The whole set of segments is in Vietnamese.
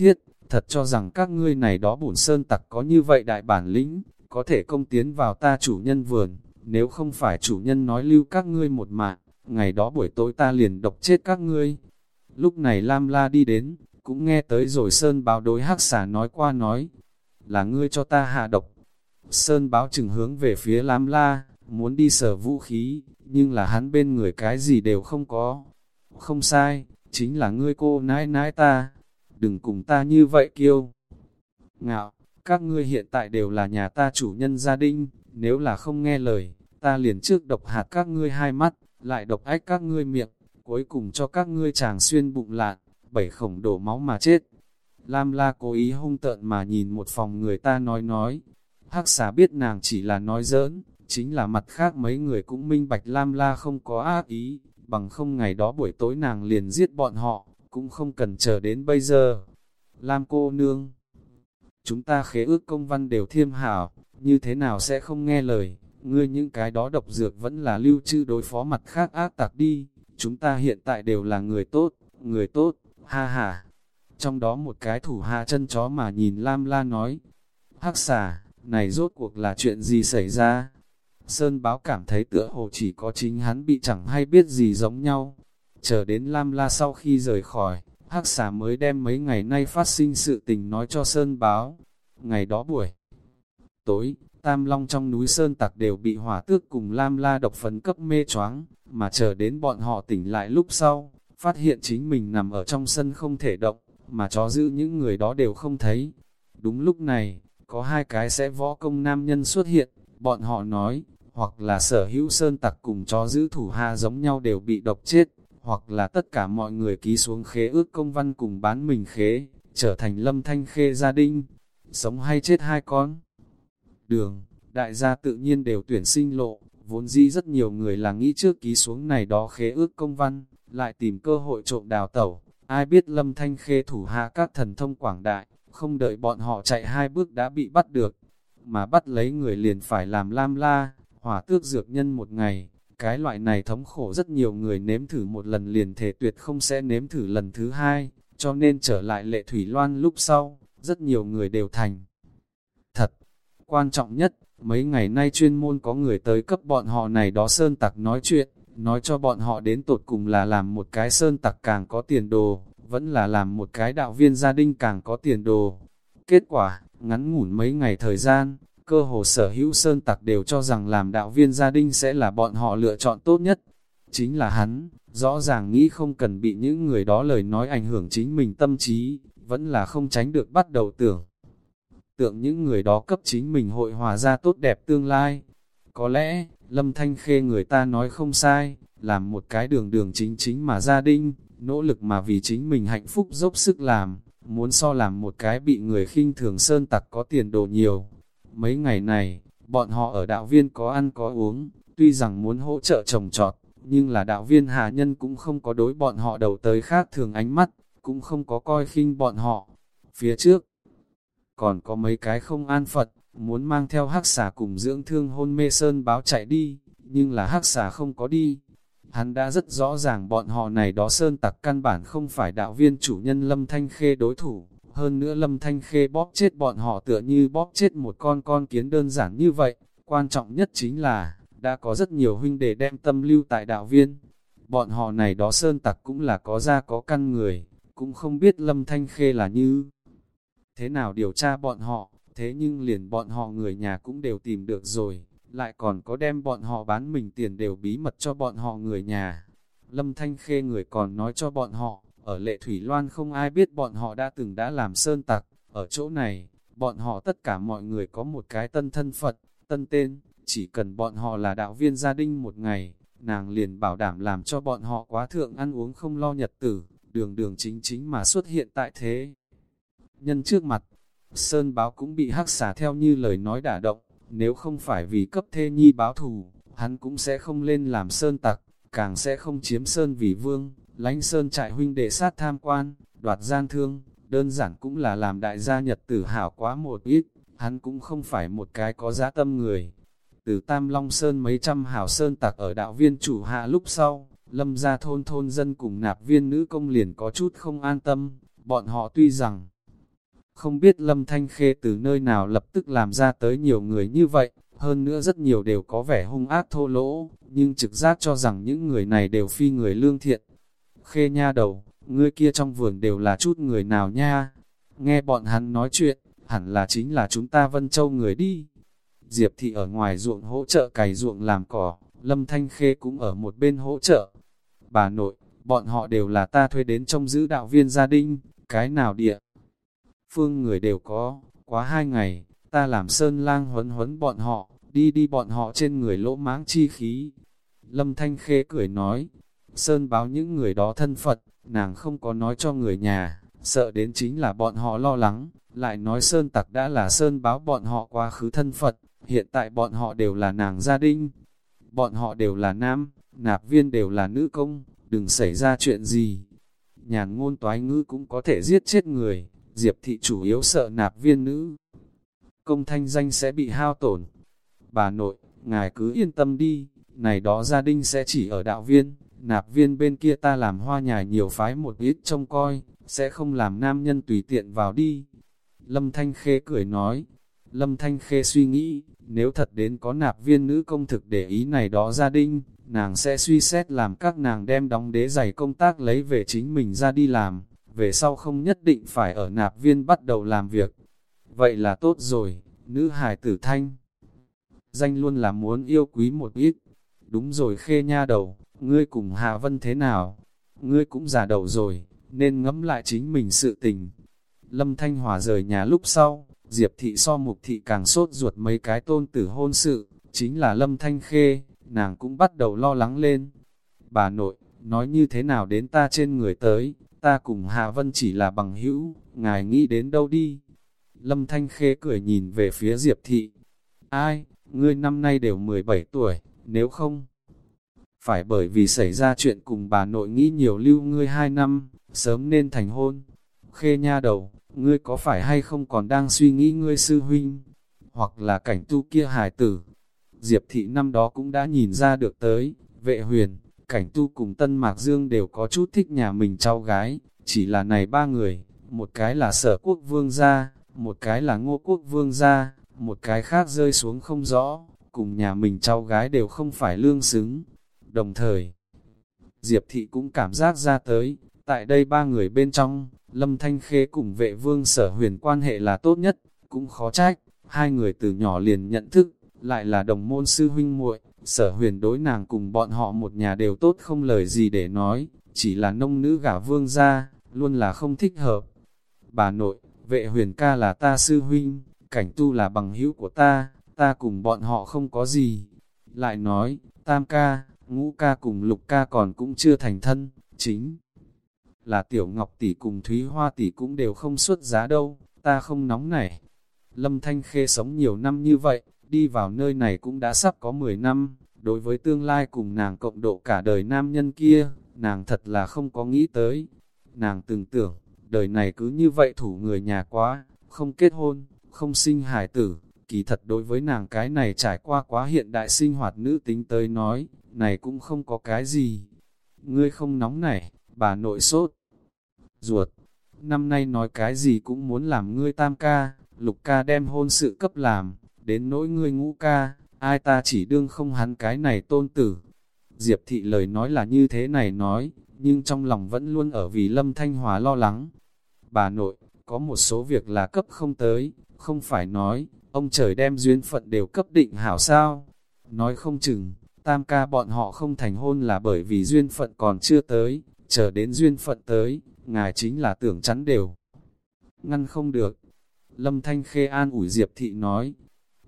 thiết, thật cho rằng các ngươi này đó bổn sơn tặc có như vậy đại bản lĩnh, có thể công tiến vào ta chủ nhân vườn, nếu không phải chủ nhân nói lưu các ngươi một mạng, ngày đó buổi tối ta liền độc chết các ngươi. Lúc này Lam La đi đến, cũng nghe tới rồi Sơn báo đối hắc xà nói qua nói, là ngươi cho ta hạ độc. Sơn báo chừng hướng về phía Lam La, muốn đi sở vũ khí, nhưng là hắn bên người cái gì đều không có. Không sai, chính là ngươi cô nãi nãi ta, đừng cùng ta như vậy kiêu. Ngạo, các ngươi hiện tại đều là nhà ta chủ nhân gia đình, nếu là không nghe lời, ta liền trước độc hạt các ngươi hai mắt, lại độc ách các ngươi miệng, cuối cùng cho các ngươi chàng xuyên bụng lạn, bảy khổng đổ máu mà chết. Lam la cố ý hung tợn mà nhìn một phòng người ta nói nói, hắc xà biết nàng chỉ là nói giỡn, chính là mặt khác mấy người cũng minh bạch Lam la không có ác ý, bằng không ngày đó buổi tối nàng liền giết bọn họ, cũng không cần chờ đến bây giờ. Lam cô nương, chúng ta khế ước công văn đều thiêm hảo, như thế nào sẽ không nghe lời, ngươi những cái đó độc dược vẫn là lưu trữ đối phó mặt khác ác tặc đi, chúng ta hiện tại đều là người tốt, người tốt, ha ha. Trong đó một cái thủ hạ chân chó mà nhìn Lam La nói, hắc xà, này rốt cuộc là chuyện gì xảy ra? Sơn báo cảm thấy tựa hồ chỉ có chính hắn bị chẳng hay biết gì giống nhau. Chờ đến Lam La sau khi rời khỏi, hắc xà mới đem mấy ngày nay phát sinh sự tình nói cho Sơn báo. Ngày đó buổi tối, Tam Long trong núi Sơn Tặc đều bị hỏa tước cùng Lam La độc phấn cấp mê choáng, mà chờ đến bọn họ tỉnh lại lúc sau, phát hiện chính mình nằm ở trong sân không thể động, mà chó giữ những người đó đều không thấy. Đúng lúc này, có hai cái sẽ võ công nam nhân xuất hiện, bọn họ nói, hoặc là sở hữu Sơn Tặc cùng chó giữ thủ hạ giống nhau đều bị độc chết, hoặc là tất cả mọi người ký xuống khế ước công văn cùng bán mình khế, trở thành lâm thanh khê gia đình, sống hay chết hai con. Đường, đại gia tự nhiên đều tuyển sinh lộ, vốn dĩ rất nhiều người là nghĩ trước ký xuống này đó khế ước công văn, lại tìm cơ hội trộm đào tẩu, ai biết lâm thanh khê thủ hạ các thần thông quảng đại, không đợi bọn họ chạy hai bước đã bị bắt được, mà bắt lấy người liền phải làm lam la, hỏa tước dược nhân một ngày, cái loại này thống khổ rất nhiều người nếm thử một lần liền thể tuyệt không sẽ nếm thử lần thứ hai, cho nên trở lại lệ thủy loan lúc sau, rất nhiều người đều thành thật Quan trọng nhất, mấy ngày nay chuyên môn có người tới cấp bọn họ này đó sơn tặc nói chuyện, nói cho bọn họ đến tột cùng là làm một cái sơn tặc càng có tiền đồ, vẫn là làm một cái đạo viên gia đình càng có tiền đồ. Kết quả, ngắn ngủn mấy ngày thời gian, cơ hồ sở hữu sơn tặc đều cho rằng làm đạo viên gia đình sẽ là bọn họ lựa chọn tốt nhất. Chính là hắn, rõ ràng nghĩ không cần bị những người đó lời nói ảnh hưởng chính mình tâm trí, vẫn là không tránh được bắt đầu tưởng tượng những người đó cấp chính mình hội hòa ra tốt đẹp tương lai. Có lẽ, Lâm Thanh Khê người ta nói không sai, làm một cái đường đường chính chính mà gia đình, nỗ lực mà vì chính mình hạnh phúc dốc sức làm, muốn so làm một cái bị người khinh thường sơn tặc có tiền đồ nhiều. Mấy ngày này, bọn họ ở đạo viên có ăn có uống, tuy rằng muốn hỗ trợ trồng trọt, nhưng là đạo viên hà nhân cũng không có đối bọn họ đầu tới khác thường ánh mắt, cũng không có coi khinh bọn họ. Phía trước, còn có mấy cái không an Phật, muốn mang theo hắc xà cùng dưỡng thương hôn mê sơn báo chạy đi, nhưng là hắc xà không có đi. Hắn đã rất rõ ràng bọn họ này đó sơn tặc căn bản không phải đạo viên chủ nhân Lâm Thanh Khê đối thủ, hơn nữa Lâm Thanh Khê bóp chết bọn họ tựa như bóp chết một con con kiến đơn giản như vậy, quan trọng nhất chính là, đã có rất nhiều huynh đệ đem tâm lưu tại đạo viên. Bọn họ này đó sơn tặc cũng là có ra có căn người, cũng không biết Lâm Thanh Khê là như thế nào điều tra bọn họ, thế nhưng liền bọn họ người nhà cũng đều tìm được rồi, lại còn có đem bọn họ bán mình tiền đều bí mật cho bọn họ người nhà. Lâm Thanh Khê người còn nói cho bọn họ, ở lệ Thủy Loan không ai biết bọn họ đã từng đã làm sơn tặc, ở chỗ này, bọn họ tất cả mọi người có một cái tân thân Phật, tân tên, chỉ cần bọn họ là đạo viên gia đình một ngày, nàng liền bảo đảm làm cho bọn họ quá thượng ăn uống không lo nhật tử, đường đường chính chính mà xuất hiện tại thế. Nhân trước mặt. Sơn báo cũng bị hắc xả theo như lời nói đả động, nếu không phải vì cấp thê nhi báo thù, hắn cũng sẽ không lên làm sơn tặc, càng sẽ không chiếm sơn vì vương, lánh sơn trại huynh đệ sát tham quan, đoạt gian thương, đơn giản cũng là làm đại gia nhật tử hảo quá một ít, hắn cũng không phải một cái có giá tâm người. Từ Tam Long Sơn mấy trăm hảo sơn tặc ở đạo viên chủ hạ lúc sau, lâm ra thôn thôn dân cùng nạp viên nữ công liền có chút không an tâm, bọn họ tuy rằng Không biết Lâm Thanh Khê từ nơi nào lập tức làm ra tới nhiều người như vậy, hơn nữa rất nhiều đều có vẻ hung ác thô lỗ, nhưng trực giác cho rằng những người này đều phi người lương thiện. Khê nha đầu, ngươi kia trong vườn đều là chút người nào nha? Nghe bọn hắn nói chuyện, hẳn là chính là chúng ta Vân Châu người đi. Diệp thị ở ngoài ruộng hỗ trợ cày ruộng làm cỏ, Lâm Thanh Khê cũng ở một bên hỗ trợ. Bà nội, bọn họ đều là ta thuê đến trong giữ đạo viên gia đình, cái nào địa. Phương người đều có, quá hai ngày, ta làm sơn lang huấn huấn bọn họ, đi đi bọn họ trên người lỗ máng chi khí. Lâm Thanh Khê cười nói, sơn báo những người đó thân Phật, nàng không có nói cho người nhà, sợ đến chính là bọn họ lo lắng, lại nói sơn tặc đã là sơn báo bọn họ quá khứ thân Phật, hiện tại bọn họ đều là nàng gia đình, bọn họ đều là nam, nạp viên đều là nữ công, đừng xảy ra chuyện gì. Nhàn ngôn toái ngữ cũng có thể giết chết người, Diệp thị chủ yếu sợ nạp viên nữ. Công thanh danh sẽ bị hao tổn. Bà nội, ngài cứ yên tâm đi, này đó gia đình sẽ chỉ ở đạo viên, nạp viên bên kia ta làm hoa nhài nhiều phái một ít trông coi, sẽ không làm nam nhân tùy tiện vào đi. Lâm Thanh Khê cười nói, Lâm Thanh Khê suy nghĩ, nếu thật đến có nạp viên nữ công thực để ý này đó gia đình, nàng sẽ suy xét làm các nàng đem đóng đế giày công tác lấy về chính mình ra đi làm, về sau không nhất định phải ở nạp viên bắt đầu làm việc. Vậy là tốt rồi, nữ hài tử thanh. Danh luôn là muốn yêu quý một ít. Đúng rồi khê nha đầu, ngươi cùng Hạ Vân thế nào? Ngươi cũng già đầu rồi, nên ngẫm lại chính mình sự tình. Lâm Thanh Hòa rời nhà lúc sau, Diệp thị so mục thị càng sốt ruột mấy cái tôn tử hôn sự, chính là Lâm Thanh Khê, nàng cũng bắt đầu lo lắng lên. Bà nội, nói như thế nào đến ta trên người tới, ta cùng Hạ Vân chỉ là bằng hữu, ngài nghĩ đến đâu đi. Lâm Thanh Khê cười nhìn về phía Diệp thị. Ai, ngươi năm nay đều 17 tuổi, nếu không, phải bởi vì xảy ra chuyện cùng bà nội nghĩ nhiều lưu ngươi hai năm, sớm nên thành hôn. Khê nha đầu, ngươi có phải hay không còn đang suy nghĩ ngươi sư huynh, hoặc là cảnh tu kia hài tử. Diệp thị năm đó cũng đã nhìn ra được tới, vệ huyền, cảnh tu cùng Tân Mạc Dương đều có chút thích nhà mình cháu gái, chỉ là này ba người, một cái là sở quốc vương gia, một cái là ngô quốc vương gia, một cái khác rơi xuống không rõ, cùng nhà mình cháu gái đều không phải lương xứng. Đồng thời, Diệp thị cũng cảm giác ra tới, tại đây ba người bên trong, Lâm Thanh Khê cùng vệ vương sở huyền quan hệ là tốt nhất, cũng khó trách, hai người từ nhỏ liền nhận thức, lại là đồng môn sư huynh muội sở huyền đối nàng cùng bọn họ một nhà đều tốt không lời gì để nói, chỉ là nông nữ gả vương ra, luôn là không thích hợp. Bà nội, vệ huyền ca là ta sư huynh, cảnh tu là bằng hữu của ta, ta cùng bọn họ không có gì. Lại nói, tam ca, ngũ ca cùng lục ca còn cũng chưa thành thân, chính là tiểu ngọc tỷ cùng thúy hoa tỷ cũng đều không xuất giá đâu, ta không nóng nảy. Lâm Thanh Khê sống nhiều năm như vậy, đi vào nơi này cũng đã sắp có 10 năm, đối với tương lai cùng nàng cộng độ cả đời nam nhân kia, nàng thật là không có nghĩ tới. Nàng từng tưởng, đời này cứ như vậy thủ người nhà quá, không kết hôn, không sinh hải tử, kỳ thật đối với nàng cái này trải qua quá hiện đại sinh hoạt nữ tính tới nói, này cũng không có cái gì. Ngươi không nóng nảy, bà nội sốt, ruột, năm nay nói cái gì cũng muốn làm ngươi tam ca, lục ca đem hôn sự cấp làm, đến nỗi ngươi ngũ ca, ai ta chỉ đương không hắn cái này tôn tử. Diệp thị lời nói là như thế này nói, nhưng trong lòng vẫn luôn ở vì Lâm Thanh Hòa lo lắng. Bà nội, có một số việc là cấp không tới, không phải nói, ông trời đem duyên phận đều cấp định hảo sao. Nói không chừng, tam ca bọn họ không thành hôn là bởi vì duyên phận còn chưa tới, chờ đến duyên phận tới, ngài chính là tưởng chắn đều. Ngăn không được. Lâm Thanh Khê an ủi Diệp Thị nói,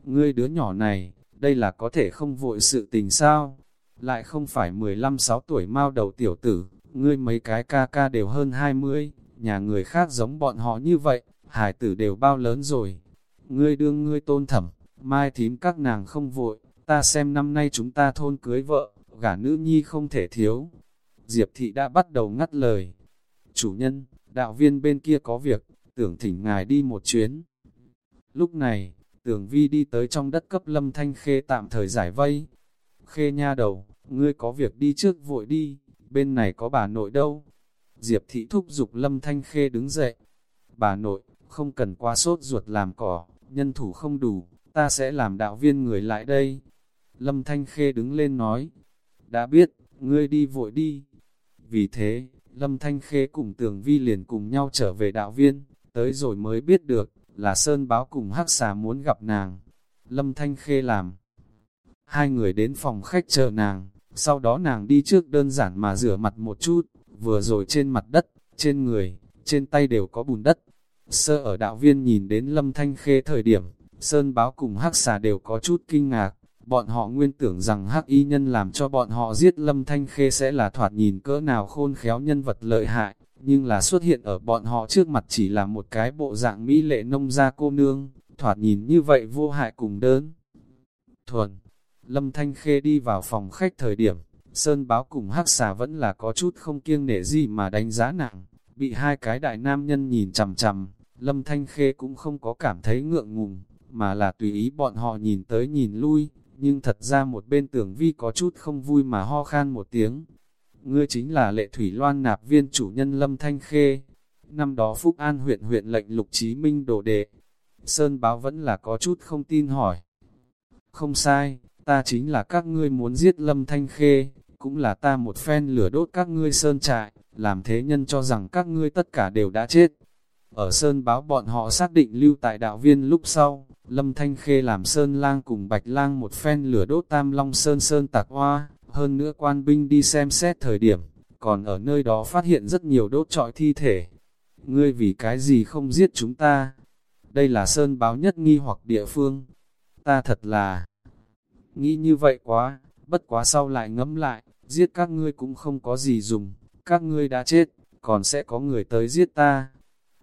ngươi đứa nhỏ này, đây là có thể không vội sự tình sao? Lại không phải 15-6 tuổi mao đầu tiểu tử, ngươi mấy cái ca ca đều hơn 20, nhà người khác giống bọn họ như vậy, hải tử đều bao lớn rồi. Ngươi đương ngươi tôn thẩm, mai thím các nàng không vội, ta xem năm nay chúng ta thôn cưới vợ, gả nữ nhi không thể thiếu. Diệp thị đã bắt đầu ngắt lời. Chủ nhân, đạo viên bên kia có việc, tưởng thỉnh ngài đi một chuyến. Lúc này, Tưởng vi đi tới trong đất cấp lâm thanh khê tạm thời giải vây. Khê nha đầu, ngươi có việc đi trước vội đi, bên này có bà nội đâu. Diệp thị thúc giục lâm thanh khê đứng dậy. Bà nội, không cần quá sốt ruột làm cỏ, nhân thủ không đủ, ta sẽ làm đạo viên người lại đây. Lâm Thanh Khê đứng lên nói, đã biết, ngươi đi vội đi. Vì thế, Lâm Thanh Khê cùng Tường Vi liền cùng nhau trở về đạo viên, tới rồi mới biết được, là Sơn báo cùng hắc xà muốn gặp nàng. Lâm Thanh Khê làm. Hai người đến phòng khách chờ nàng, sau đó nàng đi trước đơn giản mà rửa mặt một chút, vừa rồi trên mặt đất, trên người, trên tay đều có bùn đất. Sơ ở đạo viên nhìn đến Lâm Thanh Khê thời điểm, Sơn báo cùng hắc xà đều có chút kinh ngạc, bọn họ nguyên tưởng rằng hắc y nhân làm cho bọn họ giết Lâm Thanh Khê sẽ là thoạt nhìn cỡ nào khôn khéo nhân vật lợi hại, nhưng là xuất hiện ở bọn họ trước mặt chỉ là một cái bộ dạng mỹ lệ nông gia cô nương, thoạt nhìn như vậy vô hại cùng đơn. Thuần, Lâm Thanh Khê đi vào phòng khách thời điểm, Sơn báo cùng hắc xà vẫn là có chút không kiêng nể gì mà đánh giá nặng, bị hai cái đại nam nhân nhìn chằm chằm, Lâm Thanh Khê cũng không có cảm thấy ngượng ngùng, mà là tùy ý bọn họ nhìn tới nhìn lui, nhưng thật ra một bên tưởng vi có chút không vui mà ho khan một tiếng. Ngươi chính là lệ thủy loan nạp viên chủ nhân Lâm Thanh Khê. Năm đó Phúc An huyện huyện lệnh Lục Chí Minh đổ đệ. Sơn báo vẫn là có chút không tin hỏi. Không sai, ta chính là các ngươi muốn giết Lâm Thanh Khê, cũng là ta một phen lửa đốt các ngươi sơn trại, làm thế nhân cho rằng các ngươi tất cả đều đã chết. Ở Sơn báo bọn họ xác định lưu tại đạo viên lúc sau, Lâm Thanh Khê làm Sơn lang cùng Bạch lang một phen lửa đốt tam long Sơn Sơn tạc hoa, hơn nữa quan binh đi xem xét thời điểm, còn ở nơi đó phát hiện rất nhiều đốt trọi thi thể. Ngươi vì cái gì không giết chúng ta? Đây là Sơn báo nhất nghi hoặc địa phương. Ta thật là... Nghĩ như vậy quá, bất quá sau lại ngẫm lại, giết các ngươi cũng không có gì dùng, các ngươi đã chết, còn sẽ có người tới giết ta.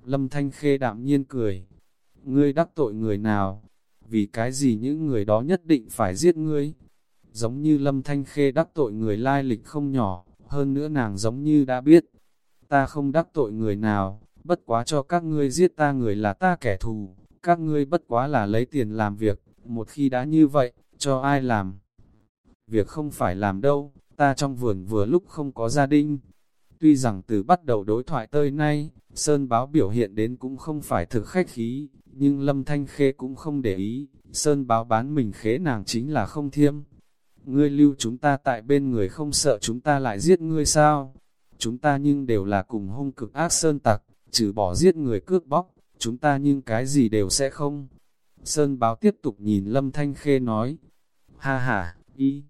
Lâm Thanh Khê đạm nhiên cười, ngươi đắc tội người nào, vì cái gì những người đó nhất định phải giết ngươi. Giống như Lâm Thanh Khê đắc tội người lai lịch không nhỏ, hơn nữa nàng giống như đã biết. Ta không đắc tội người nào, bất quá cho các ngươi giết ta người là ta kẻ thù, các ngươi bất quá là lấy tiền làm việc, một khi đã như vậy, cho ai làm. Việc không phải làm đâu, ta trong vườn vừa lúc không có gia đình. Tuy rằng từ bắt đầu đối thoại tới nay, Sơn báo biểu hiện đến cũng không phải thực khách khí, nhưng Lâm Thanh Khê cũng không để ý, Sơn báo bán mình khế nàng chính là không thiêm. Ngươi lưu chúng ta tại bên người không sợ chúng ta lại giết ngươi sao? Chúng ta nhưng đều là cùng hung cực ác Sơn tặc, trừ bỏ giết người cướp bóc, chúng ta nhưng cái gì đều sẽ không. Sơn báo tiếp tục nhìn Lâm Thanh Khê nói, ha ha, y.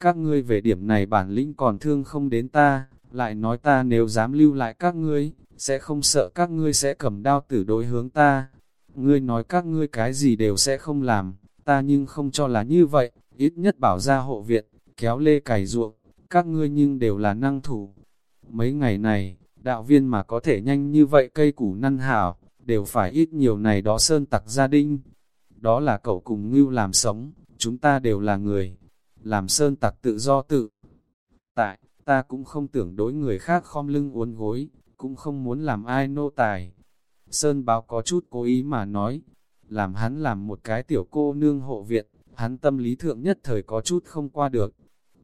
Các ngươi về điểm này bản lĩnh còn thương không đến ta, lại nói ta nếu dám lưu lại các ngươi, sẽ không sợ các ngươi sẽ cầm đao tử đối hướng ta. Ngươi nói các ngươi cái gì đều sẽ không làm, ta nhưng không cho là như vậy, ít nhất bảo ra hộ viện, kéo lê cày ruộng, các ngươi nhưng đều là năng thủ. Mấy ngày này, đạo viên mà có thể nhanh như vậy cây củ năn hảo, đều phải ít nhiều này đó sơn tặc gia đình. Đó là cậu cùng ngưu làm sống, chúng ta đều là người. Làm sơn tặc tự do tự. Tại, ta cũng không tưởng đối người khác khom lưng uốn gối, cũng không muốn làm ai nô tài. Sơn báo có chút cố ý mà nói, làm hắn làm một cái tiểu cô nương hộ viện, hắn tâm lý thượng nhất thời có chút không qua được.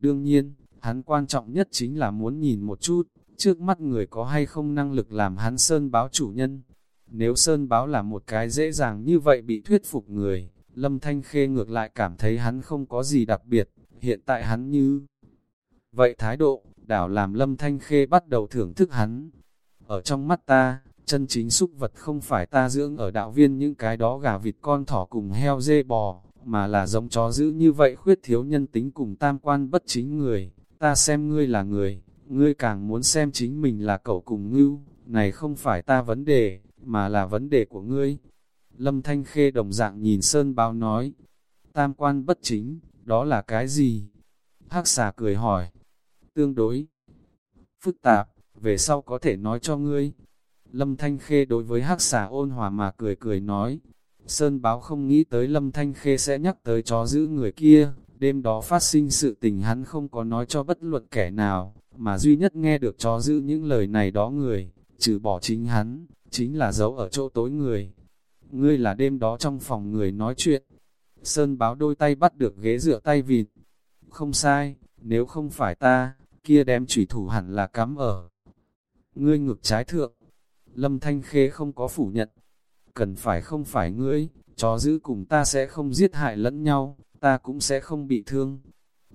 Đương nhiên, hắn quan trọng nhất chính là muốn nhìn một chút, trước mắt người có hay không năng lực làm hắn Sơn báo chủ nhân. Nếu Sơn báo là một cái dễ dàng như vậy bị thuyết phục người, Lâm Thanh Khê ngược lại cảm thấy hắn không có gì đặc biệt, hiện tại hắn như... Vậy thái độ, đảo làm Lâm Thanh Khê bắt đầu thưởng thức hắn. Ở trong mắt ta, chân chính xúc vật không phải ta dưỡng ở đạo viên những cái đó gà vịt con thỏ cùng heo dê bò, mà là giống chó giữ như vậy khuyết thiếu nhân tính cùng tam quan bất chính người. Ta xem ngươi là người, ngươi càng muốn xem chính mình là cậu cùng ngưu, này không phải ta vấn đề, mà là vấn đề của ngươi. Lâm Thanh Khê đồng dạng nhìn Sơn Báo nói, tam quan bất chính, đó là cái gì? Hắc xà cười hỏi, tương đối phức tạp, về sau có thể nói cho ngươi. Lâm Thanh Khê đối với hắc xà ôn hòa mà cười cười nói, Sơn báo không nghĩ tới Lâm Thanh Khê sẽ nhắc tới chó giữ người kia, đêm đó phát sinh sự tình hắn không có nói cho bất luận kẻ nào, mà duy nhất nghe được chó giữ những lời này đó người, trừ bỏ chính hắn, chính là giấu ở chỗ tối người. Ngươi là đêm đó trong phòng người nói chuyện. Sơn báo đôi tay bắt được ghế dựa tay vịt. Không sai, nếu không phải ta, kia đem chủy thủ hẳn là cắm ở. Ngươi ngực trái thượng. Lâm Thanh Khê không có phủ nhận. cần phải không phải ngươi, chó giữ cùng ta sẽ không giết hại lẫn nhau, ta cũng sẽ không bị thương.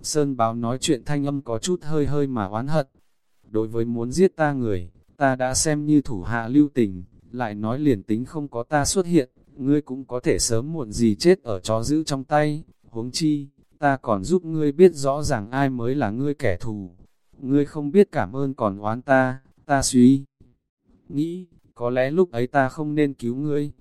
Sơn báo nói chuyện thanh âm có chút hơi hơi mà oán hận. Đối với muốn giết ta người, ta đã xem như thủ hạ lưu tình, lại nói liền tính không có ta xuất hiện, ngươi cũng có thể sớm muộn gì chết ở chó giữ trong tay, huống chi, ta còn giúp ngươi biết rõ ràng ai mới là ngươi kẻ thù. Ngươi không biết cảm ơn còn oán ta, ta suy. Nghĩ, có lẽ lúc ấy ta không nên cứu ngươi.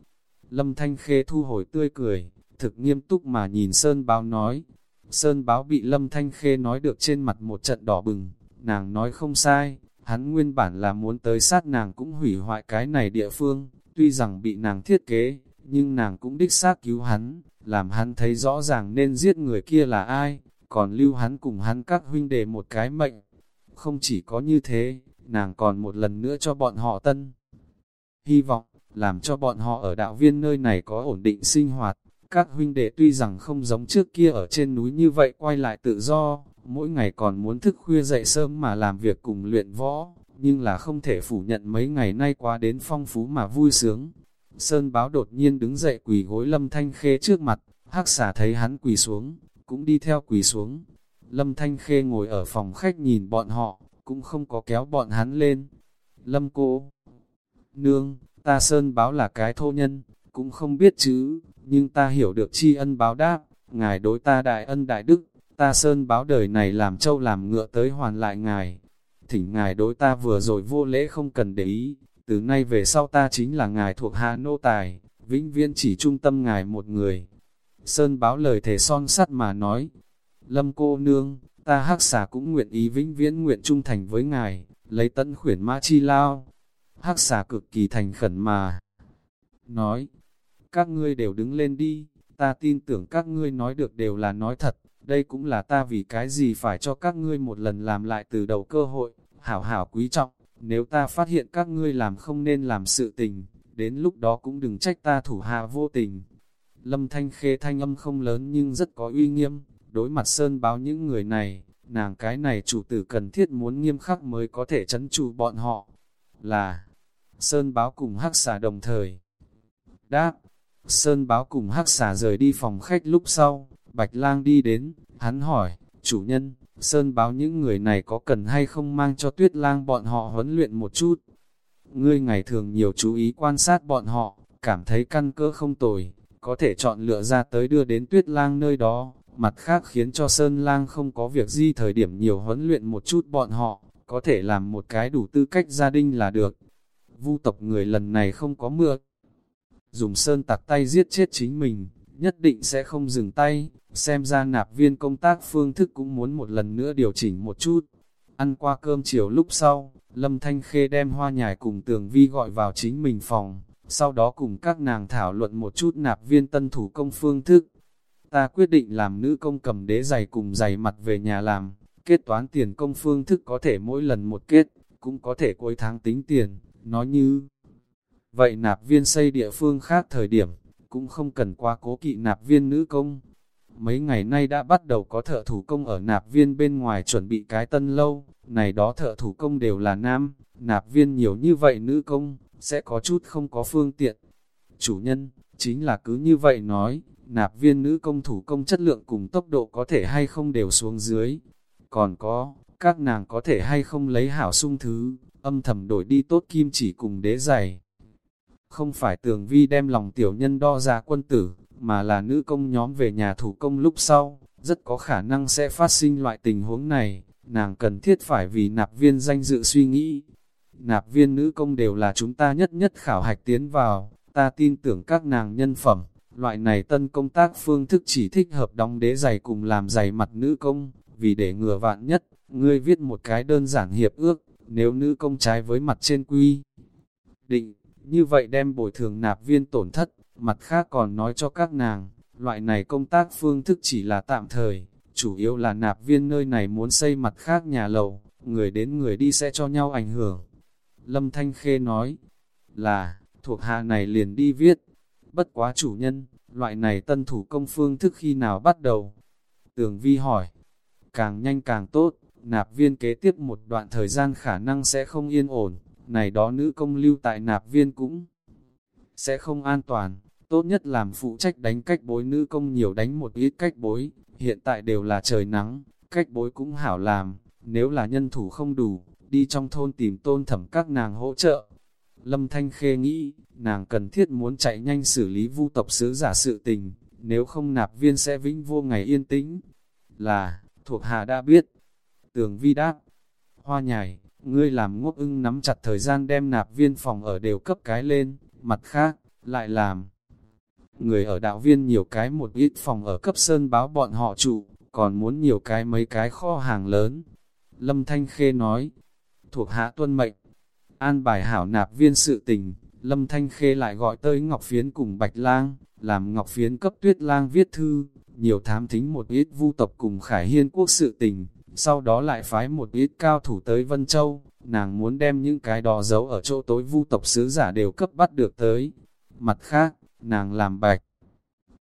Lâm Thanh Khê thu hồi tươi cười, thực nghiêm túc mà nhìn Sơn Báo nói. Sơn Báo bị Lâm Thanh Khê nói được trên mặt một trận đỏ bừng, nàng nói không sai, hắn nguyên bản là muốn tới sát nàng cũng hủy hoại cái này địa phương, tuy rằng bị nàng thiết kế, nhưng nàng cũng đích xác cứu hắn, làm hắn thấy rõ ràng nên giết người kia là ai, còn lưu hắn cùng hắn các huynh đệ một cái mệnh. Không chỉ có như thế, nàng còn một lần nữa cho bọn họ tân. Hy vọng, làm cho bọn họ ở đạo viên nơi này có ổn định sinh hoạt. Các huynh đệ tuy rằng không giống trước kia ở trên núi như vậy quay lại tự do, mỗi ngày còn muốn thức khuya dậy sớm mà làm việc cùng luyện võ, nhưng là không thể phủ nhận mấy ngày nay qua đến phong phú mà vui sướng. Sơn báo đột nhiên đứng dậy quỳ gối lâm thanh khê trước mặt, hắc xà thấy hắn quỳ xuống, cũng đi theo quỳ xuống. Lâm thanh khê ngồi ở phòng khách nhìn bọn họ, cũng không có kéo bọn hắn lên. Lâm cô, nương, ta Sơn báo là cái thô nhân, cũng không biết chữ, nhưng ta hiểu được tri ân báo đáp, ngài đối ta đại ân đại đức, ta Sơn báo đời này làm châu làm ngựa tới hoàn lại ngài. Thỉnh ngài đối ta vừa rồi vô lễ không cần để ý, từ nay về sau ta chính là ngài thuộc hạ nô tài, vĩnh viễn chỉ trung tâm ngài một người. Sơn báo lời thể son sắt mà nói, Lâm cô nương, ta hắc xà cũng nguyện ý vĩnh viễn nguyện trung thành với ngài, lấy tận khuyển mã chi lao. Hắc xà cực kỳ thành khẩn mà. Nói, các ngươi đều đứng lên đi, ta tin tưởng các ngươi nói được đều là nói thật, đây cũng là ta vì cái gì phải cho các ngươi một lần làm lại từ đầu cơ hội, hảo hảo quý trọng, nếu ta phát hiện các ngươi làm không nên làm sự tình, đến lúc đó cũng đừng trách ta thủ hạ vô tình. Lâm Thanh Khê thanh âm không lớn nhưng rất có uy nghiêm, đối mặt Sơn báo những người này, nàng cái này chủ tử cần thiết muốn nghiêm khắc mới có thể chấn trụ bọn họ. Là, Sơn báo cùng hắc xà đồng thời. Đáp, Sơn báo cùng hắc xà rời đi phòng khách lúc sau, Bạch lang đi đến, hắn hỏi, chủ nhân, Sơn báo những người này có cần hay không mang cho tuyết lang bọn họ huấn luyện một chút. Ngươi ngày thường nhiều chú ý quan sát bọn họ, cảm thấy căn cơ không tồi, có thể chọn lựa ra tới đưa đến tuyết lang nơi đó, mặt khác khiến cho Sơn lang không có việc gì thời điểm nhiều huấn luyện một chút bọn họ, có thể làm một cái đủ tư cách gia đình là được. Vu tộc người lần này không có mưa, dùng Sơn tạc tay giết chết chính mình, nhất định sẽ không dừng tay, xem ra nạp viên công tác phương thức cũng muốn một lần nữa điều chỉnh một chút. Ăn qua cơm chiều lúc sau, Lâm Thanh Khê đem hoa nhài cùng tường vi gọi vào chính mình phòng, sau đó cùng các nàng thảo luận một chút nạp viên tân thủ công phương thức. Ta quyết định làm nữ công cầm đế giày cùng giày mặt về nhà làm, kết toán tiền công phương thức có thể mỗi lần một kết, cũng có thể cuối tháng tính tiền, nói như... Vậy nạp viên xây địa phương khác thời điểm, cũng không cần qua cố kỵ nạp viên nữ công. Mấy ngày nay đã bắt đầu có thợ thủ công ở nạp viên bên ngoài chuẩn bị cái tân lâu, này đó thợ thủ công đều là nam, nạp viên nhiều như vậy nữ công, sẽ có chút không có phương tiện. Chủ nhân, chính là cứ như vậy nói, nạp viên nữ công thủ công chất lượng cùng tốc độ có thể hay không đều xuống dưới. Còn có, các nàng có thể hay không lấy hảo sung thứ, âm thầm đổi đi tốt kim chỉ cùng đế giày. Không phải tường vi đem lòng tiểu nhân đo ra quân tử, mà là nữ công nhóm về nhà thủ công lúc sau, rất có khả năng sẽ phát sinh loại tình huống này, nàng cần thiết phải vì nạp viên danh dự suy nghĩ. Nạp viên nữ công đều là chúng ta nhất nhất khảo hạch tiến vào, ta tin tưởng các nàng nhân phẩm, loại này tân công tác phương thức chỉ thích hợp đóng đế giày cùng làm giày mặt nữ công, vì để ngừa vạn nhất, ngươi viết một cái đơn giản hiệp ước, nếu nữ công trái với mặt trên quy. Định, như vậy đem bồi thường nạp viên tổn thất, mặt khác còn nói cho các nàng, loại này công tác phương thức chỉ là tạm thời, chủ yếu là nạp viên nơi này muốn xây mặt khác nhà lầu, người đến người đi sẽ cho nhau ảnh hưởng. Lâm Thanh Khê nói, là, thuộc hạ này liền đi viết, bất quá chủ nhân, loại này tân thủ công phương thức khi nào bắt đầu? Tường Vi hỏi, càng nhanh càng tốt, nạp viên kế tiếp một đoạn thời gian khả năng sẽ không yên ổn, này đó nữ công lưu tại nạp viên cũng sẽ không an toàn, tốt nhất làm phụ trách đánh cách bối nữ công nhiều đánh một ít cách bối, hiện tại đều là trời nắng, cách bối cũng hảo làm, nếu là nhân thủ không đủ, đi trong thôn tìm tôn thẩm các nàng hỗ trợ. Lâm Thanh Khê nghĩ, nàng cần thiết muốn chạy nhanh xử lý vu tộc sứ giả sự tình, nếu không nạp viên sẽ vĩnh vô ngày yên tĩnh. Là, thuộc hạ đã biết. Tường vi đáp, hoa nhài, ngươi làm ngốc ưng nắm chặt thời gian đem nạp viên phòng ở đều cấp cái lên, mặt khác, lại làm. Người ở đạo viên nhiều cái một ít phòng ở cấp sơn báo bọn họ trụ, còn muốn nhiều cái mấy cái kho hàng lớn. Lâm Thanh Khê nói, thuộc hạ tuân mệnh, an bài hảo nạp viên sự tình, Lâm Thanh Khê lại gọi tới Ngọc Phiến cùng Bạch Lang, làm Ngọc Phiến cấp Tuyết Lang viết thư, nhiều thám thính một ít vu tộc cùng Khải Hiên quốc sự tình, sau đó lại phái một ít cao thủ tới Vân Châu, nàng muốn đem những cái đó giấu ở chỗ tối vu tộc sứ giả đều cấp bắt được tới. Mặt khác, nàng làm Bạch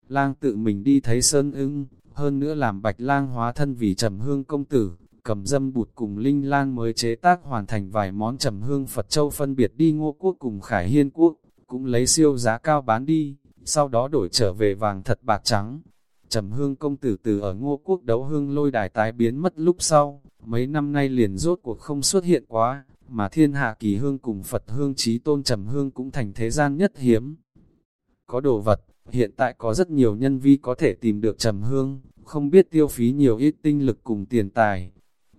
Lang tự mình đi thấy Sơn ưng, hơn nữa làm Bạch Lang hóa thân vì trầm hương công tử, cầm dâm bụt cùng Linh lang mới chế tác hoàn thành vài món trầm hương Phật Châu phân biệt đi ngô quốc cùng Khải Hiên quốc, cũng lấy siêu giá cao bán đi, sau đó đổi trở về vàng thật bạc trắng. Trầm hương công tử từ ở ngô quốc đấu hương lôi đài tái biến mất lúc sau, mấy năm nay liền rốt cuộc không xuất hiện quá, mà thiên hạ kỳ hương cùng Phật hương trí tôn trầm hương cũng thành thế gian nhất hiếm. Có đồ vật, hiện tại có rất nhiều nhân vi có thể tìm được trầm hương, không biết tiêu phí nhiều ít tinh lực cùng tiền tài,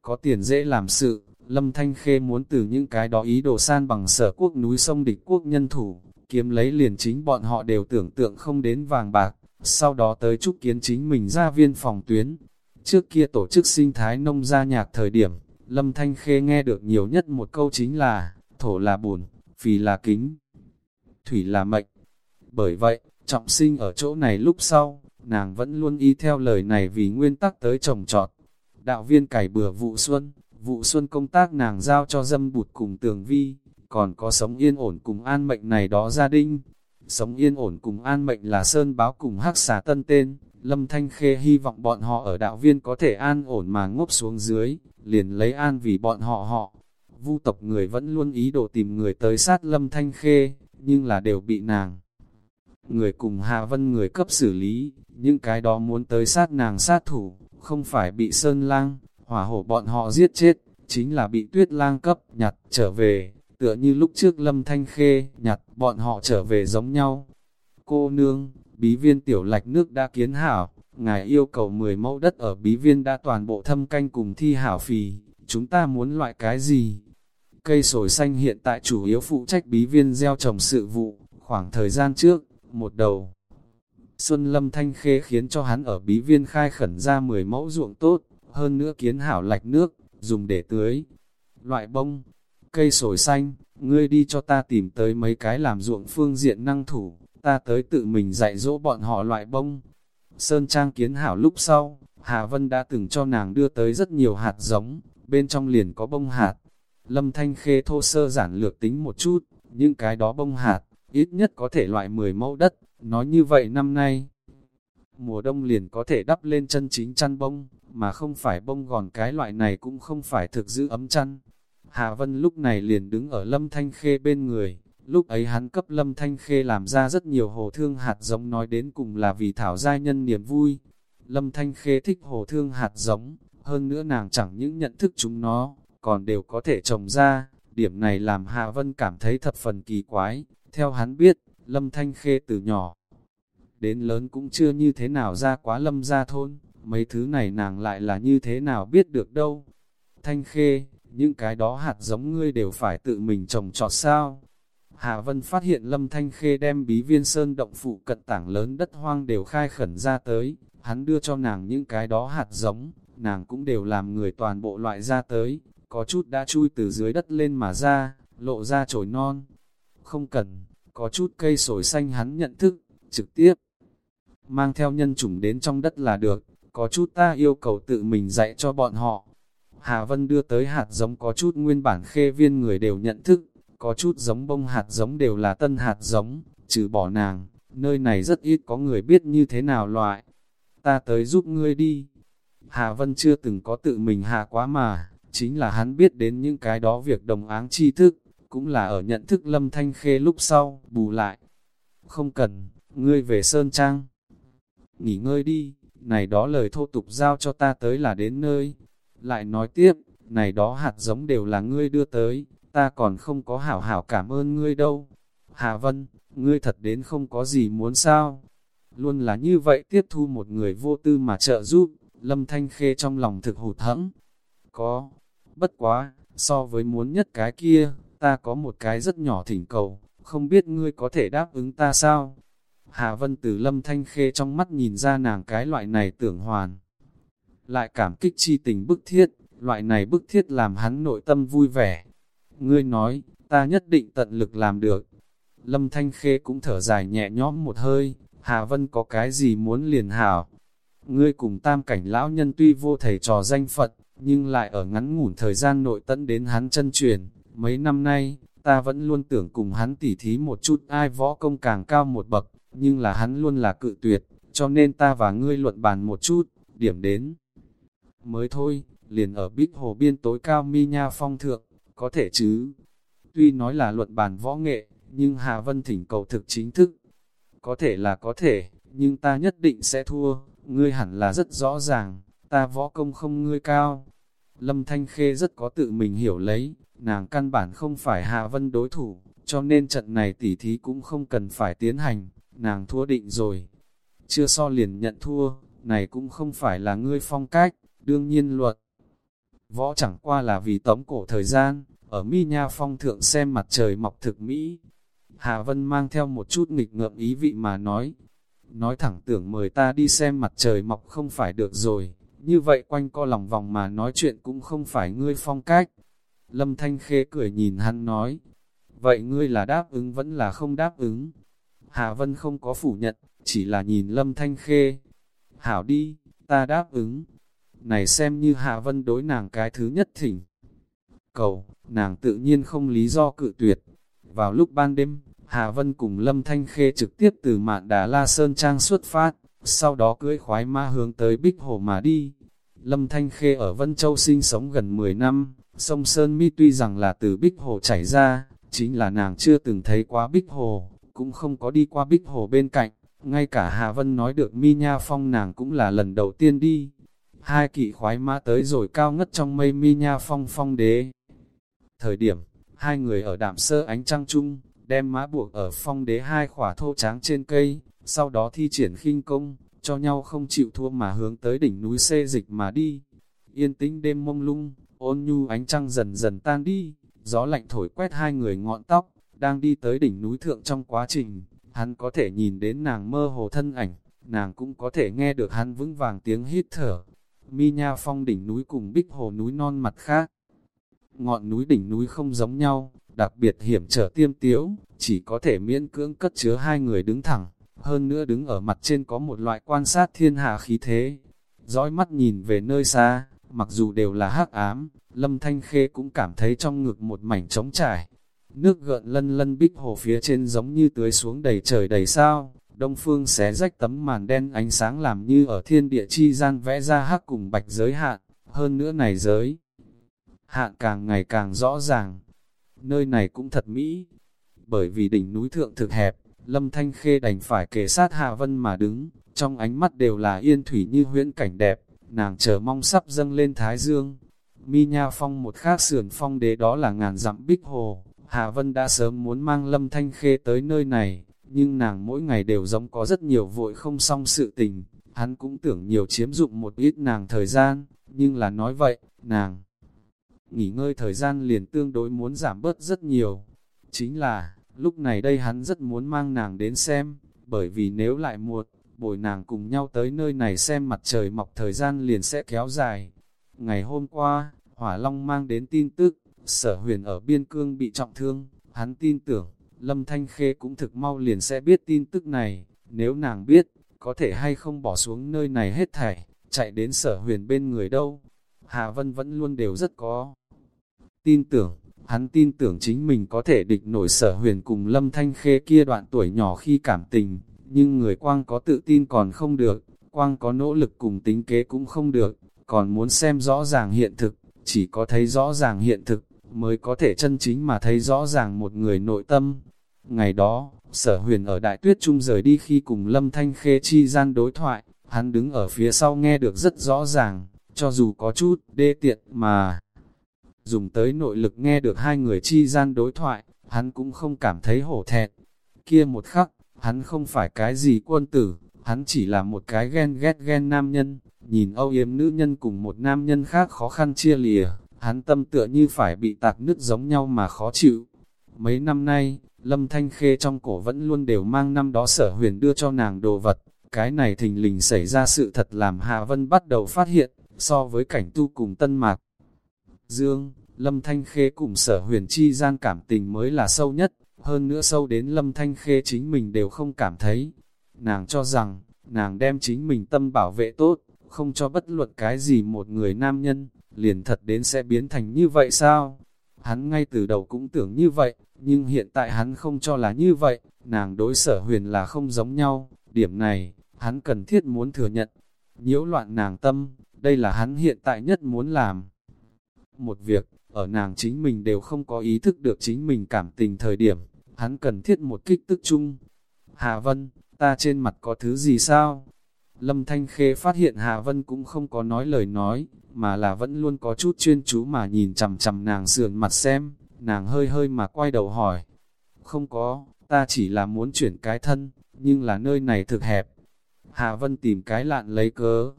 có tiền dễ làm sự, Lâm Thanh Khê muốn từ những cái đó ý đồ san bằng sở quốc núi sông địch quốc nhân thủ, kiếm lấy liền chính bọn họ đều tưởng tượng không đến vàng bạc, sau đó tới chúc kiến chính mình ra viên phòng tuyến. Trước kia tổ chức sinh thái nông gia nhạc thời điểm, Lâm Thanh Khê nghe được nhiều nhất một câu chính là, thổ là buồn phì là kính, thủy là mệnh. Bởi vậy, trọng sinh ở chỗ này lúc sau, nàng vẫn luôn y theo lời này vì nguyên tắc tới trồng trọt, đạo viên cải bừa vụ xuân, vụ xuân công tác nàng giao cho dâm bụt cùng tường vi, còn có sống yên ổn cùng an mệnh này đó gia đình. Sống yên ổn cùng an mệnh là sơn báo cùng hắc xà tân tên, Lâm Thanh Khê hy vọng bọn họ ở đạo viên có thể an ổn mà ngốc xuống dưới, liền lấy an vì bọn họ họ. Vu tộc người vẫn luôn ý đồ tìm người tới sát Lâm Thanh Khê, nhưng là đều bị nàng. Người cùng hà Vân người cấp xử lý, những cái đó muốn tới sát nàng sát thủ, không phải bị sơn lang, hỏa hổ bọn họ giết chết, chính là bị tuyết lang cấp, nhặt, trở về, tựa như lúc trước lâm thanh khê, nhặt, bọn họ trở về giống nhau. Cô nương, bí viên tiểu lạch nước đã kiến hảo, ngài yêu cầu 10 mẫu đất ở bí viên đã toàn bộ thâm canh cùng thi hảo phì, chúng ta muốn loại cái gì? Cây sồi xanh hiện tại chủ yếu phụ trách bí viên gieo trồng sự vụ, khoảng thời gian trước, một đầu Xuân Lâm Thanh Khê khiến cho hắn ở bí viên khai khẩn ra 10 mẫu ruộng tốt, hơn nữa kiến hảo lạch nước, dùng để tưới. Loại bông, cây sồi xanh, ngươi đi cho ta tìm tới mấy cái làm ruộng phương diện năng thủ, ta tới tự mình dạy dỗ bọn họ loại bông. Sơn Trang kiến hảo lúc sau, Hà Vân đã từng cho nàng đưa tới rất nhiều hạt giống, bên trong liền có bông hạt. Lâm Thanh Khê thô sơ giản lược tính một chút, những cái đó bông hạt, ít nhất có thể loại 10 mẫu đất, Nói như vậy năm nay, mùa đông liền có thể đắp lên chân chính chăn bông, mà không phải bông gòn cái loại này cũng không phải thực giữ ấm chăn. Hà Vân lúc này liền đứng ở Lâm Thanh Khê bên người, lúc ấy hắn cấp Lâm Thanh Khê làm ra rất nhiều hồ thương hạt giống nói đến cùng là vì thảo giai nhân niềm vui. Lâm Thanh Khê thích hồ thương hạt giống, hơn nữa nàng chẳng những nhận thức chúng nó, còn đều có thể trồng ra, điểm này làm Hà Vân cảm thấy thập phần kỳ quái, theo hắn biết, Lâm Thanh Khê từ nhỏ đến lớn cũng chưa như thế nào ra quá lâm gia thôn, mấy thứ này nàng lại là như thế nào biết được đâu. Thanh Khê, những cái đó hạt giống ngươi đều phải tự mình trồng trọt sao. Hạ Vân phát hiện Lâm Thanh Khê đem bí viên sơn động phụ cận tảng lớn đất hoang đều khai khẩn ra tới, hắn đưa cho nàng những cái đó hạt giống, nàng cũng đều làm người toàn bộ loại ra tới, có chút đã chui từ dưới đất lên mà ra, lộ ra chồi non. Không cần, có chút cây sồi xanh hắn nhận thức, trực tiếp mang theo nhân chủng đến trong đất là được, có chút ta yêu cầu tự mình dạy cho bọn họ. Hà Vân đưa tới hạt giống có chút nguyên bản khê viên người đều nhận thức, có chút giống bông hạt giống đều là tân hạt giống, trừ bỏ nàng, nơi này rất ít có người biết như thế nào loại. Ta tới giúp ngươi đi. Hà Vân chưa từng có tự mình hạ quá mà, chính là hắn biết đến những cái đó việc đồng áng tri thức, cũng là ở nhận thức lâm thanh khê lúc sau, bù lại. không cần, ngươi về Sơn Trang. Nghỉ ngơi đi, này đó lời thô tục giao cho ta tới là đến nơi. Lại nói tiếp, này đó hạt giống đều là ngươi đưa tới, ta còn không có hảo hảo cảm ơn ngươi đâu. Hà Vân, ngươi thật đến không có gì muốn sao. Luôn là như vậy tiếp thu một người vô tư mà trợ giúp, Lâm Thanh Khê trong lòng thực hụt hẫng. Có, bất quá, so với muốn nhất cái kia, ta có một cái rất nhỏ thỉnh cầu, không biết ngươi có thể đáp ứng ta sao? Hà Vân từ Lâm Thanh Khê trong mắt nhìn ra nàng cái loại này tưởng hoàn. Lại cảm kích chi tình bức thiết, loại này bức thiết làm hắn nội tâm vui vẻ. Ngươi nói, ta nhất định tận lực làm được. Lâm Thanh Khê cũng thở dài nhẹ nhõm một hơi, Hà Vân có cái gì muốn liền hảo. Ngươi cùng tam cảnh lão nhân tuy vô thầy trò danh Phật, nhưng lại ở ngắn ngủn thời gian nội tận đến hắn chân truyền. Mấy năm nay, ta vẫn luôn tưởng cùng hắn tỉ thí một chút ai võ công càng cao một bậc, nhưng là hắn luôn là cự tuyệt, cho nên ta và ngươi luận bàn một chút, điểm đến. Mới thôi, liền ở bích hồ biên tối cao mi nha phong thượng, có thể chứ. Tuy nói là luận bàn võ nghệ, nhưng Hà Vân thỉnh cầu thực chính thức. Có thể là có thể, nhưng ta nhất định sẽ thua, ngươi hẳn là rất rõ ràng, ta võ công không ngươi cao. Lâm Thanh Khê rất có tự mình hiểu lấy, nàng căn bản không phải Hạ Vân đối thủ, cho nên trận này tỉ thí cũng không cần phải tiến hành, nàng thua định rồi. Chưa so liền nhận thua, này cũng không phải là ngươi phong cách, đương nhiên luật. Võ chẳng qua là vì tống cổ thời gian, ở mi nha phong thượng xem mặt trời mọc thực mỹ. Hạ Vân mang theo một chút nghịch ngợm ý vị mà nói, nói thẳng tưởng mời ta đi xem mặt trời mọc không phải được rồi, như vậy quanh co lòng vòng mà nói chuyện cũng không phải ngươi phong cách. Lâm Thanh Khê cười nhìn hắn nói, vậy ngươi là đáp ứng vẫn là không đáp ứng. Hà Vân không có phủ nhận, chỉ là nhìn Lâm Thanh Khê. Hảo đi, ta đáp ứng. Này xem như Hà Vân đối nàng cái thứ nhất thỉnh. Cầu, nàng tự nhiên không lý do cự tuyệt. Vào lúc ban đêm, Hà Vân cùng Lâm Thanh Khê trực tiếp từ mạn đá La Sơn Trang xuất phát, sau đó cưỡi khoái ma hướng tới Bích Hồ mà đi. Lâm Thanh Khê ở Vân Châu sinh sống gần 10 năm, sông Sơn Mi tuy rằng là từ Bích Hồ chảy ra, chính là nàng chưa từng thấy quá Bích Hồ, cũng không có đi qua Bích Hồ bên cạnh, ngay cả Hà Vân nói được Mi Nha Phong nàng cũng là lần đầu tiên đi. Hai kỵ khoái mã tới rồi cao ngất trong mây Mi Nha Phong phong đế. Thời điểm, hai người ở đạm sơ ánh trăng chung, đem mã buộc ở phong đế hai khỏa thô tráng trên cây, sau đó thi triển khinh công, cho nhau không chịu thua mà hướng tới đỉnh núi xê dịch mà đi. Yên tĩnh đêm mông lung, ôn nhu ánh trăng dần dần tan đi, gió lạnh thổi quét hai người ngọn tóc, đang đi tới đỉnh núi thượng trong quá trình, hắn có thể nhìn đến nàng mơ hồ thân ảnh, nàng cũng có thể nghe được hắn vững vàng tiếng hít thở. Mi Nha Phong đỉnh núi cùng bích hồ núi non mặt khác. Ngọn núi đỉnh núi không giống nhau, đặc biệt hiểm trở tiêm tiếu, chỉ có thể miễn cưỡng cất chứa hai người đứng thẳng, hơn nữa đứng ở mặt trên có một loại quan sát thiên hạ khí thế. Dõi mắt nhìn về nơi xa, mặc dù đều là hắc ám, Lâm Thanh Khê cũng cảm thấy trong ngực một mảnh trống trải. Nước gợn lân lân bích hồ phía trên giống như tưới xuống đầy trời đầy sao, đông phương xé rách tấm màn đen ánh sáng làm như ở thiên địa chi gian vẽ ra hắc cùng bạch giới hạn, hơn nữa này giới. Hạn càng ngày càng rõ ràng, nơi này cũng thật mỹ, bởi vì đỉnh núi thượng thực hẹp, Lâm Thanh Khê đành phải kề sát hà Vân mà đứng, trong ánh mắt đều là yên thủy như huyễn cảnh đẹp, nàng chờ mong sắp dâng lên Thái Dương. Mi Nha Phong một khác sườn phong đế đó là ngàn dặm bích hồ, Hạ Vân đã sớm muốn mang Lâm Thanh Khê tới nơi này, nhưng nàng mỗi ngày đều giống có rất nhiều vội không xong sự tình, hắn cũng tưởng nhiều chiếm dụng một ít nàng thời gian, nhưng là nói vậy, nàng nghỉ ngơi thời gian liền tương đối muốn giảm bớt rất nhiều. Chính là, lúc này đây hắn rất muốn mang nàng đến xem, bởi vì nếu lại muộn, bồi nàng cùng nhau tới nơi này xem mặt trời mọc thời gian liền sẽ kéo dài. Ngày hôm qua, Hỏa Long mang đến tin tức, sở huyền ở biên cương bị trọng thương, hắn tin tưởng, Lâm Thanh Khê cũng thực mau liền sẽ biết tin tức này, nếu nàng biết, có thể hay không bỏ xuống nơi này hết thảy, chạy đến sở huyền bên người đâu. Hà Vân vẫn luôn đều rất có tin tưởng, hắn tin tưởng chính mình có thể địch nổi sở huyền cùng Lâm Thanh Khê kia đoạn tuổi nhỏ khi cảm tình, nhưng người quang có tự tin còn không được, quang có nỗ lực cùng tính kế cũng không được, còn muốn xem rõ ràng hiện thực, chỉ có thấy rõ ràng hiện thực, mới có thể chân chính mà thấy rõ ràng một người nội tâm. Ngày đó, Sở huyền ở đại tuyết trung rời đi khi cùng Lâm Thanh Khê chi gian đối thoại, hắn đứng ở phía sau nghe được rất rõ ràng, cho dù có chút đê tiện mà dùng tới nội lực nghe được hai người chi gian đối thoại, hắn cũng không cảm thấy hổ thẹn. Kia một khắc, hắn không phải cái gì quân tử, hắn chỉ là một cái ghen ghét ghen nam nhân, nhìn âu yếm nữ nhân cùng một nam nhân khác khó khăn chia lìa, hắn tâm tựa như phải bị tạc nứt giống nhau mà khó chịu. Mấy năm nay, Lâm Thanh Khê trong cổ vẫn luôn đều mang năm đó sở huyền đưa cho nàng đồ vật, cái này thình lình xảy ra sự thật làm Hạ Vân bắt đầu phát hiện, so với cảnh tu cùng Tân Mạc. Dương, Lâm Thanh Khê cùng sở huyền chi gian cảm tình mới là sâu nhất, hơn nữa sâu đến Lâm Thanh Khê chính mình đều không cảm thấy. Nàng cho rằng, nàng đem chính mình tâm bảo vệ tốt, không cho bất luận cái gì một người nam nhân, liền thật đến sẽ biến thành như vậy sao? Hắn ngay từ đầu cũng tưởng như vậy, nhưng hiện tại hắn không cho là như vậy, nàng đối sở huyền là không giống nhau, điểm này, hắn cần thiết muốn thừa nhận. nhiễu loạn nàng tâm, đây là hắn hiện tại nhất muốn làm. Một việc, ở nàng chính mình đều không có ý thức được chính mình cảm tình thời điểm, hắn cần thiết một kích tức chung. Hà Vân, ta trên mặt có thứ gì sao? Lâm Thanh Khê phát hiện Hà Vân cũng không có nói lời nói, mà là vẫn luôn có chút chuyên chú mà nhìn chằm chằm nàng sườn mặt xem, nàng hơi hơi mà quay đầu hỏi. Không có, ta chỉ là muốn chuyển cái thân, nhưng là nơi này thực hẹp. Hà Vân tìm cái lạn lấy cớ.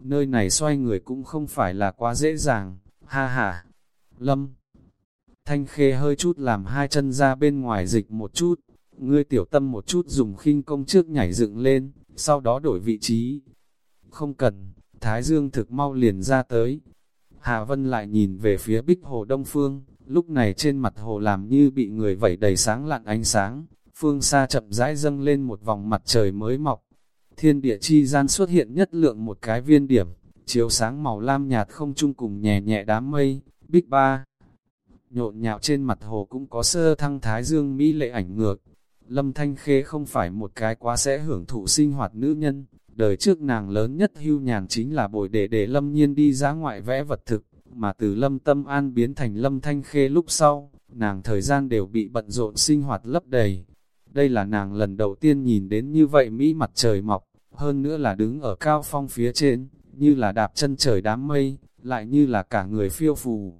Nơi này xoay người cũng không phải là quá dễ dàng, ha ha. Lâm Thanh Khê hơi chút làm hai chân ra bên ngoài dịch một chút, ngươi tiểu tâm một chút dùng khinh công trước nhảy dựng lên, sau đó đổi vị trí. Không cần, Thái Dương thực mau liền ra tới. Hà Vân lại nhìn về phía bích hồ đông phương, lúc này trên mặt hồ làm như bị người vẩy đầy sáng lạn ánh sáng, phương xa chậm rãi dâng lên một vòng mặt trời mới mọc. Thiên địa chi gian xuất hiện nhất lượng một cái viên điểm, chiếu sáng màu lam nhạt không chung cùng nhẹ nhẹ đám mây, bích ba. Nhộn nhạo trên mặt hồ cũng có sơ thăng thái dương mỹ lệ ảnh ngược. Lâm Thanh Khê không phải một cái quá sẽ hưởng thụ sinh hoạt nữ nhân, đời trước nàng lớn nhất hưu nhàn chính là bồi để để Lâm Nhiên đi ra ngoại vẽ vật thực, mà từ Lâm Tâm An biến thành Lâm Thanh Khê lúc sau, nàng thời gian đều bị bận rộn sinh hoạt lấp đầy. Đây là nàng lần đầu tiên nhìn đến như vậy Mỹ mặt trời mọc, hơn nữa là đứng ở cao phong phía trên, như là đạp chân trời đám mây, lại như là cả người phiêu phù.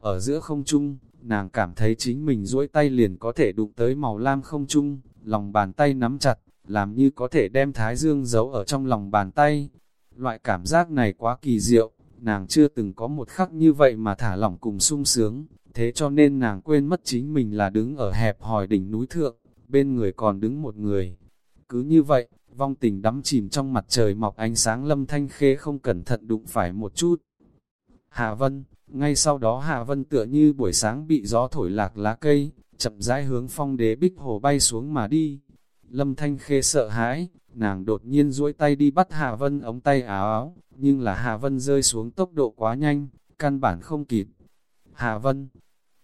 Ở giữa không trung, nàng cảm thấy chính mình duỗi tay liền có thể đụng tới màu lam không trung, lòng bàn tay nắm chặt, làm như có thể đem thái dương giấu ở trong lòng bàn tay. Loại cảm giác này quá kỳ diệu, nàng chưa từng có một khắc như vậy mà thả lỏng cùng sung sướng, thế cho nên nàng quên mất chính mình là đứng ở hẹp hòi đỉnh núi thượng, bên người còn đứng một người. Cứ như vậy, vong tình đắm chìm trong mặt trời mọc ánh sáng lâm thanh khê không cẩn thận đụng phải một chút. Hà Vân, ngay sau đó Hà Vân tựa như buổi sáng bị gió thổi lạc lá cây, chậm rãi hướng phong đế bích hồ bay xuống mà đi. Lâm Thanh Khê sợ hãi, nàng đột nhiên duỗi tay đi bắt Hà Vân ống tay áo áo, nhưng là Hà Vân rơi xuống tốc độ quá nhanh, căn bản không kịp. Hà Vân,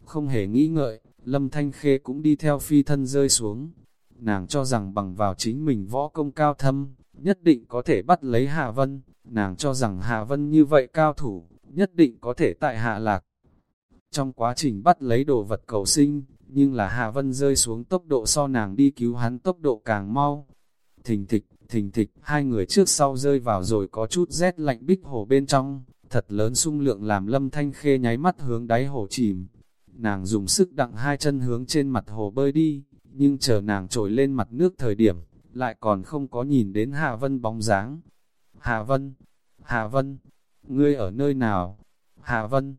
không hề nghĩ ngợi, Lâm Thanh Khê cũng đi theo phi thân rơi xuống. Nàng cho rằng bằng vào chính mình võ công cao thâm, nhất định có thể bắt lấy Hà Vân. Nàng cho rằng Hà Vân như vậy cao thủ, nhất định có thể tại Hạ Lạc. Trong quá trình bắt lấy đồ vật cầu sinh, nhưng là Hạ Vân rơi xuống tốc độ so nàng đi cứu hắn tốc độ càng mau. Thình thịch, thình thịch, hai người trước sau rơi vào rồi có chút rét lạnh bích hồ bên trong, thật lớn sung lượng làm lâm thanh khê nháy mắt hướng đáy hồ chìm. Nàng dùng sức đặng hai chân hướng trên mặt hồ bơi đi, nhưng chờ nàng trồi lên mặt nước thời điểm, lại còn không có nhìn đến Hạ Vân bóng dáng. Hạ Vân, Hạ Vân, ngươi ở nơi nào? Hà Vân,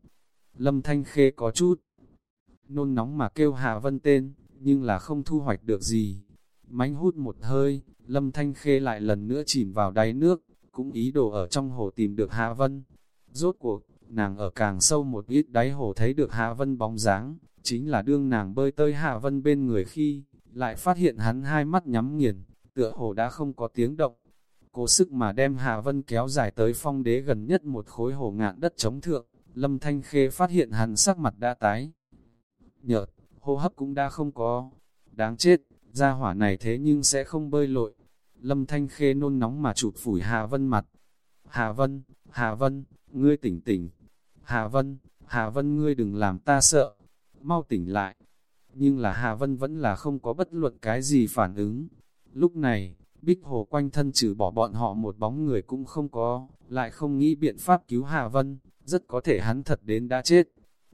Lâm Thanh Khê có chút nôn nóng mà kêu Hà Vân tên, nhưng là không thu hoạch được gì. Mánh hút một hơi, Lâm Thanh Khê lại lần nữa chìm vào đáy nước, cũng ý đồ ở trong hồ tìm được Hà Vân. Rốt cuộc, nàng ở càng sâu một ít đáy hồ thấy được Hà Vân bóng dáng, chính là đương nàng bơi tới Hà Vân bên người khi, lại phát hiện hắn hai mắt nhắm nghiền, tựa hồ đã không có tiếng động. Cố sức mà đem Hà Vân kéo dài tới phong đế gần nhất một khối hồ ngạn đất chống thượng, Lâm Thanh Khê phát hiện hắn sắc mặt đã tái. Nhợt, hô hấp cũng đã không có. Đáng chết, gia hỏa này thế nhưng sẽ không bơi lội. Lâm Thanh Khê nôn nóng mà chụp phủi Hà Vân mặt. Hà Vân, Hà Vân, ngươi tỉnh tỉnh. Hà Vân, Hà Vân ngươi đừng làm ta sợ. Mau tỉnh lại. nhưng là Hà Vân vẫn là không có bất luận cái gì phản ứng. Lúc này, Bích Hồ quanh thân trừ bỏ bọn họ một bóng người cũng không có, lại không nghĩ biện pháp cứu Hà Vân, rất có thể hắn thật đến đã chết.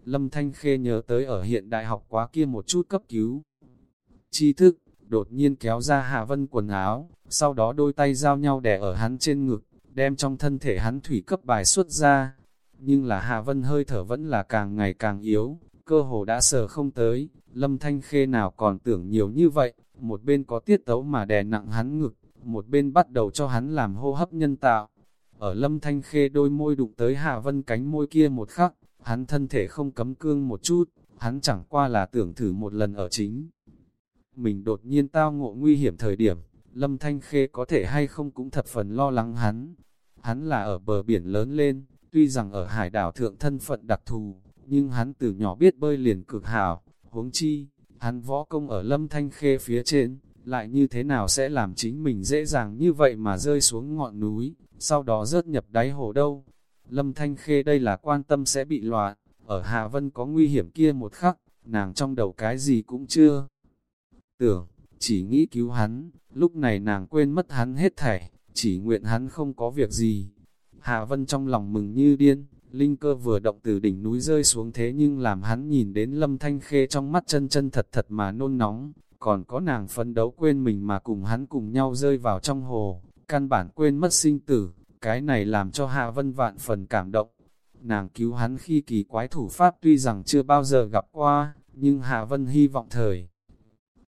Lâm Thanh Khê nhớ tới ở hiện đại học quá kia một chút cấp cứu. Chi thức, đột nhiên kéo ra Hà Vân quần áo, sau đó đôi tay giao nhau đè ở hắn trên ngực, đem trong thân thể hắn thủy cấp bài xuất ra. Nhưng là Hà Vân hơi thở vẫn là càng ngày càng yếu, cơ hồ đã sờ không tới, Lâm Thanh Khê nào còn tưởng nhiều như vậy, một bên có tiết tấu mà đè nặng hắn ngực, một bên bắt đầu cho hắn làm hô hấp nhân tạo. Ở Lâm Thanh Khê đôi môi đụng tới Hà Vân cánh môi kia một khắc, hắn thân thể không cấm cương một chút, hắn chẳng qua là tưởng thử một lần ở chính. Mình đột nhiên tao ngộ nguy hiểm thời điểm, Lâm Thanh Khê có thể hay không cũng thập phần lo lắng hắn. Hắn là ở bờ biển lớn lên, tuy rằng ở hải đảo thượng thân phận đặc thù, nhưng hắn từ nhỏ biết bơi liền cực hảo, huống chi, hắn võ công ở Lâm Thanh Khê phía trên, lại như thế nào sẽ làm chính mình dễ dàng như vậy mà rơi xuống ngọn núi, sau đó rớt nhập đáy hồ đâu. Lâm Thanh Khê đây là quan tâm sẽ bị loạn, ở Hà Vân có nguy hiểm kia một khắc, nàng trong đầu cái gì cũng chưa. Tưởng, chỉ nghĩ cứu hắn, lúc này nàng quên mất hắn hết thảy, chỉ nguyện hắn không có việc gì. Hà Vân trong lòng mừng như điên, linh cơ vừa động từ đỉnh núi rơi xuống thế nhưng làm hắn nhìn đến lâm thanh khê trong mắt chân chân thật thật mà nôn nóng, còn có nàng phấn đấu quên mình mà cùng hắn cùng nhau rơi vào trong hồ, căn bản quên mất sinh tử, cái này làm cho Hạ Vân vạn phần cảm động. Nàng cứu hắn khi kỳ quái thủ pháp tuy rằng chưa bao giờ gặp qua, nhưng Hạ Vân hy vọng thời.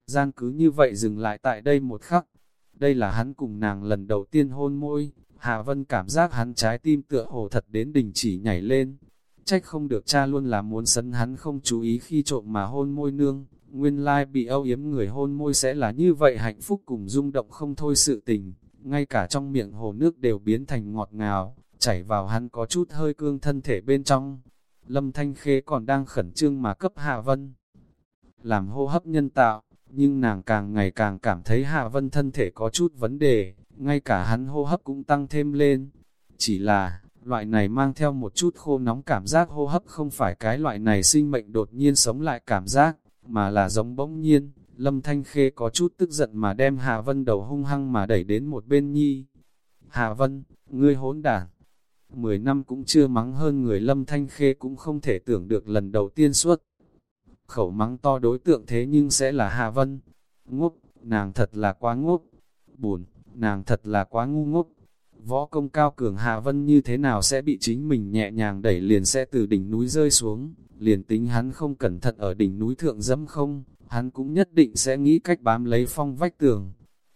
Gian cứ như vậy dừng lại tại đây một khắc. Đây là hắn cùng nàng lần đầu tiên hôn môi, Hạ Vân cảm giác hắn trái tim tựa hồ thật đến đình chỉ nhảy lên. Trách không được cha luôn là muốn sấn hắn không chú ý khi trộm mà hôn môi nương, nguyên lai bị âu yếm người hôn môi sẽ là như vậy hạnh phúc cùng rung động không thôi sự tình, ngay cả trong miệng hồ nước đều biến thành ngọt ngào, chảy vào hắn có chút hơi cương thân thể bên trong. Lâm Thanh Khê còn đang khẩn trương mà cấp Hạ Vân. Làm hô hấp nhân tạo, nhưng nàng càng ngày càng cảm thấy Hạ Vân thân thể có chút vấn đề, ngay cả hắn hô hấp cũng tăng thêm lên. Chỉ là, loại này mang theo một chút khô nóng cảm giác hô hấp không phải cái loại này sinh mệnh đột nhiên sống lại cảm giác, mà là giống bỗng nhiên. Lâm Thanh Khê có chút tức giận mà đem Hà Vân đầu hung hăng mà đẩy đến một bên nhi. Hà Vân, ngươi hỗn đản. Mười năm cũng chưa mắng hơn người Lâm Thanh Khê cũng không thể tưởng được lần đầu tiên suốt. Khẩu mắng to đối tượng thế nhưng sẽ là Hà Vân. Ngốc, nàng thật là quá ngốc. Buồn, nàng thật là quá ngu ngốc. Võ công cao cường Hà Vân như thế nào sẽ bị chính mình nhẹ nhàng đẩy liền sẽ từ đỉnh núi rơi xuống, liền tính hắn không cẩn thận ở đỉnh núi thượng dẫm không, hắn cũng nhất định sẽ nghĩ cách bám lấy phong vách tường.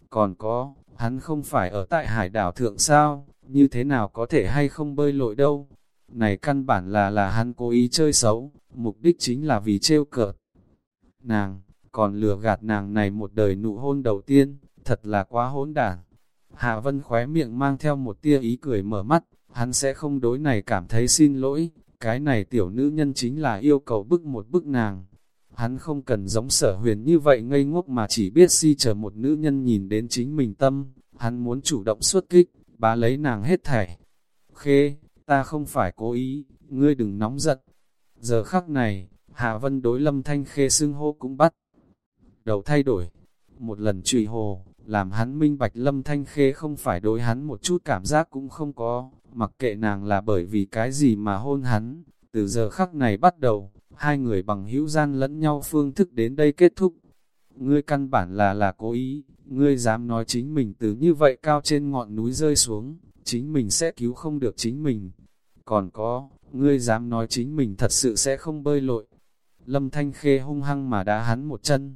Còn có, hắn không phải ở tại hải đảo thượng sao, như thế nào có thể hay không bơi lội đâu. Này căn bản là là hắn cố ý chơi xấu, mục đích chính là vì trêu cợt. Nàng, còn lừa gạt nàng này một đời nụ hôn đầu tiên, thật là quá hỗn đản. Hạ Vân khóe miệng mang theo một tia ý cười mở mắt, hắn sẽ không đối này cảm thấy xin lỗi, cái này tiểu nữ nhân chính là yêu cầu bức một bức nàng. Hắn không cần giống sở huyền như vậy ngây ngốc mà chỉ biết si chờ một nữ nhân nhìn đến chính mình tâm, hắn muốn chủ động xuất kích, bá lấy nàng hết thảy. Khê, ta không phải cố ý, ngươi đừng nóng giận. Giờ khắc này, Hạ Vân đối lâm thanh khê xưng hô cũng bắt. Đầu thay đổi, một lần trùy hồ, làm hắn minh bạch lâm thanh khê không phải đối hắn một chút cảm giác cũng không có, mặc kệ nàng là bởi vì cái gì mà hôn hắn, từ giờ khắc này bắt đầu, hai người bằng hữu gian lẫn nhau phương thức đến đây kết thúc. Ngươi căn bản là là cố ý, ngươi dám nói chính mình từ như vậy cao trên ngọn núi rơi xuống, chính mình sẽ cứu không được chính mình. Còn có, ngươi dám nói chính mình thật sự sẽ không bơi lội. Lâm Thanh Khê hung hăng mà đá hắn một chân.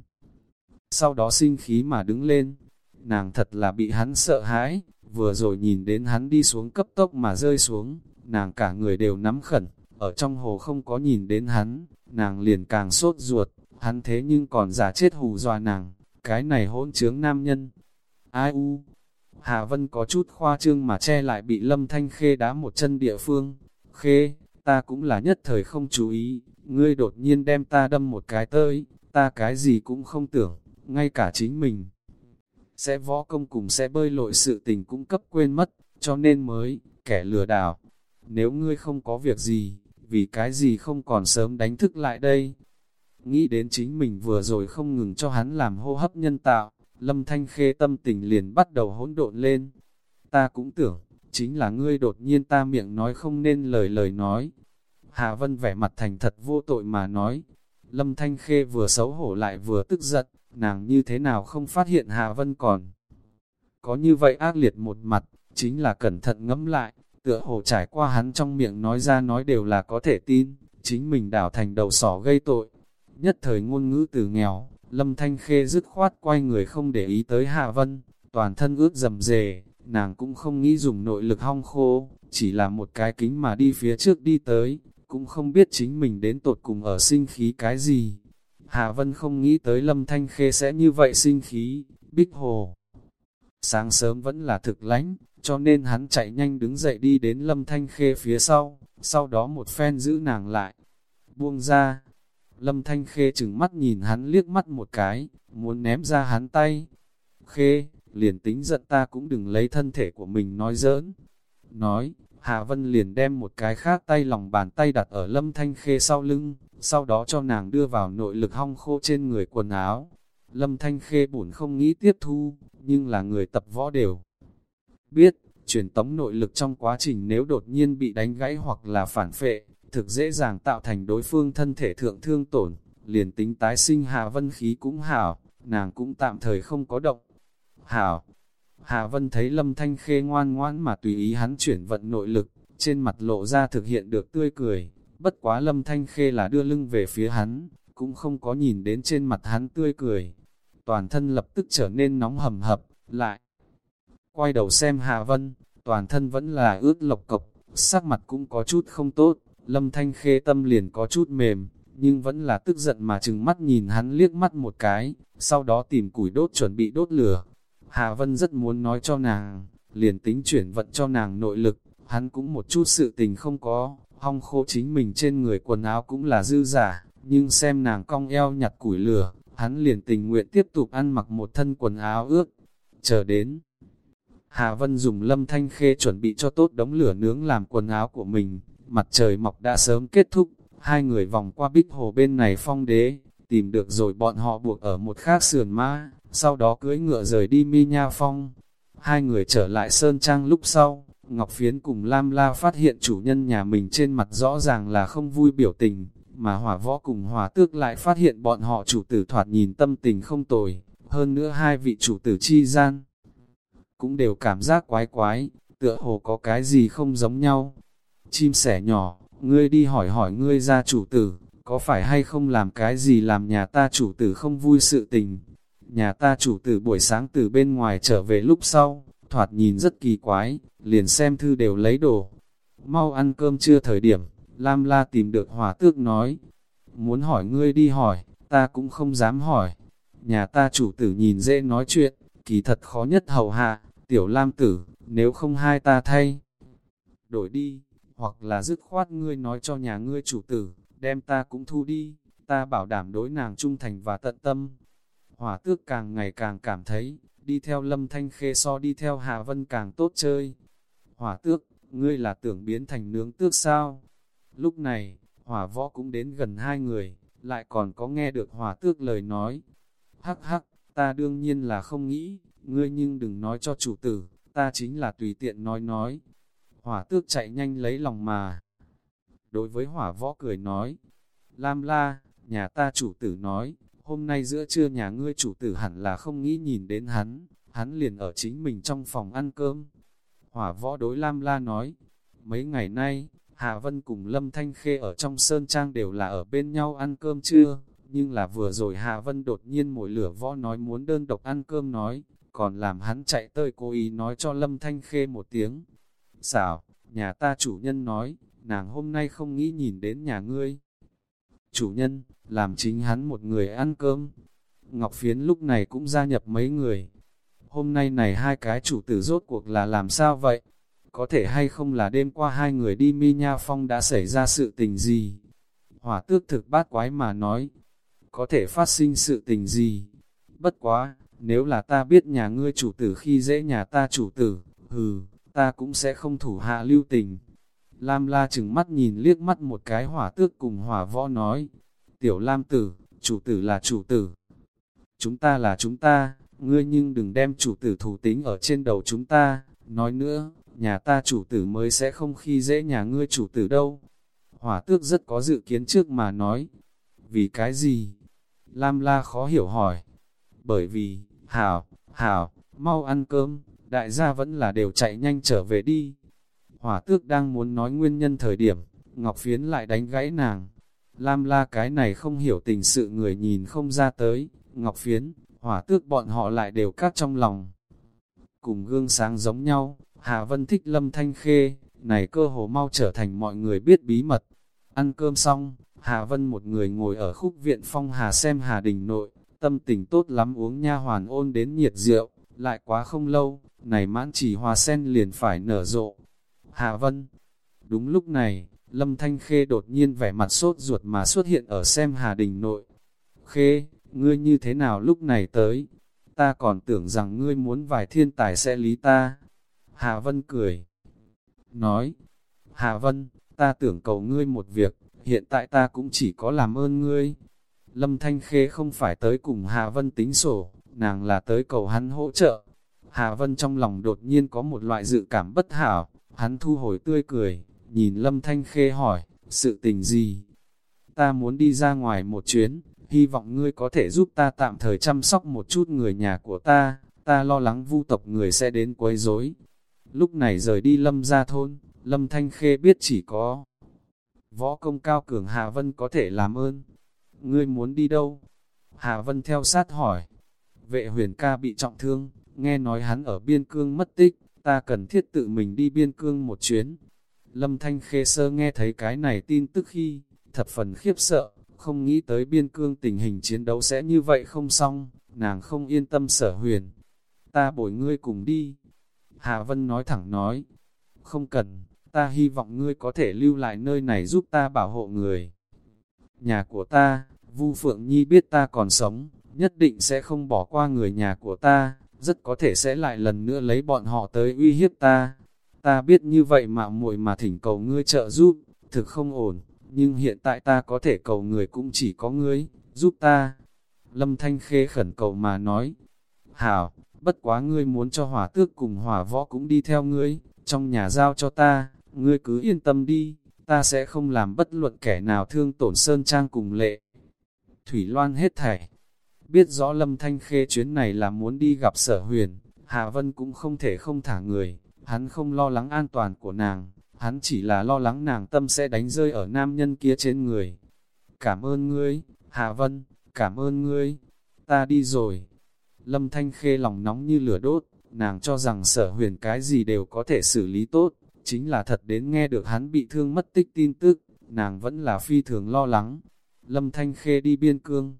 Sau đó sinh khí mà đứng lên, nàng thật là bị hắn sợ hãi, vừa rồi nhìn đến hắn đi xuống cấp tốc mà rơi xuống, nàng cả người đều nắm khẩn, ở trong hồ không có nhìn đến hắn, nàng liền càng sốt ruột, hắn thế nhưng còn giả chết hù dọa nàng, cái này hỗn trướng nam nhân. Ai u? Hà Vân có chút khoa trương mà che lại bị Lâm Thanh Khê đá một chân địa phương. Khê, ta cũng là nhất thời không chú ý, ngươi đột nhiên đem ta đâm một cái tới, ta cái gì cũng không tưởng, ngay cả chính mình sẽ võ công cùng sẽ bơi lội sự tình cũng cấp quên mất, cho nên mới, kẻ lừa đảo. Nếu ngươi không có việc gì, vì cái gì không còn sớm đánh thức lại đây? nghĩ đến chính mình vừa rồi không ngừng cho hắn làm hô hấp nhân tạo, lâm thanh khê tâm tình liền bắt đầu hỗn độn lên. Ta cũng tưởng, chính là ngươi đột nhiên ta miệng nói không nên lời lời nói. Hà Vân vẻ mặt thành thật vô tội mà nói, lâm thanh khê vừa xấu hổ lại vừa tức giận, nàng như thế nào không phát hiện Hà Vân còn. Có như vậy ác liệt một mặt, chính là cẩn thận ngẫm lại, tựa hồ trải qua hắn trong miệng nói ra nói đều là có thể tin, chính mình đảo thành đầu sỏ gây tội. Nhất thời ngôn ngữ từ nghèo, Lâm Thanh Khê dứt khoát quay người không để ý tới Hạ Vân, toàn thân ướt dầm dề, nàng cũng không nghĩ dùng nội lực hong khô, chỉ là một cái kính mà đi phía trước đi tới, cũng không biết chính mình đến tột cùng ở sinh khí cái gì. Hạ Vân không nghĩ tới Lâm Thanh Khê sẽ như vậy sinh khí, bích hồ. Sáng sớm vẫn là thực lánh, cho nên hắn chạy nhanh đứng dậy đi đến Lâm Thanh Khê phía sau, sau đó một phen giữ nàng lại. Buông ra, Lâm Thanh Khê chừng mắt nhìn hắn liếc mắt một cái, muốn ném ra hắn tay. Khê, liền tính giận ta cũng đừng lấy thân thể của mình nói giỡn. Nói, Hà Vân liền đem một cái khác tay lòng bàn tay đặt ở Lâm Thanh Khê sau lưng, sau đó cho nàng đưa vào nội lực hong khô trên người quần áo. Lâm Thanh Khê bổn không nghĩ tiếp thu, nhưng là người tập võ đều. Biết, truyền tống nội lực trong quá trình nếu đột nhiên bị đánh gãy hoặc là phản phệ, thực dễ dàng tạo thành đối phương thân thể thượng thương tổn, liền tính tái sinh Hà Vân khí cũng hảo, nàng cũng tạm thời không có động. Hảo, Hà Vân thấy Lâm Thanh Khê ngoan ngoãn mà tùy ý hắn chuyển vận nội lực, trên mặt lộ ra thực hiện được tươi cười, bất quá Lâm Thanh Khê là đưa lưng về phía hắn, cũng không có nhìn đến trên mặt hắn tươi cười. Toàn thân lập tức trở nên nóng hầm hập, lại. Quay đầu xem Hà Vân, toàn thân vẫn là ướt lộc cộc, sắc mặt cũng có chút không tốt, Lâm Thanh Khê tâm liền có chút mềm, nhưng vẫn là tức giận mà chừng mắt nhìn hắn liếc mắt một cái, sau đó tìm củi đốt chuẩn bị đốt lửa. Hà Vân rất muốn nói cho nàng, liền tính chuyển vận cho nàng nội lực, hắn cũng một chút sự tình không có, hong khô chính mình trên người quần áo cũng là dư giả, nhưng xem nàng cong eo nhặt củi lửa, hắn liền tình nguyện tiếp tục ăn mặc một thân quần áo ướt, chờ đến. Hà Vân dùng lâm thanh khê chuẩn bị cho tốt đống lửa nướng làm quần áo của mình, mặt trời mọc đã sớm kết thúc, hai người vòng qua bích hồ bên này phong đế, tìm được rồi bọn họ buộc ở một khác sườn ma sau đó cưỡi ngựa rời đi mi nha phong. Hai người trở lại Sơn Trang lúc sau, Ngọc Phiến cùng Lam La phát hiện chủ nhân nhà mình trên mặt rõ ràng là không vui biểu tình, mà hỏa võ cùng hỏa tước lại phát hiện bọn họ chủ tử thoạt nhìn tâm tình không tồi, hơn nữa hai vị chủ tử chi gian. Cũng đều cảm giác quái quái, tựa hồ có cái gì không giống nhau. Chim sẻ nhỏ, ngươi đi hỏi hỏi ngươi ra chủ tử, có phải hay không làm cái gì làm nhà ta chủ tử không vui sự tình. Nhà ta chủ tử buổi sáng từ bên ngoài trở về lúc sau, thoạt nhìn rất kỳ quái, liền xem thư đều lấy đồ. Mau ăn cơm chưa thời điểm, Lam La tìm được hỏa tước nói, muốn hỏi ngươi đi hỏi, ta cũng không dám hỏi. Nhà ta chủ tử nhìn dễ nói chuyện, kỳ thật khó nhất hầu hạ, tiểu Lam tử, nếu không hai ta thay. Đổi đi, hoặc là dứt khoát ngươi nói cho nhà ngươi chủ tử, đem ta cũng thu đi, ta bảo đảm đối nàng trung thành và tận tâm. Hỏa tước càng ngày càng cảm thấy, đi theo lâm thanh khê so đi theo Hà Vân càng tốt chơi. Hỏa tước, ngươi là tưởng biến thành nướng tước sao? Lúc này, hỏa võ cũng đến gần hai người, lại còn có nghe được hỏa tước lời nói. Hắc hắc, ta đương nhiên là không nghĩ, ngươi nhưng đừng nói cho chủ tử, ta chính là tùy tiện nói nói. Hỏa tước chạy nhanh lấy lòng mà. Đối với hỏa võ cười nói, Lam la, nhà ta chủ tử nói, hôm nay giữa trưa nhà ngươi chủ tử hẳn là không nghĩ nhìn đến hắn, hắn liền ở chính mình trong phòng ăn cơm. Hỏa võ đối Lam la nói, mấy ngày nay, hạ Vân cùng Lâm Thanh Khê ở trong Sơn Trang đều là ở bên nhau ăn cơm trưa, nhưng là vừa rồi hạ Vân đột nhiên mỗi lửa võ nói muốn đơn độc ăn cơm nói, còn làm hắn chạy tới cố ý nói cho Lâm Thanh Khê một tiếng. Xảo, nhà ta chủ nhân nói, nàng hôm nay không nghĩ nhìn đến nhà ngươi. Chủ nhân, làm chính hắn một người ăn cơm. Ngọc Phiến lúc này cũng gia nhập mấy người. Hôm nay này hai cái chủ tử rốt cuộc là làm sao vậy? Có thể hay không là đêm qua hai người đi mi nha phong đã xảy ra sự tình gì? Hỏa tước thực bát quái mà nói, có thể phát sinh sự tình gì? Bất quá, nếu là ta biết nhà ngươi chủ tử khi dễ nhà ta chủ tử, hừ, ta cũng sẽ không thủ hạ lưu tình. Lam la chừng mắt nhìn liếc mắt một cái hỏa tước cùng hỏa võ nói, tiểu Lam tử, chủ tử là chủ tử. Chúng ta là chúng ta, ngươi nhưng đừng đem chủ tử thủ tính ở trên đầu chúng ta, nói nữa, nhà ta chủ tử mới sẽ không khi dễ nhà ngươi chủ tử đâu. Hỏa tước rất có dự kiến trước mà nói. Vì cái gì? Lam la khó hiểu hỏi. Bởi vì, hảo, hảo, mau ăn cơm, đại gia vẫn là đều chạy nhanh trở về đi. Hỏa tước đang muốn nói nguyên nhân thời điểm, Ngọc Phiến lại đánh gãy nàng. Lam la cái này không hiểu tình sự người nhìn không ra tới, Ngọc Phiến, hỏa tước bọn họ lại đều cắt trong lòng. Cùng gương sáng giống nhau, Hà Vân thích Lâm Thanh Khê, này cơ hồ mau trở thành mọi người biết bí mật. Ăn cơm xong, Hà Vân một người ngồi ở khúc viện phong Hà xem Hà Đình nội, tâm tình tốt lắm uống nha hoàn ôn đến nhiệt rượu, lại quá không lâu, này mãn chỉ hòa sen liền phải nở rộ. Hà Vân Đúng lúc này, Lâm Thanh Khê đột nhiên vẻ mặt sốt ruột mà xuất hiện ở xem Hà Đình nội. Khê, ngươi như thế nào lúc này tới? Ta còn tưởng rằng ngươi muốn vài thiên tài sẽ lý ta. Hà Vân cười. Nói, Hà Vân, ta tưởng cầu ngươi một việc, hiện tại ta cũng chỉ có làm ơn ngươi. Lâm Thanh Khê không phải tới cùng Hà Vân tính sổ, nàng là tới cầu hắn hỗ trợ. Hà Vân trong lòng đột nhiên có một loại dự cảm bất hảo, hắn thu hồi tươi cười, nhìn Lâm Thanh Khê hỏi, sự tình gì? Ta muốn đi ra ngoài một chuyến, hy vọng ngươi có thể giúp ta tạm thời chăm sóc một chút người nhà của ta, ta lo lắng vu tộc người sẽ đến quấy rối. Lúc này rời đi Lâm ra thôn, Lâm Thanh Khê biết chỉ có võ công cao cường Hà Vân có thể làm ơn. Ngươi muốn đi đâu? Hà Vân theo sát hỏi. Vệ huyền ca bị trọng thương, nghe nói hắn ở biên cương mất tích, ta cần thiết tự mình đi biên cương một chuyến. Lâm Thanh Khê sơ nghe thấy cái này tin tức khi, thập phần khiếp sợ, không nghĩ tới biên cương tình hình chiến đấu sẽ như vậy không xong, nàng không yên tâm sở huyền. Ta bồi ngươi cùng đi. Hà Vân nói thẳng nói, không cần, ta hy vọng ngươi có thể lưu lại nơi này giúp ta bảo hộ người. Nhà của ta, Vu Phượng Nhi biết ta còn sống, nhất định sẽ không bỏ qua người nhà của ta, rất có thể sẽ lại lần nữa lấy bọn họ tới uy hiếp ta. Ta biết như vậy mà muội mà thỉnh cầu ngươi trợ giúp, thực không ổn, nhưng hiện tại ta có thể cầu người cũng chỉ có ngươi, giúp ta. Lâm Thanh Khê khẩn cầu mà nói, Hảo, bất quá ngươi muốn cho hỏa tước cùng hỏa võ cũng đi theo ngươi, trong nhà giao cho ta, ngươi cứ yên tâm đi, ta sẽ không làm bất luận kẻ nào thương tổn Sơn Trang cùng lệ. Thủy Loan hết thảy, biết rõ Lâm Thanh Khê chuyến này là muốn đi gặp sở huyền, Hạ Vân cũng không thể không thả người, hắn không lo lắng an toàn của nàng, hắn chỉ là lo lắng nàng tâm sẽ đánh rơi ở nam nhân kia trên người. Cảm ơn ngươi, Hạ Vân, cảm ơn ngươi, ta đi rồi. Lâm Thanh Khê lòng nóng như lửa đốt, nàng cho rằng sở huyền cái gì đều có thể xử lý tốt, chính là thật đến nghe được hắn bị thương mất tích tin tức, nàng vẫn là phi thường lo lắng. Lâm Thanh Khê đi biên cương.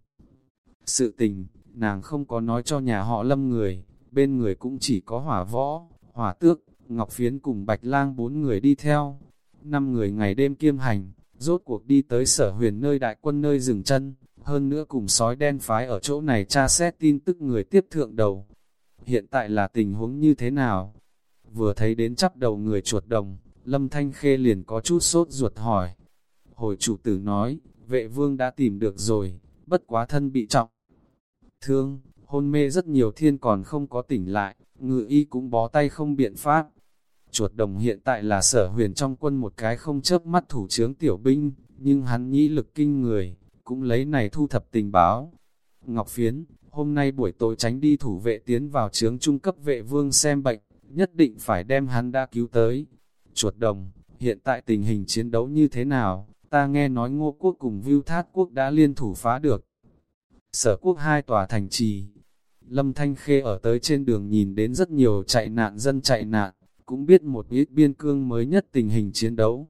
Sự tình, nàng không có nói cho nhà họ Lâm người, bên người cũng chỉ có hỏa võ, hỏa tước, Ngọc Phiến cùng Bạch Lang bốn người đi theo. Năm người ngày đêm kiêm hành, rốt cuộc đi tới sở huyền nơi đại quân nơi dừng chân, hơn nữa cùng sói đen phái ở chỗ này tra xét tin tức người tiếp thượng đầu. Hiện tại là tình huống như thế nào? Vừa thấy đến chắp đầu người chuột đồng, Lâm Thanh Khê liền có chút sốt ruột hỏi. Hồi chủ tử nói, vệ vương đã tìm được rồi, bất quá thân bị trọng. Thương, hôn mê rất nhiều thiên còn không có tỉnh lại, ngự y cũng bó tay không biện pháp. Chuột đồng hiện tại là sở huyền trong quân một cái không chớp mắt thủ trướng tiểu binh, nhưng hắn nhĩ lực kinh người, cũng lấy này thu thập tình báo. Ngọc Phiến, hôm nay buổi tối tránh đi thủ vệ tiến vào trướng trung cấp vệ vương xem bệnh, nhất định phải đem hắn đã cứu tới. Chuột đồng, hiện tại tình hình chiến đấu như thế nào, ta nghe nói ngô quốc cùng Vưu Thát quốc đã liên thủ phá được. Sở quốc hai tòa thành trì, Lâm Thanh Khê ở tới trên đường nhìn đến rất nhiều chạy nạn dân chạy nạn, cũng biết một ít biên cương mới nhất tình hình chiến đấu.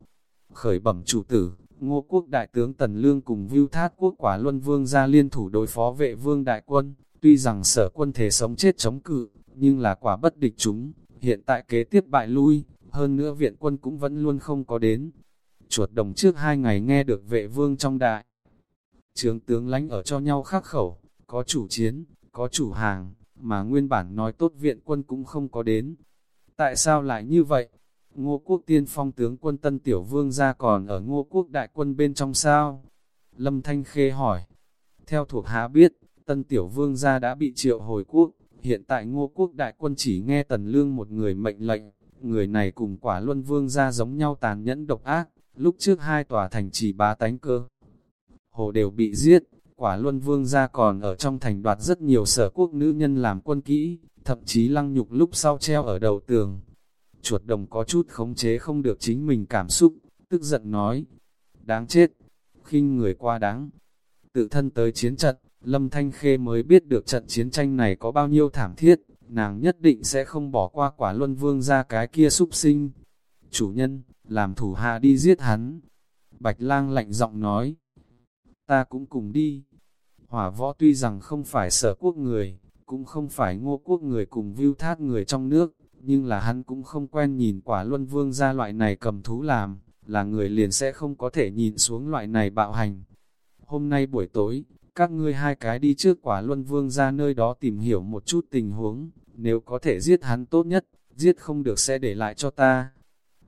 Khởi bẩm chủ tử, Ngô quốc đại tướng Tần Lương cùng Vưu Thát quốc quả luân vương ra liên thủ đối phó vệ vương đại quân, tuy rằng sở quân thể sống chết chống cự, nhưng là quả bất địch chúng, hiện tại kế tiếp bại lui, hơn nữa viện quân cũng vẫn luôn không có đến. Chuột đồng trước hai ngày nghe được vệ vương trong đại. Trướng tướng lánh ở cho nhau khắc khẩu, có chủ chiến, có chủ hàng, mà nguyên bản nói tốt viện quân cũng không có đến. Tại sao lại như vậy? Ngô quốc tiên phong tướng quân tân tiểu vương ra còn ở ngô quốc đại quân bên trong sao? Lâm Thanh Khê hỏi. Theo thuộc hạ biết, tân tiểu vương gia đã bị triệu hồi quốc, hiện tại ngô quốc đại quân chỉ nghe tần lương một người mệnh lệnh, người này cùng quả luân vương gia giống nhau tàn nhẫn độc ác, lúc trước hai tòa thành chỉ ba tánh cơ. Hồ đều bị giết, quả luân vương gia còn ở trong thành đoạt rất nhiều sở quốc nữ nhân làm quân kỹ, thậm chí lăng nhục lúc sau treo ở đầu tường. Chuột đồng có chút khống chế không được chính mình cảm xúc, tức giận nói, đáng chết, khinh người qua đáng. Tự thân tới chiến trận, Lâm Thanh Khê mới biết được trận chiến tranh này có bao nhiêu thảm thiết, nàng nhất định sẽ không bỏ qua quả luân vương ra cái kia súc sinh. Chủ nhân, làm thủ hạ đi giết hắn. Bạch lang lạnh giọng nói, ta cũng cùng đi. Hỏa võ tuy rằng không phải sở quốc người, cũng không phải ngô quốc người cùng view thát người trong nước, nhưng là hắn cũng không quen nhìn quả luân vương ra loại này cầm thú làm, là người liền sẽ không có thể nhìn xuống loại này bạo hành. Hôm nay buổi tối, các ngươi hai cái đi trước quả luân vương ra nơi đó tìm hiểu một chút tình huống, nếu có thể giết hắn tốt nhất, giết không được sẽ để lại cho ta.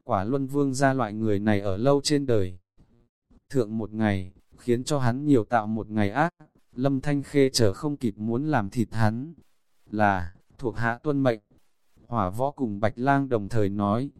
Quả luân vương ra loại người này ở lâu trên đời. Thượng một ngày, khiến cho hắn nhiều tạo một ngày ác, lâm thanh khê chờ không kịp muốn làm thịt hắn. Là, thuộc hạ tuân mệnh. Hỏa võ cùng Bạch lang đồng thời nói.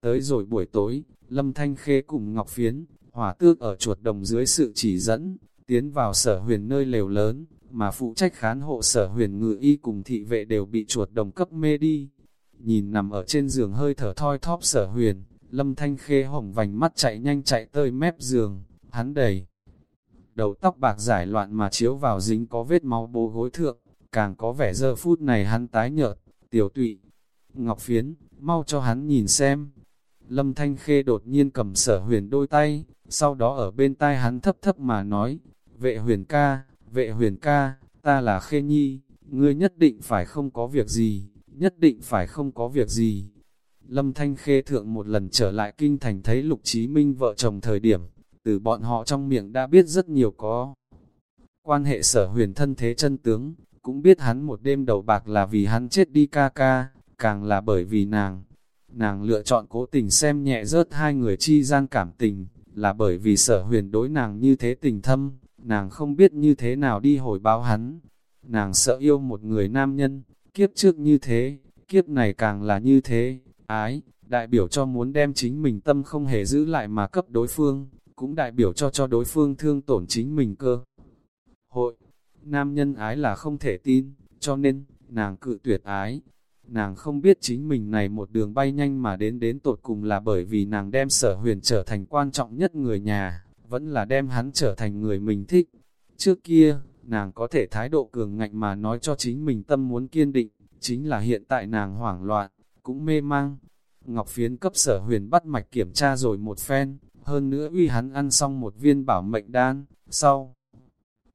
Tới rồi buổi tối, lâm thanh khê cùng Ngọc Phiến, hỏa tước ở chuột đồng dưới sự chỉ dẫn, tiến vào sở huyền nơi lều lớn, mà phụ trách khán hộ sở huyền ngự y cùng thị vệ đều bị chuột đồng cấp mê đi. Nhìn nằm ở trên giường hơi thở thoi thóp sở huyền, lâm thanh khê hồng vành mắt chạy nhanh chạy tới mép giường, hắn đầy. Đầu tóc bạc giải loạn mà chiếu vào dính có vết máu bố gối thượng, càng có vẻ giờ phút này hắn tái nhợt, tiểu tụy. Ngọc phiến, mau cho hắn nhìn xem. Lâm Thanh Khê đột nhiên cầm sở huyền đôi tay, sau đó ở bên tai hắn thấp thấp mà nói, vệ huyền ca, vệ huyền ca, ta là Khê Nhi, ngươi nhất định phải không có việc gì, nhất định phải không có việc gì. Lâm Thanh Khê thượng một lần trở lại kinh thành thấy Lục Chí Minh vợ chồng thời điểm, từ bọn họ trong miệng đã biết rất nhiều có. Quan hệ sở huyền thân thế chân tướng, cũng biết hắn một đêm đầu bạc là vì hắn chết đi ca ca, càng là bởi vì nàng. Nàng lựa chọn cố tình xem nhẹ rớt hai người chi gian cảm tình, là bởi vì sở huyền đối nàng như thế tình thâm, nàng không biết như thế nào đi hồi báo hắn. Nàng sợ yêu một người nam nhân, kiếp trước như thế, kiếp này càng là như thế, ái, đại biểu cho muốn đem chính mình tâm không hề giữ lại mà cấp đối phương, cũng đại biểu cho cho đối phương thương tổn chính mình cơ. Hội, nam nhân ái là không thể tin, cho nên, nàng cự tuyệt ái. Nàng không biết chính mình này một đường bay nhanh mà đến đến tột cùng là bởi vì nàng đem sở huyền trở thành quan trọng nhất người nhà, vẫn là đem hắn trở thành người mình thích. Trước kia, nàng có thể thái độ cường ngạnh mà nói cho chính mình tâm muốn kiên định, chính là hiện tại nàng hoảng loạn, cũng mê mang. Ngọc Phiến cấp sở huyền bắt mạch kiểm tra rồi một phen, hơn nữa uy hắn ăn xong một viên bảo mệnh đan, sau.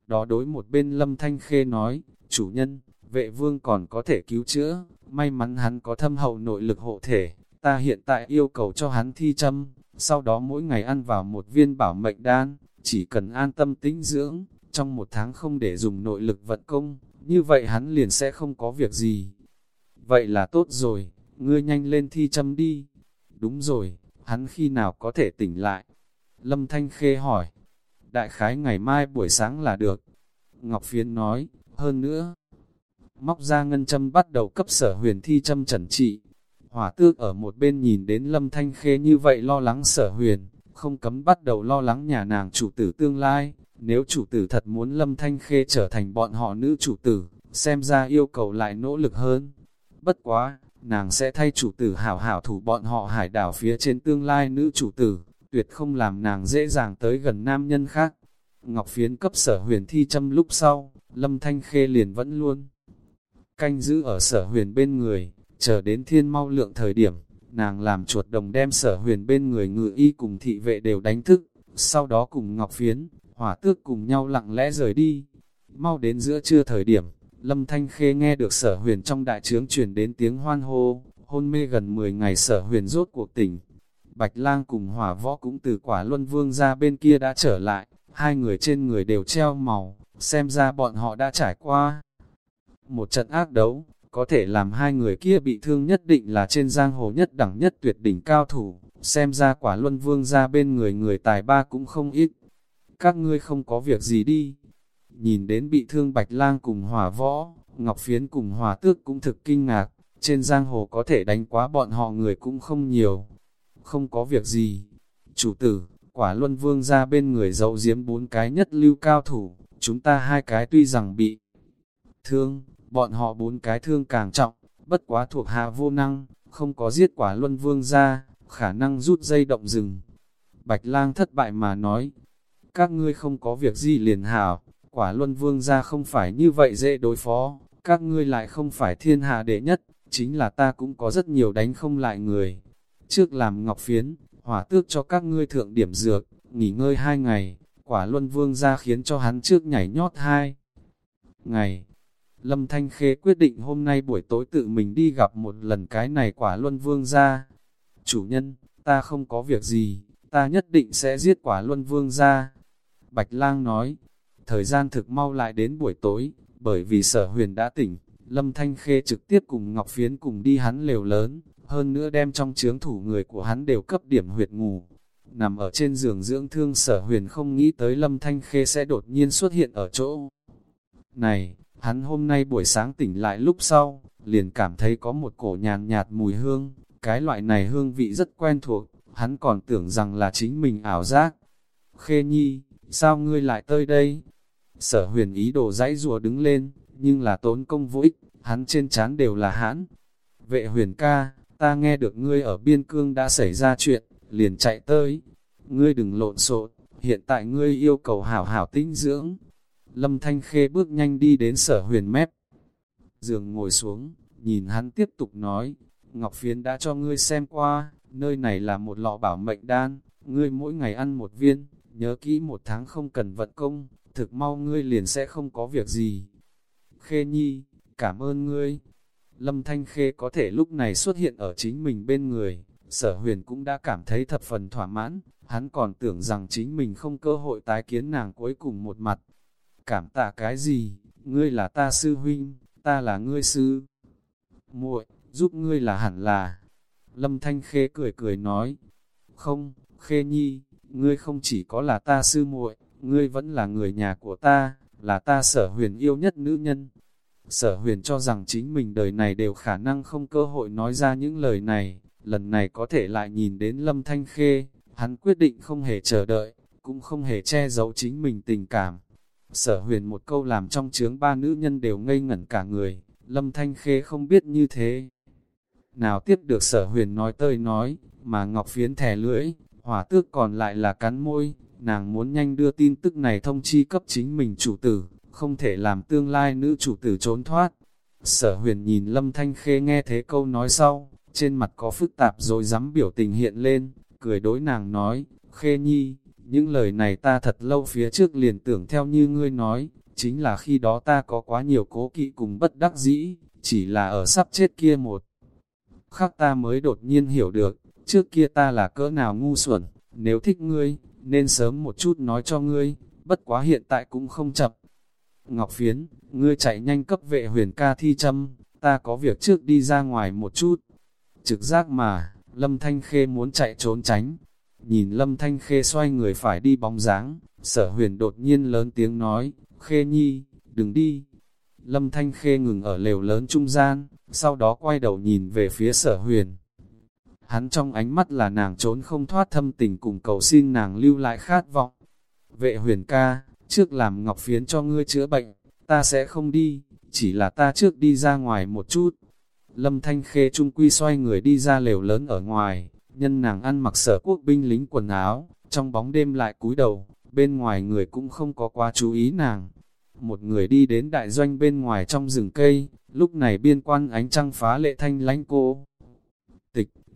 Đó đối một bên lâm thanh khê nói, chủ nhân, vệ vương còn có thể cứu chữa, may mắn hắn có thâm hậu nội lực hộ thể, ta hiện tại yêu cầu cho hắn thi châm, sau đó mỗi ngày ăn vào một viên bảo mệnh đan, chỉ cần an tâm tĩnh dưỡng, trong một tháng không để dùng nội lực vận công, như vậy hắn liền sẽ không có việc gì. Vậy là tốt rồi, ngươi nhanh lên thi châm đi. Đúng rồi, hắn khi nào có thể tỉnh lại? Lâm Thanh Khê hỏi. Đại khái ngày mai buổi sáng là được. Ngọc Phiến nói, hơn nữa. Móc ra ngân châm bắt đầu cấp sở huyền thi châm trần trị. Hỏa tước ở một bên nhìn đến Lâm Thanh Khê như vậy lo lắng sở huyền, không cấm bắt đầu lo lắng nhà nàng chủ tử tương lai. Nếu chủ tử thật muốn Lâm Thanh Khê trở thành bọn họ nữ chủ tử, xem ra yêu cầu lại nỗ lực hơn. Bất quá, nàng sẽ thay chủ tử hảo hảo thủ bọn họ hải đảo phía trên tương lai nữ chủ tử, tuyệt không làm nàng dễ dàng tới gần nam nhân khác. Ngọc Phiến cấp sở huyền thi châm lúc sau, Lâm Thanh Khê liền vẫn luôn canh giữ ở sở huyền bên người, chờ đến thiên mau lượng thời điểm, nàng làm chuột đồng đem sở huyền bên người ngự y cùng thị vệ đều đánh thức, sau đó cùng Ngọc Phiến, hỏa tước cùng nhau lặng lẽ rời đi. Mau đến giữa trưa thời điểm, Lâm Thanh Khê nghe được sở huyền trong đại trướng truyền đến tiếng hoan hô, hôn mê gần 10 ngày sở huyền rốt cuộc tỉnh. Bạch lang cùng hỏa võ cũng từ quả luân vương ra bên kia đã trở lại, hai người trên người đều treo màu, xem ra bọn họ đã trải qua. Một trận ác đấu, có thể làm hai người kia bị thương nhất định là trên giang hồ nhất đẳng nhất tuyệt đỉnh cao thủ, xem ra quả luân vương ra bên người người tài ba cũng không ít. Các ngươi không có việc gì đi nhìn đến bị thương Bạch Lang cùng hỏa võ, Ngọc Phiến cùng hỏa tước cũng thực kinh ngạc, trên giang hồ có thể đánh quá bọn họ người cũng không nhiều. Không có việc gì. Chủ tử, quả luân vương ra bên người dậu diếm bốn cái nhất lưu cao thủ, chúng ta hai cái tuy rằng bị thương, bọn họ bốn cái thương càng trọng, bất quá thuộc hạ vô năng, không có giết quả luân vương ra, khả năng rút dây động rừng. Bạch lang thất bại mà nói, các ngươi không có việc gì liền hảo, quả luân vương ra không phải như vậy dễ đối phó, các ngươi lại không phải thiên hạ đệ nhất, chính là ta cũng có rất nhiều đánh không lại người. Trước làm ngọc phiến, hỏa tước cho các ngươi thượng điểm dược, nghỉ ngơi hai ngày, quả luân vương ra khiến cho hắn trước nhảy nhót hai ngày. Lâm Thanh Khê quyết định hôm nay buổi tối tự mình đi gặp một lần cái này quả luân vương ra. Chủ nhân, ta không có việc gì, ta nhất định sẽ giết quả luân vương ra. Bạch lang nói, thời gian thực mau lại đến buổi tối, bởi vì sở huyền đã tỉnh, Lâm Thanh Khê trực tiếp cùng Ngọc Phiến cùng đi hắn lều lớn, hơn nữa đem trong chướng thủ người của hắn đều cấp điểm huyệt ngủ. Nằm ở trên giường dưỡng thương sở huyền không nghĩ tới Lâm Thanh Khê sẽ đột nhiên xuất hiện ở chỗ. Này, hắn hôm nay buổi sáng tỉnh lại lúc sau, liền cảm thấy có một cổ nhàn nhạt mùi hương, cái loại này hương vị rất quen thuộc, hắn còn tưởng rằng là chính mình ảo giác. Khê nhi, sao ngươi lại tới đây? Sở huyền ý đồ dãy rùa đứng lên, nhưng là tốn công vô ích, hắn trên trán đều là hãn. Vệ huyền ca, ta nghe được ngươi ở biên cương đã xảy ra chuyện, liền chạy tới. Ngươi đừng lộn xộn, hiện tại ngươi yêu cầu hảo hảo tinh dưỡng. Lâm Thanh Khê bước nhanh đi đến sở huyền mép. Giường ngồi xuống, nhìn hắn tiếp tục nói, Ngọc Phiến đã cho ngươi xem qua, nơi này là một lọ bảo mệnh đan, ngươi mỗi ngày ăn một viên, nhớ kỹ một tháng không cần vận công, thực mau ngươi liền sẽ không có việc gì. Khê Nhi, cảm ơn ngươi. Lâm Thanh Khê có thể lúc này xuất hiện ở chính mình bên người, sở huyền cũng đã cảm thấy thập phần thỏa mãn, hắn còn tưởng rằng chính mình không cơ hội tái kiến nàng cuối cùng một mặt. Cảm tạ cái gì, ngươi là ta sư huynh, ta là ngươi sư. muội giúp ngươi là hẳn là. Lâm Thanh Khê cười cười nói, không, Khê Nhi, ngươi không chỉ có là ta sư muội, ngươi vẫn là người nhà của ta, là ta sở huyền yêu nhất nữ nhân. Sở huyền cho rằng chính mình đời này đều khả năng không cơ hội nói ra những lời này, lần này có thể lại nhìn đến Lâm Thanh Khê, hắn quyết định không hề chờ đợi, cũng không hề che giấu chính mình tình cảm. Sở huyền một câu làm trong chướng ba nữ nhân đều ngây ngẩn cả người, Lâm Thanh Khê không biết như thế. Nào tiếp được sở huyền nói tơi nói, mà Ngọc Phiến thẻ lưỡi, hỏa tước còn lại là cắn môi, nàng muốn nhanh đưa tin tức này thông chi cấp chính mình chủ tử, không thể làm tương lai nữ chủ tử trốn thoát. Sở huyền nhìn Lâm Thanh Khê nghe thế câu nói sau, trên mặt có phức tạp rồi dám biểu tình hiện lên, cười đối nàng nói, Khê Nhi, những lời này ta thật lâu phía trước liền tưởng theo như ngươi nói, chính là khi đó ta có quá nhiều cố kỵ cùng bất đắc dĩ, chỉ là ở sắp chết kia một. Khắc ta mới đột nhiên hiểu được, trước kia ta là cỡ nào ngu xuẩn, nếu thích ngươi, nên sớm một chút nói cho ngươi, bất quá hiện tại cũng không chậm. Ngọc Phiến, ngươi chạy nhanh cấp vệ huyền ca thi châm, ta có việc trước đi ra ngoài một chút. Trực giác mà, Lâm Thanh Khê muốn chạy trốn tránh. Nhìn Lâm Thanh Khê xoay người phải đi bóng dáng, sở huyền đột nhiên lớn tiếng nói, Khê Nhi, đừng đi. Lâm Thanh Khê ngừng ở lều lớn trung gian, sau đó quay đầu nhìn về phía sở huyền. Hắn trong ánh mắt là nàng trốn không thoát thâm tình cùng cầu xin nàng lưu lại khát vọng. Vệ huyền ca, trước làm ngọc phiến cho ngươi chữa bệnh, ta sẽ không đi, chỉ là ta trước đi ra ngoài một chút. Lâm Thanh Khê trung quy xoay người đi ra lều lớn ở ngoài, nhân nàng ăn mặc sở quốc binh lính quần áo, trong bóng đêm lại cúi đầu, bên ngoài người cũng không có quá chú ý nàng. Một người đi đến đại doanh bên ngoài trong rừng cây, lúc này biên quan ánh trăng phá lệ thanh lánh cô.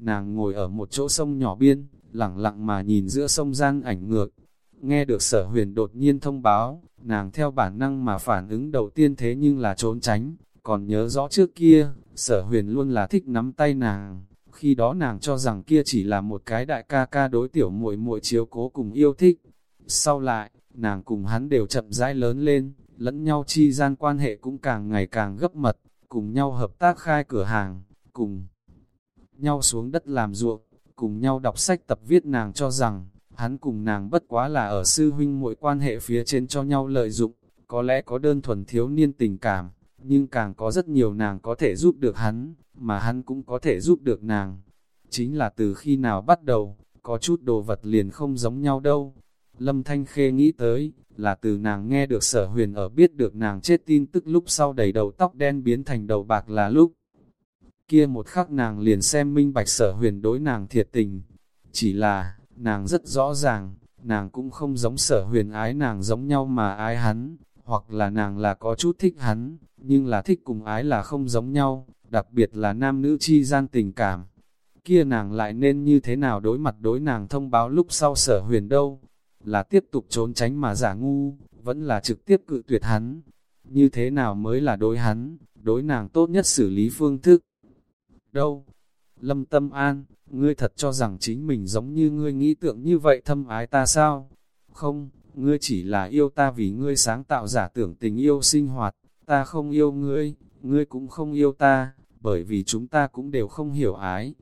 Nàng ngồi ở một chỗ sông nhỏ biên, lặng lặng mà nhìn giữa sông gian ảnh ngược, Nghe được sở huyền đột nhiên thông báo, nàng theo bản năng mà phản ứng đầu tiên thế nhưng là trốn tránh, còn nhớ rõ trước kia, sở huyền luôn là thích nắm tay nàng, khi đó nàng cho rằng kia chỉ là một cái đại ca ca đối tiểu muội muội chiếu cố cùng yêu thích. Sau lại, nàng cùng hắn đều chậm rãi lớn lên, lẫn nhau chi gian quan hệ cũng càng ngày càng gấp mật, cùng nhau hợp tác khai cửa hàng, cùng nhau xuống đất làm ruộng, cùng nhau đọc sách tập viết nàng cho rằng, hắn cùng nàng bất quá là ở sư huynh muội quan hệ phía trên cho nhau lợi dụng, có lẽ có đơn thuần thiếu niên tình cảm, nhưng càng có rất nhiều nàng có thể giúp được hắn, mà hắn cũng có thể giúp được nàng. Chính là từ khi nào bắt đầu, có chút đồ vật liền không giống nhau đâu. Lâm Thanh Khê nghĩ tới, là từ nàng nghe được sở huyền ở biết được nàng chết tin tức lúc sau đầy đầu tóc đen biến thành đầu bạc là lúc. Kia một khắc nàng liền xem minh bạch sở huyền đối nàng thiệt tình. Chỉ là, nàng rất rõ ràng, nàng cũng không giống sở huyền ái nàng giống nhau mà ái hắn, hoặc là nàng là có chút thích hắn, nhưng là thích cùng ái là không giống nhau, đặc biệt là nam nữ chi gian tình cảm. Kia nàng lại nên như thế nào đối mặt đối nàng thông báo lúc sau sở huyền đâu, là tiếp tục trốn tránh mà giả ngu, vẫn là trực tiếp cự tuyệt hắn. Như thế nào mới là đối hắn, đối nàng tốt nhất xử lý phương thức. Đâu? Lâm Tâm An, ngươi thật cho rằng chính mình giống như ngươi nghĩ tượng như vậy thâm ái ta sao? Không, ngươi chỉ là yêu ta vì ngươi sáng tạo giả tưởng tình yêu sinh hoạt, ta không yêu ngươi, ngươi cũng không yêu ta, bởi vì chúng ta cũng đều không hiểu ái.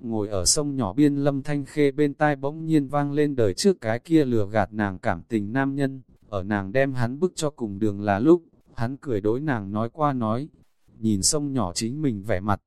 Ngồi ở sông nhỏ biên lâm thanh khê bên tai bỗng nhiên vang lên đời trước cái kia lừa gạt nàng cảm tình nam nhân, ở nàng đem hắn bức cho cùng đường là lúc, hắn cười đối nàng nói qua nói, nhìn sông nhỏ chính mình vẻ mặt.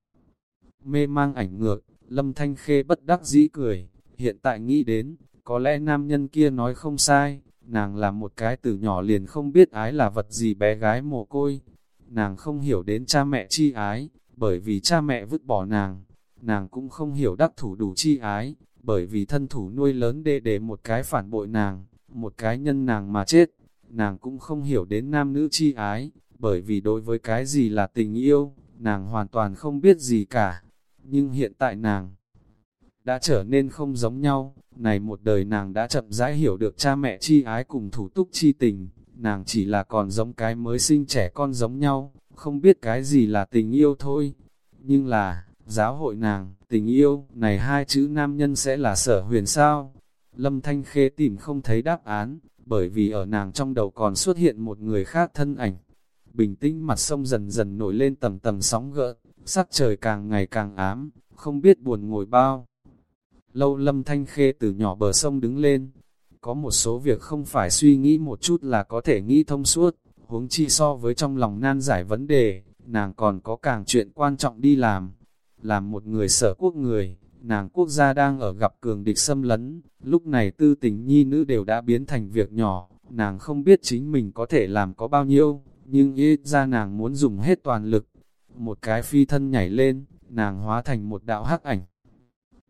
Mê mang ảnh ngược, lâm thanh khê bất đắc dĩ cười, hiện tại nghĩ đến, có lẽ nam nhân kia nói không sai, nàng là một cái từ nhỏ liền không biết ái là vật gì bé gái mồ côi. Nàng không hiểu đến cha mẹ chi ái, bởi vì cha mẹ vứt bỏ nàng. Nàng cũng không hiểu đắc thủ đủ chi ái, bởi vì thân thủ nuôi lớn để để một cái phản bội nàng, một cái nhân nàng mà chết. Nàng cũng không hiểu đến nam nữ chi ái, bởi vì đối với cái gì là tình yêu, nàng hoàn toàn không biết gì cả. Nhưng hiện tại nàng đã trở nên không giống nhau, này một đời nàng đã chậm rãi hiểu được cha mẹ chi ái cùng thủ túc chi tình, nàng chỉ là còn giống cái mới sinh trẻ con giống nhau, không biết cái gì là tình yêu thôi. Nhưng là, giáo hội nàng, tình yêu, này hai chữ nam nhân sẽ là sở huyền sao? Lâm Thanh Khê tìm không thấy đáp án, bởi vì ở nàng trong đầu còn xuất hiện một người khác thân ảnh. Bình tĩnh mặt sông dần dần nổi lên tầng tầng sóng gợn, sắc trời càng ngày càng ám, không biết buồn ngồi bao. Lâu lâm thanh khê từ nhỏ bờ sông đứng lên. Có một số việc không phải suy nghĩ một chút là có thể nghĩ thông suốt, huống chi so với trong lòng nan giải vấn đề, nàng còn có càng chuyện quan trọng đi làm. Làm một người sở quốc người, nàng quốc gia đang ở gặp cường địch xâm lấn, lúc này tư tình nhi nữ đều đã biến thành việc nhỏ, nàng không biết chính mình có thể làm có bao nhiêu, nhưng ít ra nàng muốn dùng hết toàn lực. Một cái phi thân nhảy lên, nàng hóa thành một đạo hắc ảnh,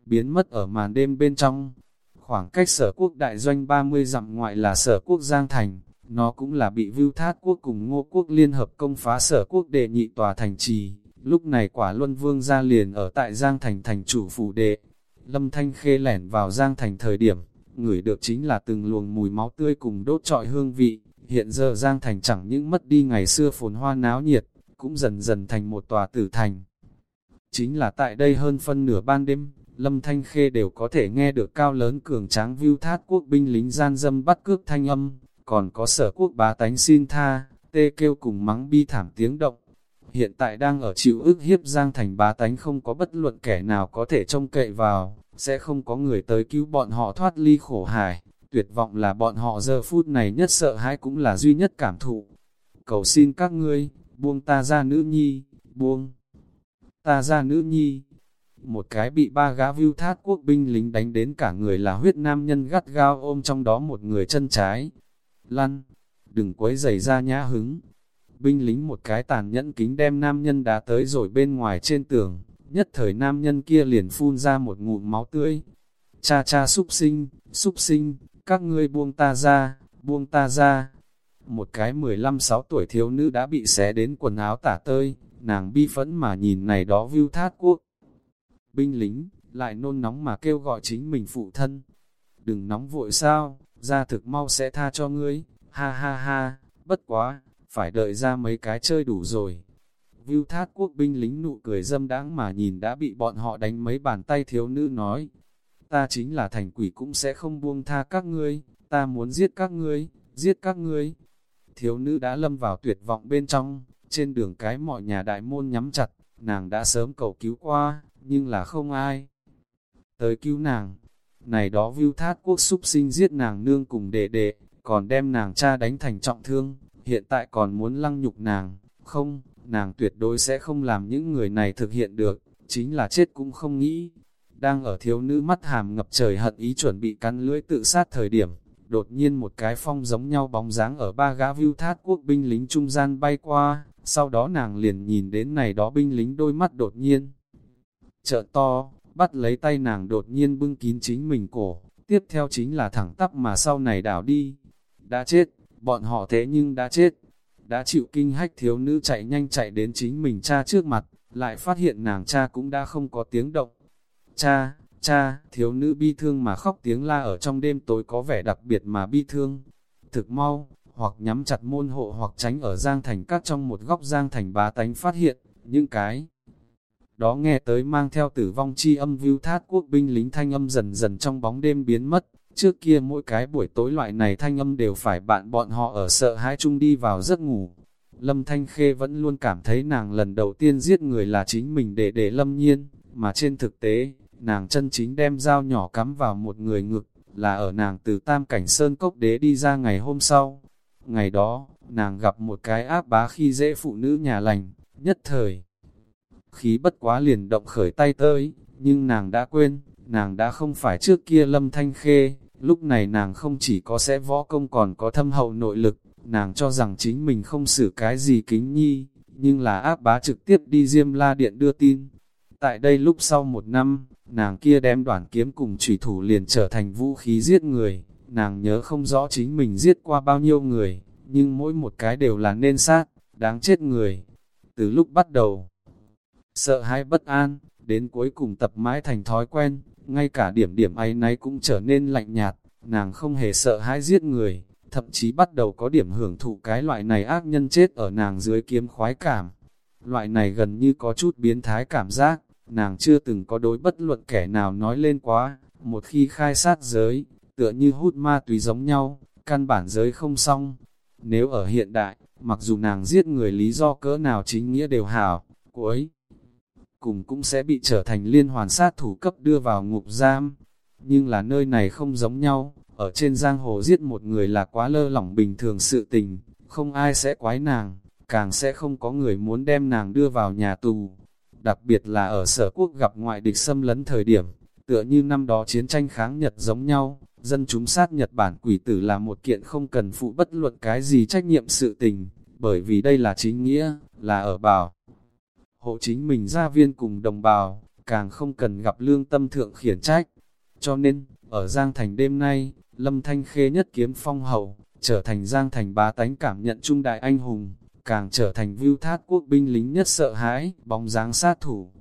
biến mất ở màn đêm bên trong. Khoảng cách sở quốc đại doanh 30 dặm ngoại là sở quốc Giang Thành, nó cũng là bị vưu thát quốc cùng ngô quốc liên hợp công phá sở quốc đệ nhị tòa thành trì. Lúc này quả luân vương ra liền ở tại Giang Thành thành chủ phủ đệ. Lâm Thanh khê lẻn vào Giang Thành thời điểm, ngửi được chính là từng luồng mùi máu tươi cùng đốt trọi hương vị. Hiện giờ Giang Thành chẳng những mất đi ngày xưa phồn hoa náo nhiệt, cũng dần dần thành một tòa tử thành. Chính là tại đây hơn phân nửa ban đêm, Lâm Thanh Khê đều có thể nghe được cao lớn cường tráng view thát quốc binh lính gian dâm bắt cướp thanh âm, còn có sở quốc bá tánh xin tha, tê kêu cùng mắng bi thảm tiếng động. Hiện tại đang ở chịu ức hiếp giang thành bá tánh không có bất luận kẻ nào có thể trông cậy vào, sẽ không có người tới cứu bọn họ thoát ly khổ hải. Tuyệt vọng là bọn họ giờ phút này nhất sợ hãi cũng là duy nhất cảm thụ. Cầu xin các ngươi, buông ta ra nữ nhi, buông ta ra nữ nhi, một cái bị ba gã view thát quốc binh lính đánh đến cả người là huyết nam nhân gắt gao ôm trong đó một người chân trái. Lăn, đừng quấy giày ra nhã hứng. Binh lính một cái tàn nhẫn kính đem nam nhân đá tới rồi bên ngoài trên tường, nhất thời nam nhân kia liền phun ra một ngụm máu tươi. Cha cha súc sinh, súc sinh, các ngươi buông ta ra, buông ta ra. Một cái 15-6 tuổi thiếu nữ đã bị xé đến quần áo tả tơi, nàng bi phẫn mà nhìn này đó view thát quốc binh lính, lại nôn nóng mà kêu gọi chính mình phụ thân. Đừng nóng vội sao, ra thực mau sẽ tha cho ngươi, ha ha ha, bất quá, phải đợi ra mấy cái chơi đủ rồi. Vưu thát quốc binh lính nụ cười dâm đáng mà nhìn đã bị bọn họ đánh mấy bàn tay thiếu nữ nói. Ta chính là thành quỷ cũng sẽ không buông tha các ngươi, ta muốn giết các ngươi, giết các ngươi. Thiếu nữ đã lâm vào tuyệt vọng bên trong, trên đường cái mọi nhà đại môn nhắm chặt, nàng đã sớm cầu cứu qua, nhưng là không ai. Tới cứu nàng, này đó view thát quốc súc sinh giết nàng nương cùng đệ đệ, còn đem nàng cha đánh thành trọng thương, hiện tại còn muốn lăng nhục nàng, không, nàng tuyệt đối sẽ không làm những người này thực hiện được, chính là chết cũng không nghĩ. Đang ở thiếu nữ mắt hàm ngập trời hận ý chuẩn bị cắn lưỡi tự sát thời điểm, đột nhiên một cái phong giống nhau bóng dáng ở ba gã view thát quốc binh lính trung gian bay qua, sau đó nàng liền nhìn đến này đó binh lính đôi mắt đột nhiên. Trợ to, bắt lấy tay nàng đột nhiên bưng kín chính mình cổ, tiếp theo chính là thẳng tắp mà sau này đảo đi. Đã chết, bọn họ thế nhưng đã chết. Đã chịu kinh hách thiếu nữ chạy nhanh chạy đến chính mình cha trước mặt, lại phát hiện nàng cha cũng đã không có tiếng động. Cha, cha, thiếu nữ bi thương mà khóc tiếng la ở trong đêm tối có vẻ đặc biệt mà bi thương. Thực mau, hoặc nhắm chặt môn hộ hoặc tránh ở giang thành các trong một góc giang thành bá tánh phát hiện, những cái. Đó nghe tới mang theo tử vong chi âm view thát quốc binh lính thanh âm dần dần trong bóng đêm biến mất, trước kia mỗi cái buổi tối loại này thanh âm đều phải bạn bọn họ ở sợ hãi chung đi vào giấc ngủ. Lâm Thanh Khê vẫn luôn cảm thấy nàng lần đầu tiên giết người là chính mình để để lâm nhiên, mà trên thực tế, nàng chân chính đem dao nhỏ cắm vào một người ngực, là ở nàng từ tam cảnh sơn cốc đế đi ra ngày hôm sau. Ngày đó, nàng gặp một cái áp bá khi dễ phụ nữ nhà lành, nhất thời. Khí bất quá liền động khởi tay tới, nhưng nàng đã quên, nàng đã không phải trước kia lâm thanh khê, lúc này nàng không chỉ có sẽ võ công còn có thâm hậu nội lực, nàng cho rằng chính mình không xử cái gì kính nhi, nhưng là áp bá trực tiếp đi Diêm La Điện đưa tin. Tại đây lúc sau một năm, nàng kia đem đoàn kiếm cùng trùy thủ liền trở thành vũ khí giết người, nàng nhớ không rõ chính mình giết qua bao nhiêu người, nhưng mỗi một cái đều là nên sát, đáng chết người. Từ lúc bắt đầu, sợ hãi bất an, đến cuối cùng tập mãi thành thói quen, ngay cả điểm điểm ấy nấy cũng trở nên lạnh nhạt, nàng không hề sợ hãi giết người, thậm chí bắt đầu có điểm hưởng thụ cái loại này ác nhân chết ở nàng dưới kiếm khoái cảm. Loại này gần như có chút biến thái cảm giác, nàng chưa từng có đối bất luận kẻ nào nói lên quá, một khi khai sát giới, tựa như hút ma túy giống nhau, căn bản giới không xong. Nếu ở hiện đại, mặc dù nàng giết người lý do cỡ nào chính nghĩa đều hảo, cuối cùng cũng sẽ bị trở thành liên hoàn sát thủ cấp đưa vào ngục giam. Nhưng là nơi này không giống nhau, ở trên giang hồ giết một người là quá lơ lỏng bình thường sự tình, không ai sẽ quái nàng, càng sẽ không có người muốn đem nàng đưa vào nhà tù. Đặc biệt là ở sở quốc gặp ngoại địch xâm lấn thời điểm, tựa như năm đó chiến tranh kháng Nhật giống nhau, dân chúng sát Nhật Bản quỷ tử là một kiện không cần phụ bất luận cái gì trách nhiệm sự tình, bởi vì đây là chính nghĩa, là ở bảo. Hộ chính mình gia viên cùng đồng bào, càng không cần gặp lương tâm thượng khiển trách. Cho nên, ở Giang Thành đêm nay, Lâm Thanh Khê nhất kiếm phong hậu, trở thành Giang Thành bá tánh cảm nhận trung đại anh hùng, càng trở thành view thát quốc binh lính nhất sợ hãi, bóng dáng sát thủ.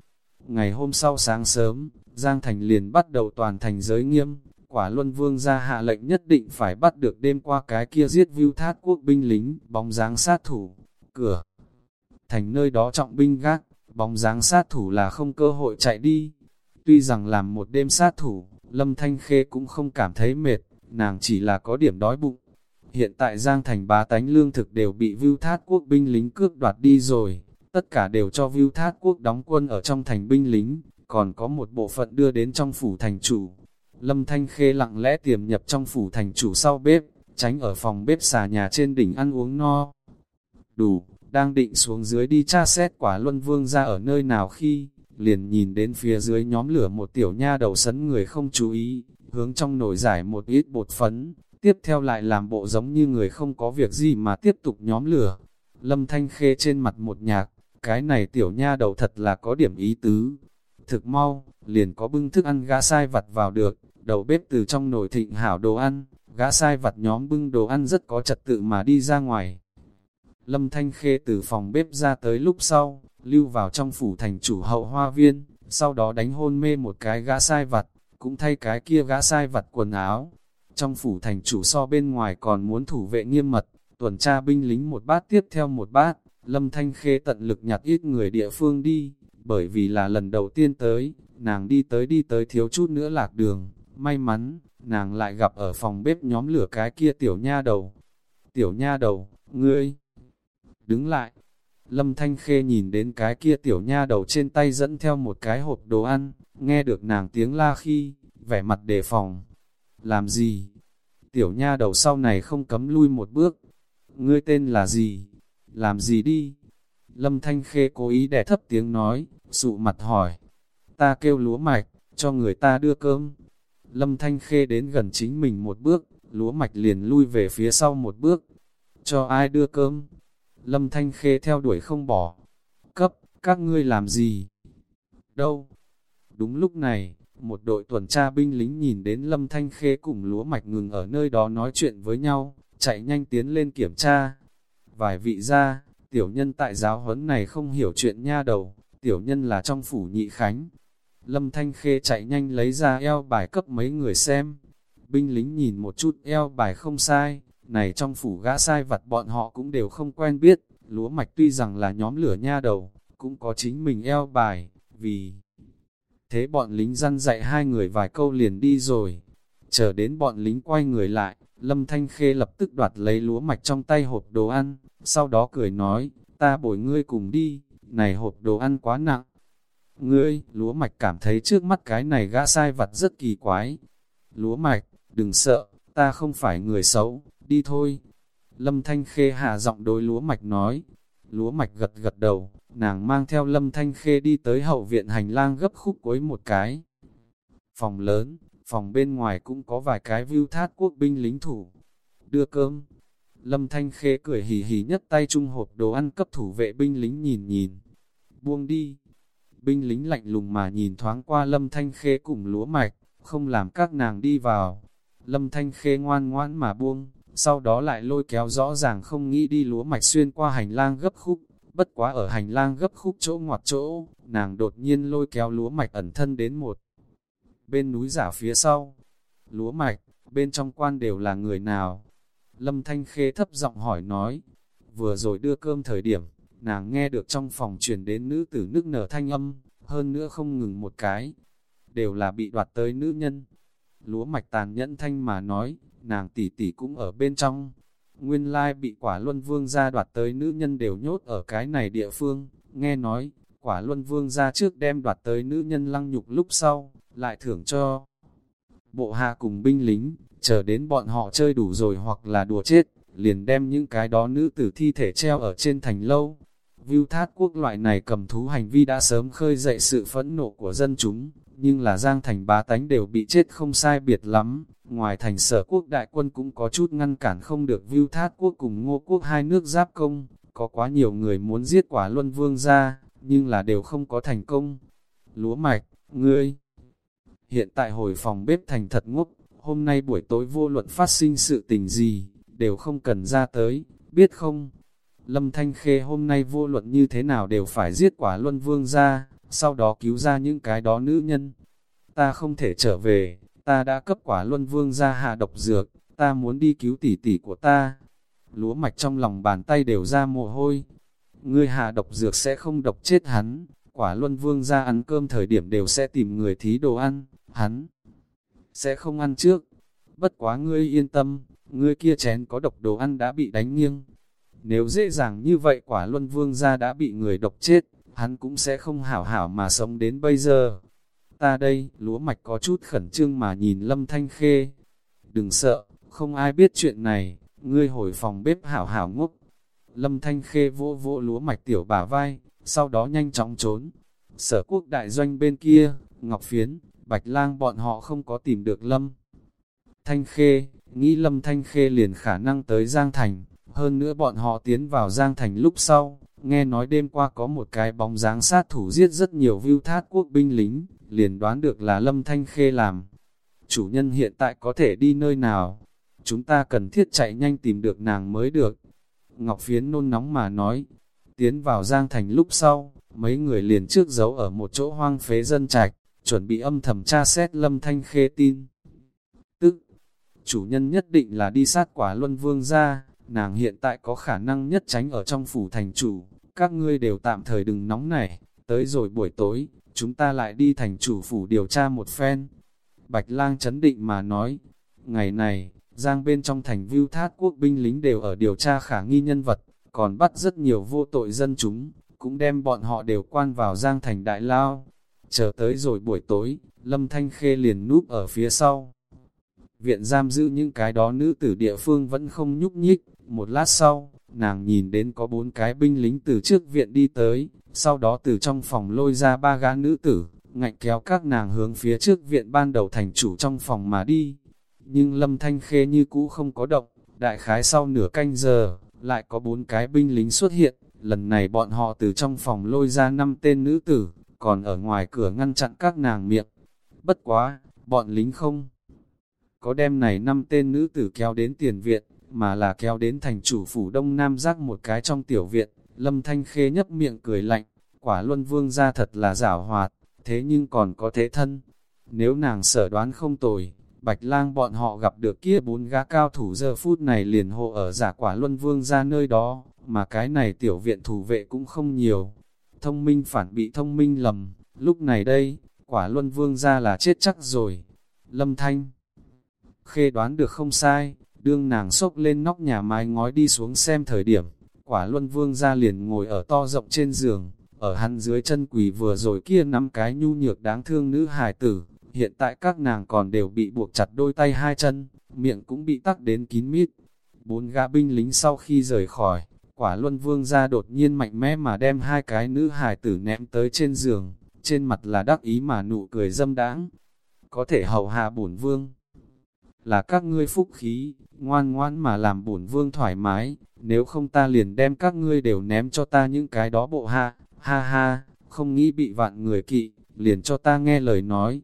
Ngày hôm sau sáng sớm, Giang Thành liền bắt đầu toàn thành giới nghiêm, quả luân vương ra hạ lệnh nhất định phải bắt được đêm qua cái kia giết view thát quốc binh lính, bóng dáng sát thủ, cửa. Thành nơi đó trọng binh gác, bóng dáng sát thủ là không cơ hội chạy đi. Tuy rằng làm một đêm sát thủ, Lâm Thanh Khê cũng không cảm thấy mệt, nàng chỉ là có điểm đói bụng. Hiện tại Giang Thành bá tánh lương thực đều bị Vưu Thát Quốc binh lính cướp đoạt đi rồi, tất cả đều cho Vưu Thát Quốc đóng quân ở trong thành binh lính, còn có một bộ phận đưa đến trong phủ thành chủ. Lâm Thanh Khê lặng lẽ tiềm nhập trong phủ thành chủ sau bếp, tránh ở phòng bếp xà nhà trên đỉnh ăn uống no. Đủ, đang định xuống dưới đi tra xét quả luân vương ra ở nơi nào khi, liền nhìn đến phía dưới nhóm lửa một tiểu nha đầu sấn người không chú ý, hướng trong nồi giải một ít bột phấn, tiếp theo lại làm bộ giống như người không có việc gì mà tiếp tục nhóm lửa. Lâm Thanh Khê trên mặt một nhạc, cái này tiểu nha đầu thật là có điểm ý tứ. Thực mau, liền có bưng thức ăn gã sai vặt vào được, đầu bếp từ trong nồi thịnh hảo đồ ăn, gã sai vặt nhóm bưng đồ ăn rất có trật tự mà đi ra ngoài. Lâm Thanh Khê từ phòng bếp ra tới lúc sau, lưu vào trong phủ thành chủ hậu hoa viên, sau đó đánh hôn mê một cái gã sai vặt, cũng thay cái kia gã sai vặt quần áo. Trong phủ thành chủ so bên ngoài còn muốn thủ vệ nghiêm mật, tuần tra binh lính một bát tiếp theo một bát, Lâm Thanh Khê tận lực nhặt ít người địa phương đi, bởi vì là lần đầu tiên tới, nàng đi tới đi tới thiếu chút nữa lạc đường, may mắn, nàng lại gặp ở phòng bếp nhóm lửa cái kia tiểu nha đầu. Tiểu nha đầu, ngươi, đứng lại. Lâm Thanh Khê nhìn đến cái kia tiểu nha đầu trên tay dẫn theo một cái hộp đồ ăn, nghe được nàng tiếng la khi, vẻ mặt đề phòng. Làm gì? Tiểu nha đầu sau này không cấm lui một bước. ngươi tên là gì? Làm gì đi? Lâm Thanh Khê cố ý đè thấp tiếng nói, sụ mặt hỏi. Ta kêu lúa mạch, cho người ta đưa cơm. Lâm Thanh Khê đến gần chính mình một bước, lúa mạch liền lui về phía sau một bước. Cho ai đưa cơm? Lâm Thanh Khê theo đuổi không bỏ. Cấp, các ngươi làm gì? Đâu? Đúng lúc này, một đội tuần tra binh lính nhìn đến Lâm Thanh Khê cùng lúa mạch ngừng ở nơi đó nói chuyện với nhau, chạy nhanh tiến lên kiểm tra. Vài vị ra, tiểu nhân tại giáo huấn này không hiểu chuyện nha đầu, tiểu nhân là trong phủ nhị khánh. Lâm Thanh Khê chạy nhanh lấy ra eo bài cấp mấy người xem. Binh lính nhìn một chút eo bài không sai, này trong phủ gã sai vặt bọn họ cũng đều không quen biết, lúa mạch tuy rằng là nhóm lửa nha đầu, cũng có chính mình eo bài, vì thế bọn lính răn dạy hai người vài câu liền đi rồi. Chờ đến bọn lính quay người lại, Lâm Thanh Khê lập tức đoạt lấy lúa mạch trong tay hộp đồ ăn, sau đó cười nói, ta bồi ngươi cùng đi, này hộp đồ ăn quá nặng. Ngươi, lúa mạch cảm thấy trước mắt cái này gã sai vặt rất kỳ quái. Lúa mạch, đừng sợ, ta không phải người xấu, đi thôi. Lâm Thanh Khê hạ giọng đối lúa mạch nói. Lúa mạch gật gật đầu, nàng mang theo Lâm Thanh Khê đi tới hậu viện hành lang gấp khúc cuối một cái. Phòng lớn, phòng bên ngoài cũng có vài cái view thát quốc binh lính thủ. Đưa cơm. Lâm Thanh Khê cười hì hì nhất tay trung hộp đồ ăn cấp thủ vệ binh lính nhìn nhìn. Buông đi. Binh lính lạnh lùng mà nhìn thoáng qua Lâm Thanh Khê cùng lúa mạch, không làm các nàng đi vào. Lâm Thanh Khê ngoan ngoãn mà buông, sau đó lại lôi kéo rõ ràng không nghĩ đi lúa mạch xuyên qua hành lang gấp khúc, bất quá ở hành lang gấp khúc chỗ ngoặt chỗ, nàng đột nhiên lôi kéo lúa mạch ẩn thân đến một bên núi giả phía sau. Lúa mạch, bên trong quan đều là người nào? Lâm Thanh Khê thấp giọng hỏi nói, vừa rồi đưa cơm thời điểm, nàng nghe được trong phòng truyền đến nữ tử nước nở thanh âm, hơn nữa không ngừng một cái, đều là bị đoạt tới nữ nhân. Lúa mạch tàn nhẫn thanh mà nói, nàng tỷ tỷ cũng ở bên trong. Nguyên lai bị quả luân vương ra đoạt tới nữ nhân đều nhốt ở cái này địa phương, nghe nói, quả luân vương ra trước đem đoạt tới nữ nhân lăng nhục lúc sau, lại thưởng cho. Bộ hạ cùng binh lính, chờ đến bọn họ chơi đủ rồi hoặc là đùa chết, liền đem những cái đó nữ tử thi thể treo ở trên thành lâu. View thát quốc loại này cầm thú hành vi đã sớm khơi dậy sự phẫn nộ của dân chúng, nhưng là giang thành bá tánh đều bị chết không sai biệt lắm. Ngoài thành sở quốc đại quân cũng có chút ngăn cản không được viu thát quốc cùng ngô quốc hai nước giáp công, có quá nhiều người muốn giết quả luân vương ra, nhưng là đều không có thành công. Lúa mạch, ngươi, hiện tại hồi phòng bếp thành thật ngốc, hôm nay buổi tối vô luận phát sinh sự tình gì, đều không cần ra tới, biết không? Lâm Thanh Khê hôm nay vô luận như thế nào đều phải giết quả luân vương ra, sau đó cứu ra những cái đó nữ nhân. Ta không thể trở về, ta đã cấp quả luân vương ra hạ độc dược, ta muốn đi cứu tỷ tỷ của ta. Lúa mạch trong lòng bàn tay đều ra mồ hôi. Ngươi hạ độc dược sẽ không độc chết hắn, quả luân vương ra ăn cơm thời điểm đều sẽ tìm người thí đồ ăn, hắn sẽ không ăn trước. Bất quá ngươi yên tâm, ngươi kia chén có độc đồ ăn đã bị đánh nghiêng. Nếu dễ dàng như vậy quả luân vương ra đã bị người độc chết, hắn cũng sẽ không hảo hảo mà sống đến bây giờ. Ta đây, lúa mạch có chút khẩn trương mà nhìn lâm thanh khê. Đừng sợ, không ai biết chuyện này, ngươi hồi phòng bếp hảo hảo ngốc. Lâm thanh khê vỗ vỗ lúa mạch tiểu bà vai, sau đó nhanh chóng trốn. Sở quốc đại doanh bên kia, Ngọc Phiến, Bạch Lang bọn họ không có tìm được Lâm. Thanh Khê, nghĩ Lâm Thanh Khê liền khả năng tới Giang Thành, hơn nữa bọn họ tiến vào Giang Thành lúc sau, nghe nói đêm qua có một cái bóng dáng sát thủ giết rất nhiều view thát quốc binh lính, liền đoán được là Lâm Thanh Khê làm. Chủ nhân hiện tại có thể đi nơi nào? Chúng ta cần thiết chạy nhanh tìm được nàng mới được. Ngọc Phiến nôn nóng mà nói, tiến vào Giang Thành lúc sau, mấy người liền trước giấu ở một chỗ hoang phế dân trạch, chuẩn bị âm thầm tra xét Lâm Thanh Khê tin. Tức, chủ nhân nhất định là đi sát quả luân vương ra, nàng hiện tại có khả năng nhất tránh ở trong phủ thành chủ, các ngươi đều tạm thời đừng nóng nảy, tới rồi buổi tối, chúng ta lại đi thành chủ phủ điều tra một phen. Bạch lang chấn định mà nói, ngày này, giang bên trong thành view thát quốc binh lính đều ở điều tra khả nghi nhân vật, còn bắt rất nhiều vô tội dân chúng, cũng đem bọn họ đều quan vào giang thành đại lao. Chờ tới rồi buổi tối, Lâm Thanh Khê liền núp ở phía sau. Viện giam giữ những cái đó nữ tử địa phương vẫn không nhúc nhích, Một lát sau, nàng nhìn đến có bốn cái binh lính từ trước viện đi tới, sau đó từ trong phòng lôi ra ba gã nữ tử, ngạnh kéo các nàng hướng phía trước viện ban đầu thành chủ trong phòng mà đi. Nhưng lâm thanh khê như cũ không có động, đại khái sau nửa canh giờ, lại có bốn cái binh lính xuất hiện, lần này bọn họ từ trong phòng lôi ra năm tên nữ tử, còn ở ngoài cửa ngăn chặn các nàng miệng. Bất quá, bọn lính không có đem này năm tên nữ tử kéo đến tiền viện, mà là kéo đến thành chủ phủ đông nam giác một cái trong tiểu viện, lâm thanh khê nhấp miệng cười lạnh, quả luân vương ra thật là giảo hoạt, thế nhưng còn có thế thân. Nếu nàng sở đoán không tồi, bạch lang bọn họ gặp được kia bốn gã cao thủ giờ phút này liền hộ ở giả quả luân vương ra nơi đó, mà cái này tiểu viện thủ vệ cũng không nhiều. Thông minh phản bị thông minh lầm, lúc này đây, quả luân vương ra là chết chắc rồi. Lâm Thanh Khê đoán được không sai, đương nàng sốc lên nóc nhà mái ngói đi xuống xem thời điểm, quả luân vương ra liền ngồi ở to rộng trên giường, ở hắn dưới chân quỳ vừa rồi kia năm cái nhu nhược đáng thương nữ hài tử, hiện tại các nàng còn đều bị buộc chặt đôi tay hai chân, miệng cũng bị tắc đến kín mít. Bốn gã binh lính sau khi rời khỏi, quả luân vương ra đột nhiên mạnh mẽ mà đem hai cái nữ hài tử ném tới trên giường, trên mặt là đắc ý mà nụ cười dâm đãng Có thể hầu hạ bổn vương là các ngươi phúc khí, ngoan ngoan mà làm bổn vương thoải mái, nếu không ta liền đem các ngươi đều ném cho ta những cái đó bộ hạ, ha ha, không nghĩ bị vạn người kỵ, liền cho ta nghe lời nói.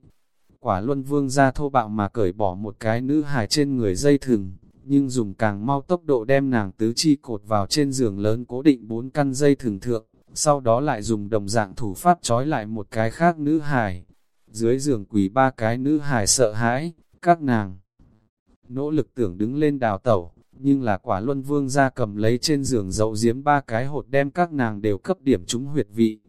Quả luân vương ra thô bạo mà cởi bỏ một cái nữ hài trên người dây thừng, nhưng dùng càng mau tốc độ đem nàng tứ chi cột vào trên giường lớn cố định bốn căn dây thừng thượng, sau đó lại dùng đồng dạng thủ pháp trói lại một cái khác nữ hài. Dưới giường quỳ ba cái nữ hài sợ hãi, các nàng nỗ lực tưởng đứng lên đào tẩu, nhưng là quả luân vương ra cầm lấy trên giường dậu diếm ba cái hột đem các nàng đều cấp điểm chúng huyệt vị.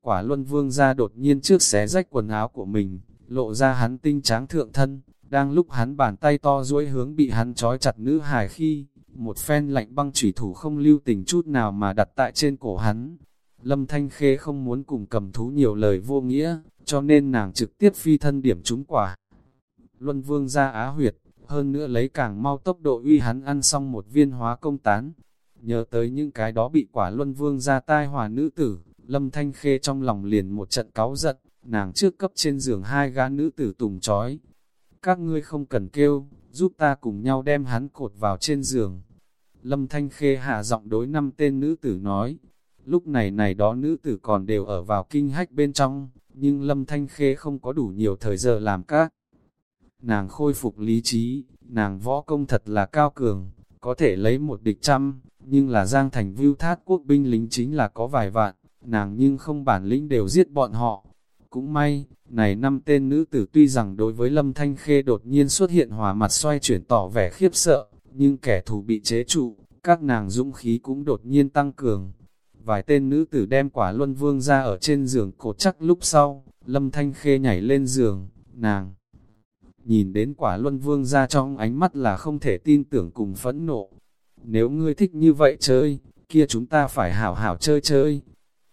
Quả luân vương ra đột nhiên trước xé rách quần áo của mình, lộ ra hắn tinh tráng thượng thân, đang lúc hắn bàn tay to duỗi hướng bị hắn trói chặt nữ hài khi, một phen lạnh băng chủy thủ không lưu tình chút nào mà đặt tại trên cổ hắn. Lâm Thanh Khê không muốn cùng cầm thú nhiều lời vô nghĩa, cho nên nàng trực tiếp phi thân điểm chúng quả. Luân vương ra á huyệt, hơn nữa lấy càng mau tốc độ uy hắn ăn xong một viên hóa công tán. Nhớ tới những cái đó bị quả luân vương ra tai hòa nữ tử, lâm thanh khê trong lòng liền một trận cáu giận, nàng trước cấp trên giường hai gã nữ tử tùng trói. Các ngươi không cần kêu, giúp ta cùng nhau đem hắn cột vào trên giường. Lâm thanh khê hạ giọng đối năm tên nữ tử nói, lúc này này đó nữ tử còn đều ở vào kinh hách bên trong, nhưng lâm thanh khê không có đủ nhiều thời giờ làm các nàng khôi phục lý trí, nàng võ công thật là cao cường, có thể lấy một địch trăm, nhưng là Giang Thành vưu thát quốc binh lính chính là có vài vạn, nàng nhưng không bản lĩnh đều giết bọn họ. Cũng may, này năm tên nữ tử tuy rằng đối với Lâm Thanh Khê đột nhiên xuất hiện hòa mặt xoay chuyển tỏ vẻ khiếp sợ, nhưng kẻ thù bị chế trụ, các nàng dũng khí cũng đột nhiên tăng cường. Vài tên nữ tử đem quả luân vương ra ở trên giường cột chắc lúc sau, Lâm Thanh Khê nhảy lên giường, nàng nhìn đến quả luân vương ra trong ánh mắt là không thể tin tưởng cùng phẫn nộ. Nếu ngươi thích như vậy chơi, kia chúng ta phải hảo hảo chơi chơi.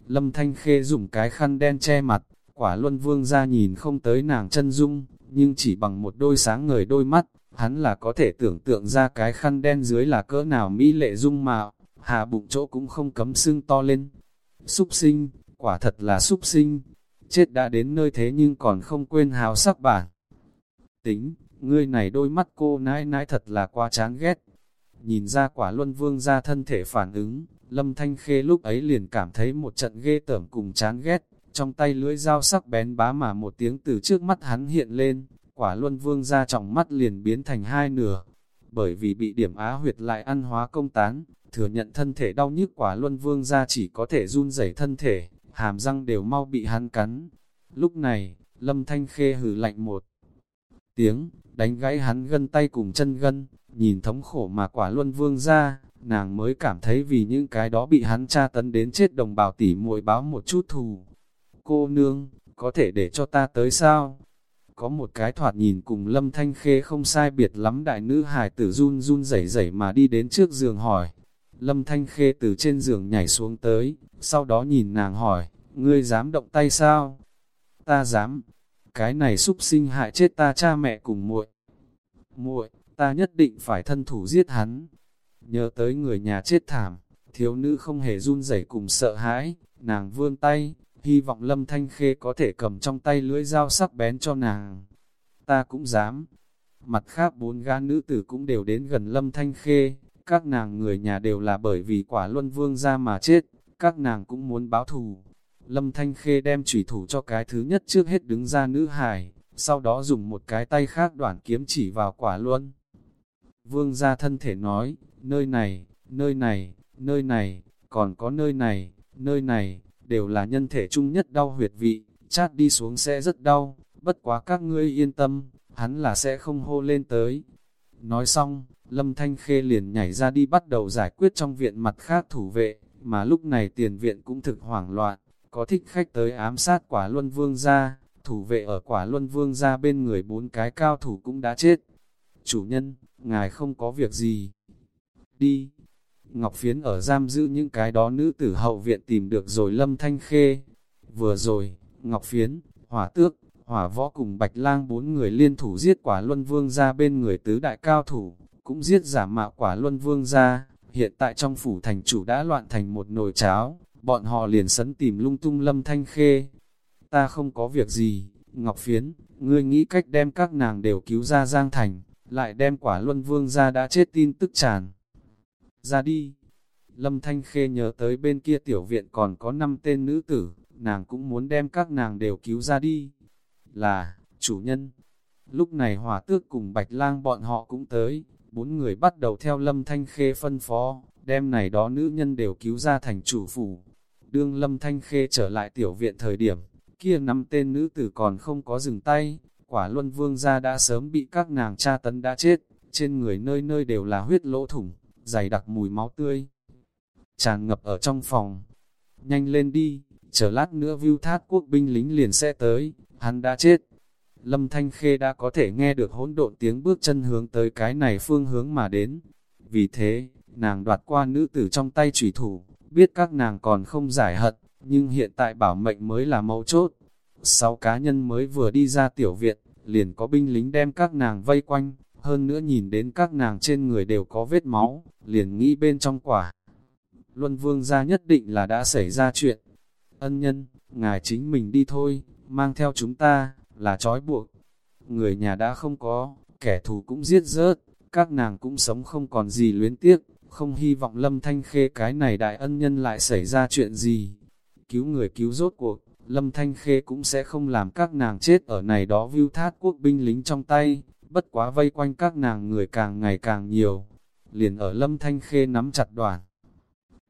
Lâm Thanh Khê dùng cái khăn đen che mặt, quả luân vương ra nhìn không tới nàng chân dung, nhưng chỉ bằng một đôi sáng ngời đôi mắt, hắn là có thể tưởng tượng ra cái khăn đen dưới là cỡ nào mỹ lệ dung mạo, hạ bụng chỗ cũng không cấm sưng to lên. Xúc sinh, quả thật là xúc sinh, chết đã đến nơi thế nhưng còn không quên hào sắc bản tính, ngươi này đôi mắt cô nãi nãi thật là quá chán ghét. Nhìn ra quả luân vương ra thân thể phản ứng, lâm thanh khê lúc ấy liền cảm thấy một trận ghê tởm cùng chán ghét, trong tay lưỡi dao sắc bén bá mà một tiếng từ trước mắt hắn hiện lên, quả luân vương ra trọng mắt liền biến thành hai nửa. Bởi vì bị điểm á huyệt lại ăn hóa công tán, thừa nhận thân thể đau nhức quả luân vương ra chỉ có thể run rẩy thân thể, hàm răng đều mau bị hắn cắn. Lúc này, lâm thanh khê hử lạnh một tiếng, đánh gãy hắn gân tay cùng chân gân, nhìn thống khổ mà quả luân vương ra, nàng mới cảm thấy vì những cái đó bị hắn tra tấn đến chết đồng bào tỉ muội báo một chút thù. Cô nương, có thể để cho ta tới sao? Có một cái thoạt nhìn cùng lâm thanh khê không sai biệt lắm đại nữ hài tử run run rẩy rẩy mà đi đến trước giường hỏi. Lâm thanh khê từ trên giường nhảy xuống tới, sau đó nhìn nàng hỏi, ngươi dám động tay sao? Ta dám, cái này xúc sinh hại chết ta cha mẹ cùng muội. Muội, ta nhất định phải thân thủ giết hắn. nhớ tới người nhà chết thảm, thiếu nữ không hề run rẩy cùng sợ hãi, nàng vươn tay, hy vọng Lâm Thanh Khê có thể cầm trong tay lưỡi dao sắc bén cho nàng. Ta cũng dám. Mặt khác bốn gã nữ tử cũng đều đến gần Lâm Thanh Khê, các nàng người nhà đều là bởi vì quả luân vương ra mà chết, các nàng cũng muốn báo thù. Lâm Thanh Khê đem chủy thủ cho cái thứ nhất trước hết đứng ra nữ hài, sau đó dùng một cái tay khác đoạn kiếm chỉ vào quả luân. Vương ra thân thể nói, nơi này, nơi này, nơi này, còn có nơi này, nơi này, đều là nhân thể chung nhất đau huyệt vị, chát đi xuống sẽ rất đau, bất quá các ngươi yên tâm, hắn là sẽ không hô lên tới. Nói xong, Lâm Thanh Khê liền nhảy ra đi bắt đầu giải quyết trong viện mặt khác thủ vệ, mà lúc này tiền viện cũng thực hoảng loạn, có thích khách tới ám sát quả luân vương gia thủ vệ ở quả luân vương gia bên người bốn cái cao thủ cũng đã chết. Chủ nhân, ngài không có việc gì. Đi. Ngọc Phiến ở giam giữ những cái đó nữ tử hậu viện tìm được rồi Lâm Thanh Khê. Vừa rồi, Ngọc Phiến, Hỏa Tước, Hỏa Võ cùng Bạch Lang bốn người liên thủ giết quả Luân Vương ra bên người tứ đại cao thủ, cũng giết giả mạo quả Luân Vương ra. Hiện tại trong phủ thành chủ đã loạn thành một nồi cháo, bọn họ liền sấn tìm lung tung Lâm Thanh Khê. Ta không có việc gì, Ngọc Phiến, ngươi nghĩ cách đem các nàng đều cứu ra Giang Thành, lại đem quả Luân Vương ra đã chết tin tức tràn ra đi. Lâm Thanh Khê nhớ tới bên kia tiểu viện còn có 5 tên nữ tử, nàng cũng muốn đem các nàng đều cứu ra đi. Là, chủ nhân. Lúc này hỏa tước cùng bạch lang bọn họ cũng tới, bốn người bắt đầu theo Lâm Thanh Khê phân phó, đem này đó nữ nhân đều cứu ra thành chủ phủ. Đương Lâm Thanh Khê trở lại tiểu viện thời điểm, kia năm tên nữ tử còn không có dừng tay, quả luân vương gia đã sớm bị các nàng tra tấn đã chết, trên người nơi nơi đều là huyết lỗ thủng, dày đặc mùi máu tươi. Tràn ngập ở trong phòng. Nhanh lên đi, chờ lát nữa view thát quốc binh lính liền sẽ tới, hắn đã chết. Lâm Thanh Khê đã có thể nghe được hỗn độn tiếng bước chân hướng tới cái này phương hướng mà đến. Vì thế, nàng đoạt qua nữ tử trong tay trùy thủ, biết các nàng còn không giải hận, nhưng hiện tại bảo mệnh mới là mấu chốt. Sáu cá nhân mới vừa đi ra tiểu viện, liền có binh lính đem các nàng vây quanh, hơn nữa nhìn đến các nàng trên người đều có vết máu, liền nghĩ bên trong quả. Luân vương gia nhất định là đã xảy ra chuyện. Ân nhân, ngài chính mình đi thôi, mang theo chúng ta, là trói buộc. Người nhà đã không có, kẻ thù cũng giết rớt, các nàng cũng sống không còn gì luyến tiếc, không hy vọng lâm thanh khê cái này đại ân nhân lại xảy ra chuyện gì. Cứu người cứu rốt cuộc, lâm thanh khê cũng sẽ không làm các nàng chết ở này đó view thát quốc binh lính trong tay, bất quá vây quanh các nàng người càng ngày càng nhiều. Liền ở lâm thanh khê nắm chặt đoàn.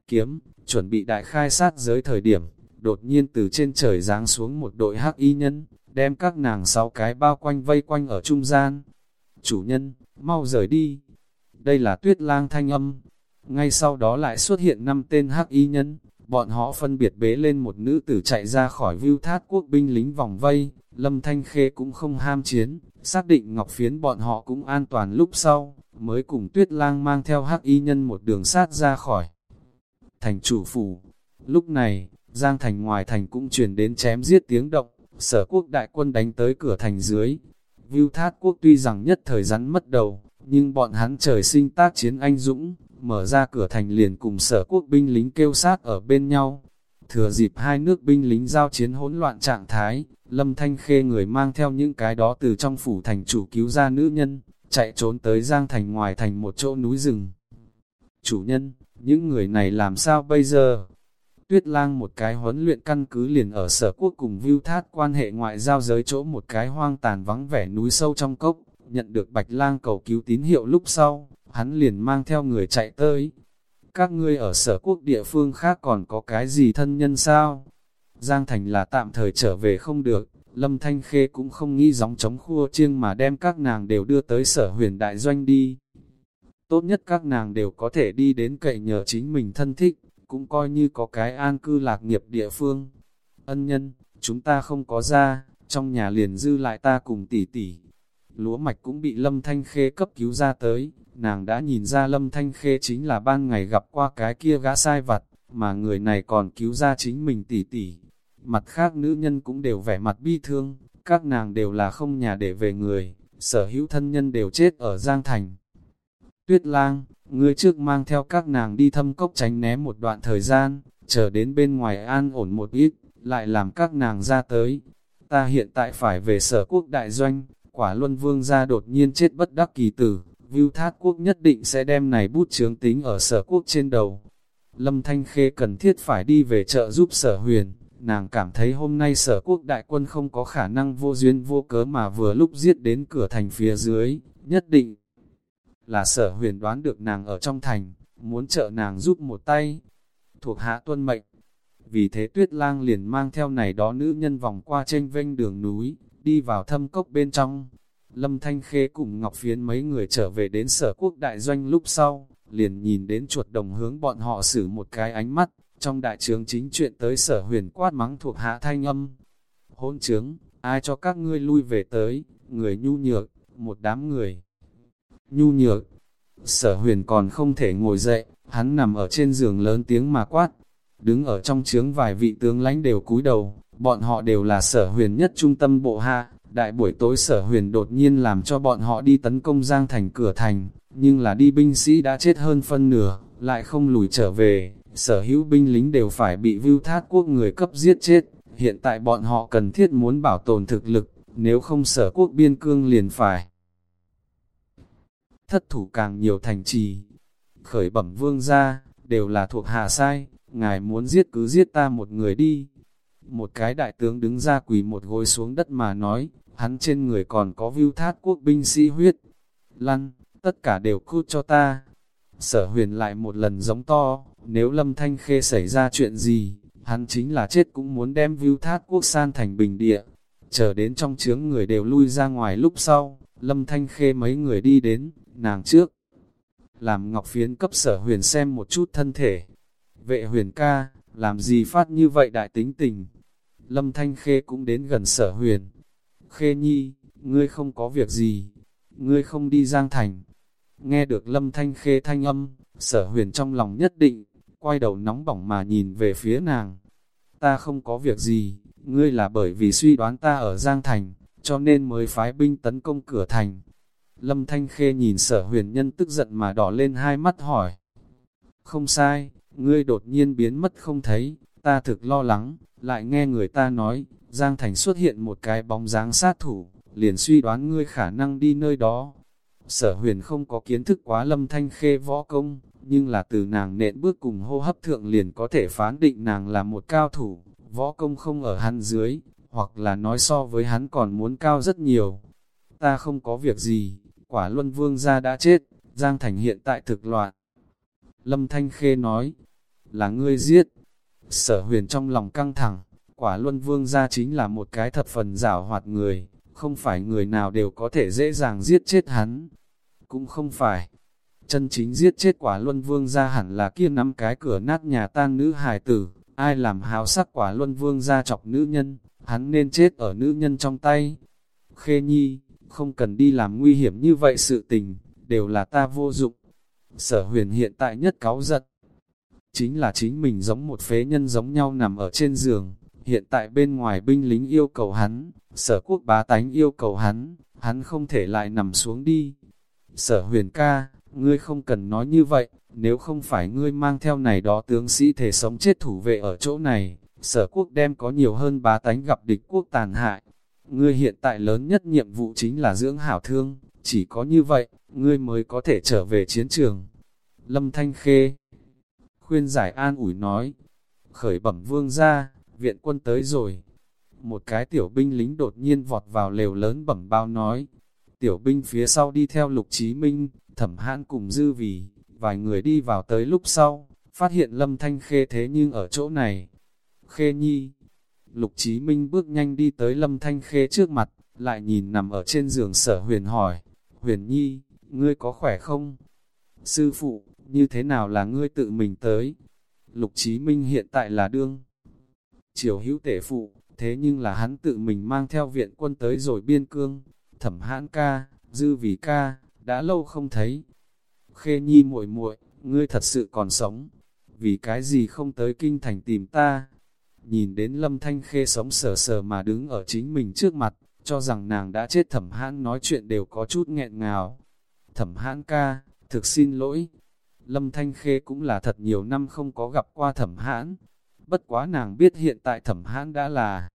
Kiếm, chuẩn bị đại khai sát giới thời điểm, đột nhiên từ trên trời giáng xuống một đội hắc y nhân, đem các nàng sáu cái bao quanh vây quanh ở trung gian. Chủ nhân, mau rời đi. Đây là tuyết lang thanh âm. Ngay sau đó lại xuất hiện năm tên hắc y nhân, bọn họ phân biệt bế lên một nữ tử chạy ra khỏi view thát quốc binh lính vòng vây, Lâm Thanh Khê cũng không ham chiến, xác định ngọc phiến bọn họ cũng an toàn lúc sau, mới cùng tuyết lang mang theo hắc y nhân một đường sát ra khỏi. Thành chủ phủ, lúc này, Giang Thành ngoài thành cũng truyền đến chém giết tiếng động, sở quốc đại quân đánh tới cửa thành dưới. Vưu Thát quốc tuy rằng nhất thời rắn mất đầu, nhưng bọn hắn trời sinh tác chiến anh dũng, mở ra cửa thành liền cùng sở quốc binh lính kêu sát ở bên nhau. Thừa dịp hai nước binh lính giao chiến hỗn loạn trạng thái, Lâm Thanh Khê người mang theo những cái đó từ trong phủ thành chủ cứu ra nữ nhân, chạy trốn tới Giang Thành ngoài thành một chỗ núi rừng. Chủ nhân, những người này làm sao bây giờ? Tuyết lang một cái huấn luyện căn cứ liền ở sở quốc cùng view thát quan hệ ngoại giao giới chỗ một cái hoang tàn vắng vẻ núi sâu trong cốc, nhận được bạch lang cầu cứu tín hiệu lúc sau, hắn liền mang theo người chạy tới. Các ngươi ở sở quốc địa phương khác còn có cái gì thân nhân sao? Giang Thành là tạm thời trở về không được, Lâm Thanh Khê cũng không nghĩ gióng chống khua chiêng mà đem các nàng đều đưa tới sở huyền đại doanh đi. Tốt nhất các nàng đều có thể đi đến cậy nhờ chính mình thân thích, cũng coi như có cái an cư lạc nghiệp địa phương. Ân nhân, chúng ta không có ra, trong nhà liền dư lại ta cùng tỷ tỷ. Lúa mạch cũng bị Lâm Thanh Khê cấp cứu ra tới, nàng đã nhìn ra Lâm Thanh Khê chính là ban ngày gặp qua cái kia gã sai vặt, mà người này còn cứu ra chính mình tỷ tỷ. Mặt khác nữ nhân cũng đều vẻ mặt bi thương, các nàng đều là không nhà để về người, sở hữu thân nhân đều chết ở Giang Thành. Tuyết lang, ngươi trước mang theo các nàng đi thâm cốc tránh né một đoạn thời gian, chờ đến bên ngoài an ổn một ít, lại làm các nàng ra tới. Ta hiện tại phải về sở quốc đại doanh, quả luân vương ra đột nhiên chết bất đắc kỳ tử, Vưu Thát Quốc nhất định sẽ đem này bút chướng tính ở sở quốc trên đầu. Lâm Thanh Khê cần thiết phải đi về chợ giúp sở huyền, nàng cảm thấy hôm nay sở quốc đại quân không có khả năng vô duyên vô cớ mà vừa lúc giết đến cửa thành phía dưới, nhất định là sở huyền đoán được nàng ở trong thành, muốn trợ nàng giúp một tay, thuộc hạ tuân mệnh. Vì thế tuyết lang liền mang theo này đó nữ nhân vòng qua tranh vênh đường núi, đi vào thâm cốc bên trong. Lâm Thanh Khê cùng Ngọc Phiến mấy người trở về đến sở quốc đại doanh lúc sau, liền nhìn đến chuột đồng hướng bọn họ xử một cái ánh mắt, trong đại trướng chính chuyện tới sở huyền quát mắng thuộc hạ thanh âm. Hôn trướng, ai cho các ngươi lui về tới, người nhu nhược, một đám người. Nhu nhược, sở huyền còn không thể ngồi dậy, hắn nằm ở trên giường lớn tiếng mà quát. Đứng ở trong trướng vài vị tướng lãnh đều cúi đầu, bọn họ đều là sở huyền nhất trung tâm bộ hạ. Đại buổi tối sở huyền đột nhiên làm cho bọn họ đi tấn công Giang Thành cửa thành, nhưng là đi binh sĩ đã chết hơn phân nửa, lại không lùi trở về, sở hữu binh lính đều phải bị vưu thát quốc người cấp giết chết. Hiện tại bọn họ cần thiết muốn bảo tồn thực lực, nếu không sở quốc biên cương liền phải. Thất thủ càng nhiều thành trì, khởi bẩm vương ra, đều là thuộc hạ sai, ngài muốn giết cứ giết ta một người đi. Một cái đại tướng đứng ra quỳ một gối xuống đất mà nói, hắn trên người còn có view thát quốc binh sĩ huyết. Lăn, tất cả đều cút cho ta. Sở huyền lại một lần giống to, nếu lâm thanh khê xảy ra chuyện gì, hắn chính là chết cũng muốn đem view thát quốc san thành bình địa. Chờ đến trong chướng người đều lui ra ngoài lúc sau, lâm thanh khê mấy người đi đến, nàng trước làm ngọc phiến cấp sở huyền xem một chút thân thể. Vệ huyền ca, làm gì phát như vậy đại tính tình? Lâm Thanh Khê cũng đến gần sở huyền. Khê nhi, ngươi không có việc gì, ngươi không đi giang thành. Nghe được Lâm Thanh Khê thanh âm, sở huyền trong lòng nhất định, quay đầu nóng bỏng mà nhìn về phía nàng. Ta không có việc gì, ngươi là bởi vì suy đoán ta ở Giang Thành, cho nên mới phái binh tấn công cửa thành. Lâm Thanh Khê nhìn sở huyền nhân tức giận mà đỏ lên hai mắt hỏi. Không sai, ngươi đột nhiên biến mất không thấy, ta thực lo lắng, lại nghe người ta nói, Giang Thành xuất hiện một cái bóng dáng sát thủ, liền suy đoán ngươi khả năng đi nơi đó. Sở huyền không có kiến thức quá lâm thanh khê võ công, nhưng là từ nàng nện bước cùng hô hấp thượng liền có thể phán định nàng là một cao thủ, võ công không ở hắn dưới, hoặc là nói so với hắn còn muốn cao rất nhiều. Ta không có việc gì, quả luân vương gia đã chết, Giang Thành hiện tại thực loạn. Lâm Thanh Khê nói, là ngươi giết. Sở huyền trong lòng căng thẳng, quả luân vương gia chính là một cái thập phần rảo hoạt người, không phải người nào đều có thể dễ dàng giết chết hắn. Cũng không phải, chân chính giết chết quả luân vương gia hẳn là kia năm cái cửa nát nhà tan nữ hài tử, ai làm hào sắc quả luân vương gia chọc nữ nhân, hắn nên chết ở nữ nhân trong tay. Khê nhi, không cần đi làm nguy hiểm như vậy sự tình, đều là ta vô dụng. Sở huyền hiện tại nhất cáo giận, chính là chính mình giống một phế nhân giống nhau nằm ở trên giường, hiện tại bên ngoài binh lính yêu cầu hắn, sở quốc bá tánh yêu cầu hắn, hắn không thể lại nằm xuống đi. Sở huyền ca, ngươi không cần nói như vậy, nếu không phải ngươi mang theo này đó tướng sĩ thể sống chết thủ vệ ở chỗ này, sở quốc đem có nhiều hơn bá tánh gặp địch quốc tàn hại. Ngươi hiện tại lớn nhất nhiệm vụ chính là dưỡng hảo thương, chỉ có như vậy, ngươi mới có thể trở về chiến trường. Lâm Thanh Khê khuyên giải an ủi nói, khởi bẩm vương ra, viện quân tới rồi. Một cái tiểu binh lính đột nhiên vọt vào lều lớn bẩm bao nói, tiểu binh phía sau đi theo lục chí minh, thẩm hãn cùng dư vì, vài người đi vào tới lúc sau, phát hiện lâm thanh khê thế nhưng ở chỗ này. Khê nhi, lục chí minh bước nhanh đi tới lâm thanh khê trước mặt, lại nhìn nằm ở trên giường sở huyền hỏi, huyền nhi, ngươi có khỏe không? Sư phụ, như thế nào là ngươi tự mình tới? Lục Chí Minh hiện tại là đương. Triều hữu tể phụ, thế nhưng là hắn tự mình mang theo viện quân tới rồi biên cương. Thẩm hãn ca, dư vì ca, đã lâu không thấy. Khê nhi muội muội, ngươi thật sự còn sống. Vì cái gì không tới kinh thành tìm ta? Nhìn đến lâm thanh khê sống sờ sờ mà đứng ở chính mình trước mặt, cho rằng nàng đã chết thẩm hãn nói chuyện đều có chút nghẹn ngào. Thẩm hãn ca, thực xin lỗi, Lâm Thanh Khê cũng là thật nhiều năm không có gặp qua thẩm hãn. Bất quá nàng biết hiện tại thẩm hãn đã là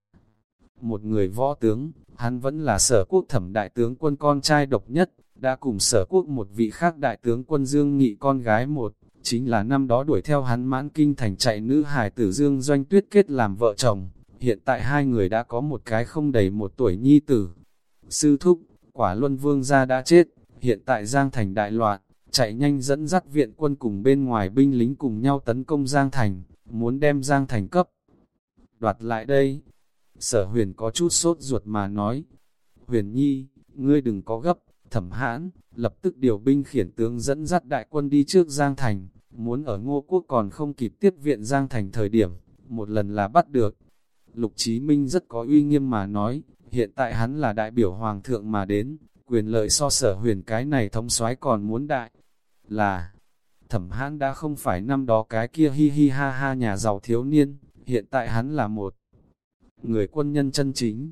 một người võ tướng, hắn vẫn là sở quốc thẩm đại tướng quân con trai độc nhất, đã cùng sở quốc một vị khác đại tướng quân Dương Nghị con gái một, chính là năm đó đuổi theo hắn mãn kinh thành chạy nữ hài tử Dương Doanh Tuyết kết làm vợ chồng, hiện tại hai người đã có một cái không đầy một tuổi nhi tử. Sư thúc, quả luân vương gia đã chết, hiện tại Giang Thành đại loạn, chạy nhanh dẫn dắt viện quân cùng bên ngoài binh lính cùng nhau tấn công Giang Thành, muốn đem Giang Thành cấp. Đoạt lại đây, sở huyền có chút sốt ruột mà nói, huyền nhi, ngươi đừng có gấp, thẩm hãn, lập tức điều binh khiển tướng dẫn dắt đại quân đi trước Giang Thành, muốn ở ngô quốc còn không kịp tiếp viện Giang Thành thời điểm, một lần là bắt được. Lục Chí Minh rất có uy nghiêm mà nói, hiện tại hắn là đại biểu hoàng thượng mà đến, quyền lợi so sở huyền cái này thống soái còn muốn đại, là thẩm hãn đã không phải năm đó cái kia hi hi ha ha nhà giàu thiếu niên, hiện tại hắn là một người quân nhân chân chính.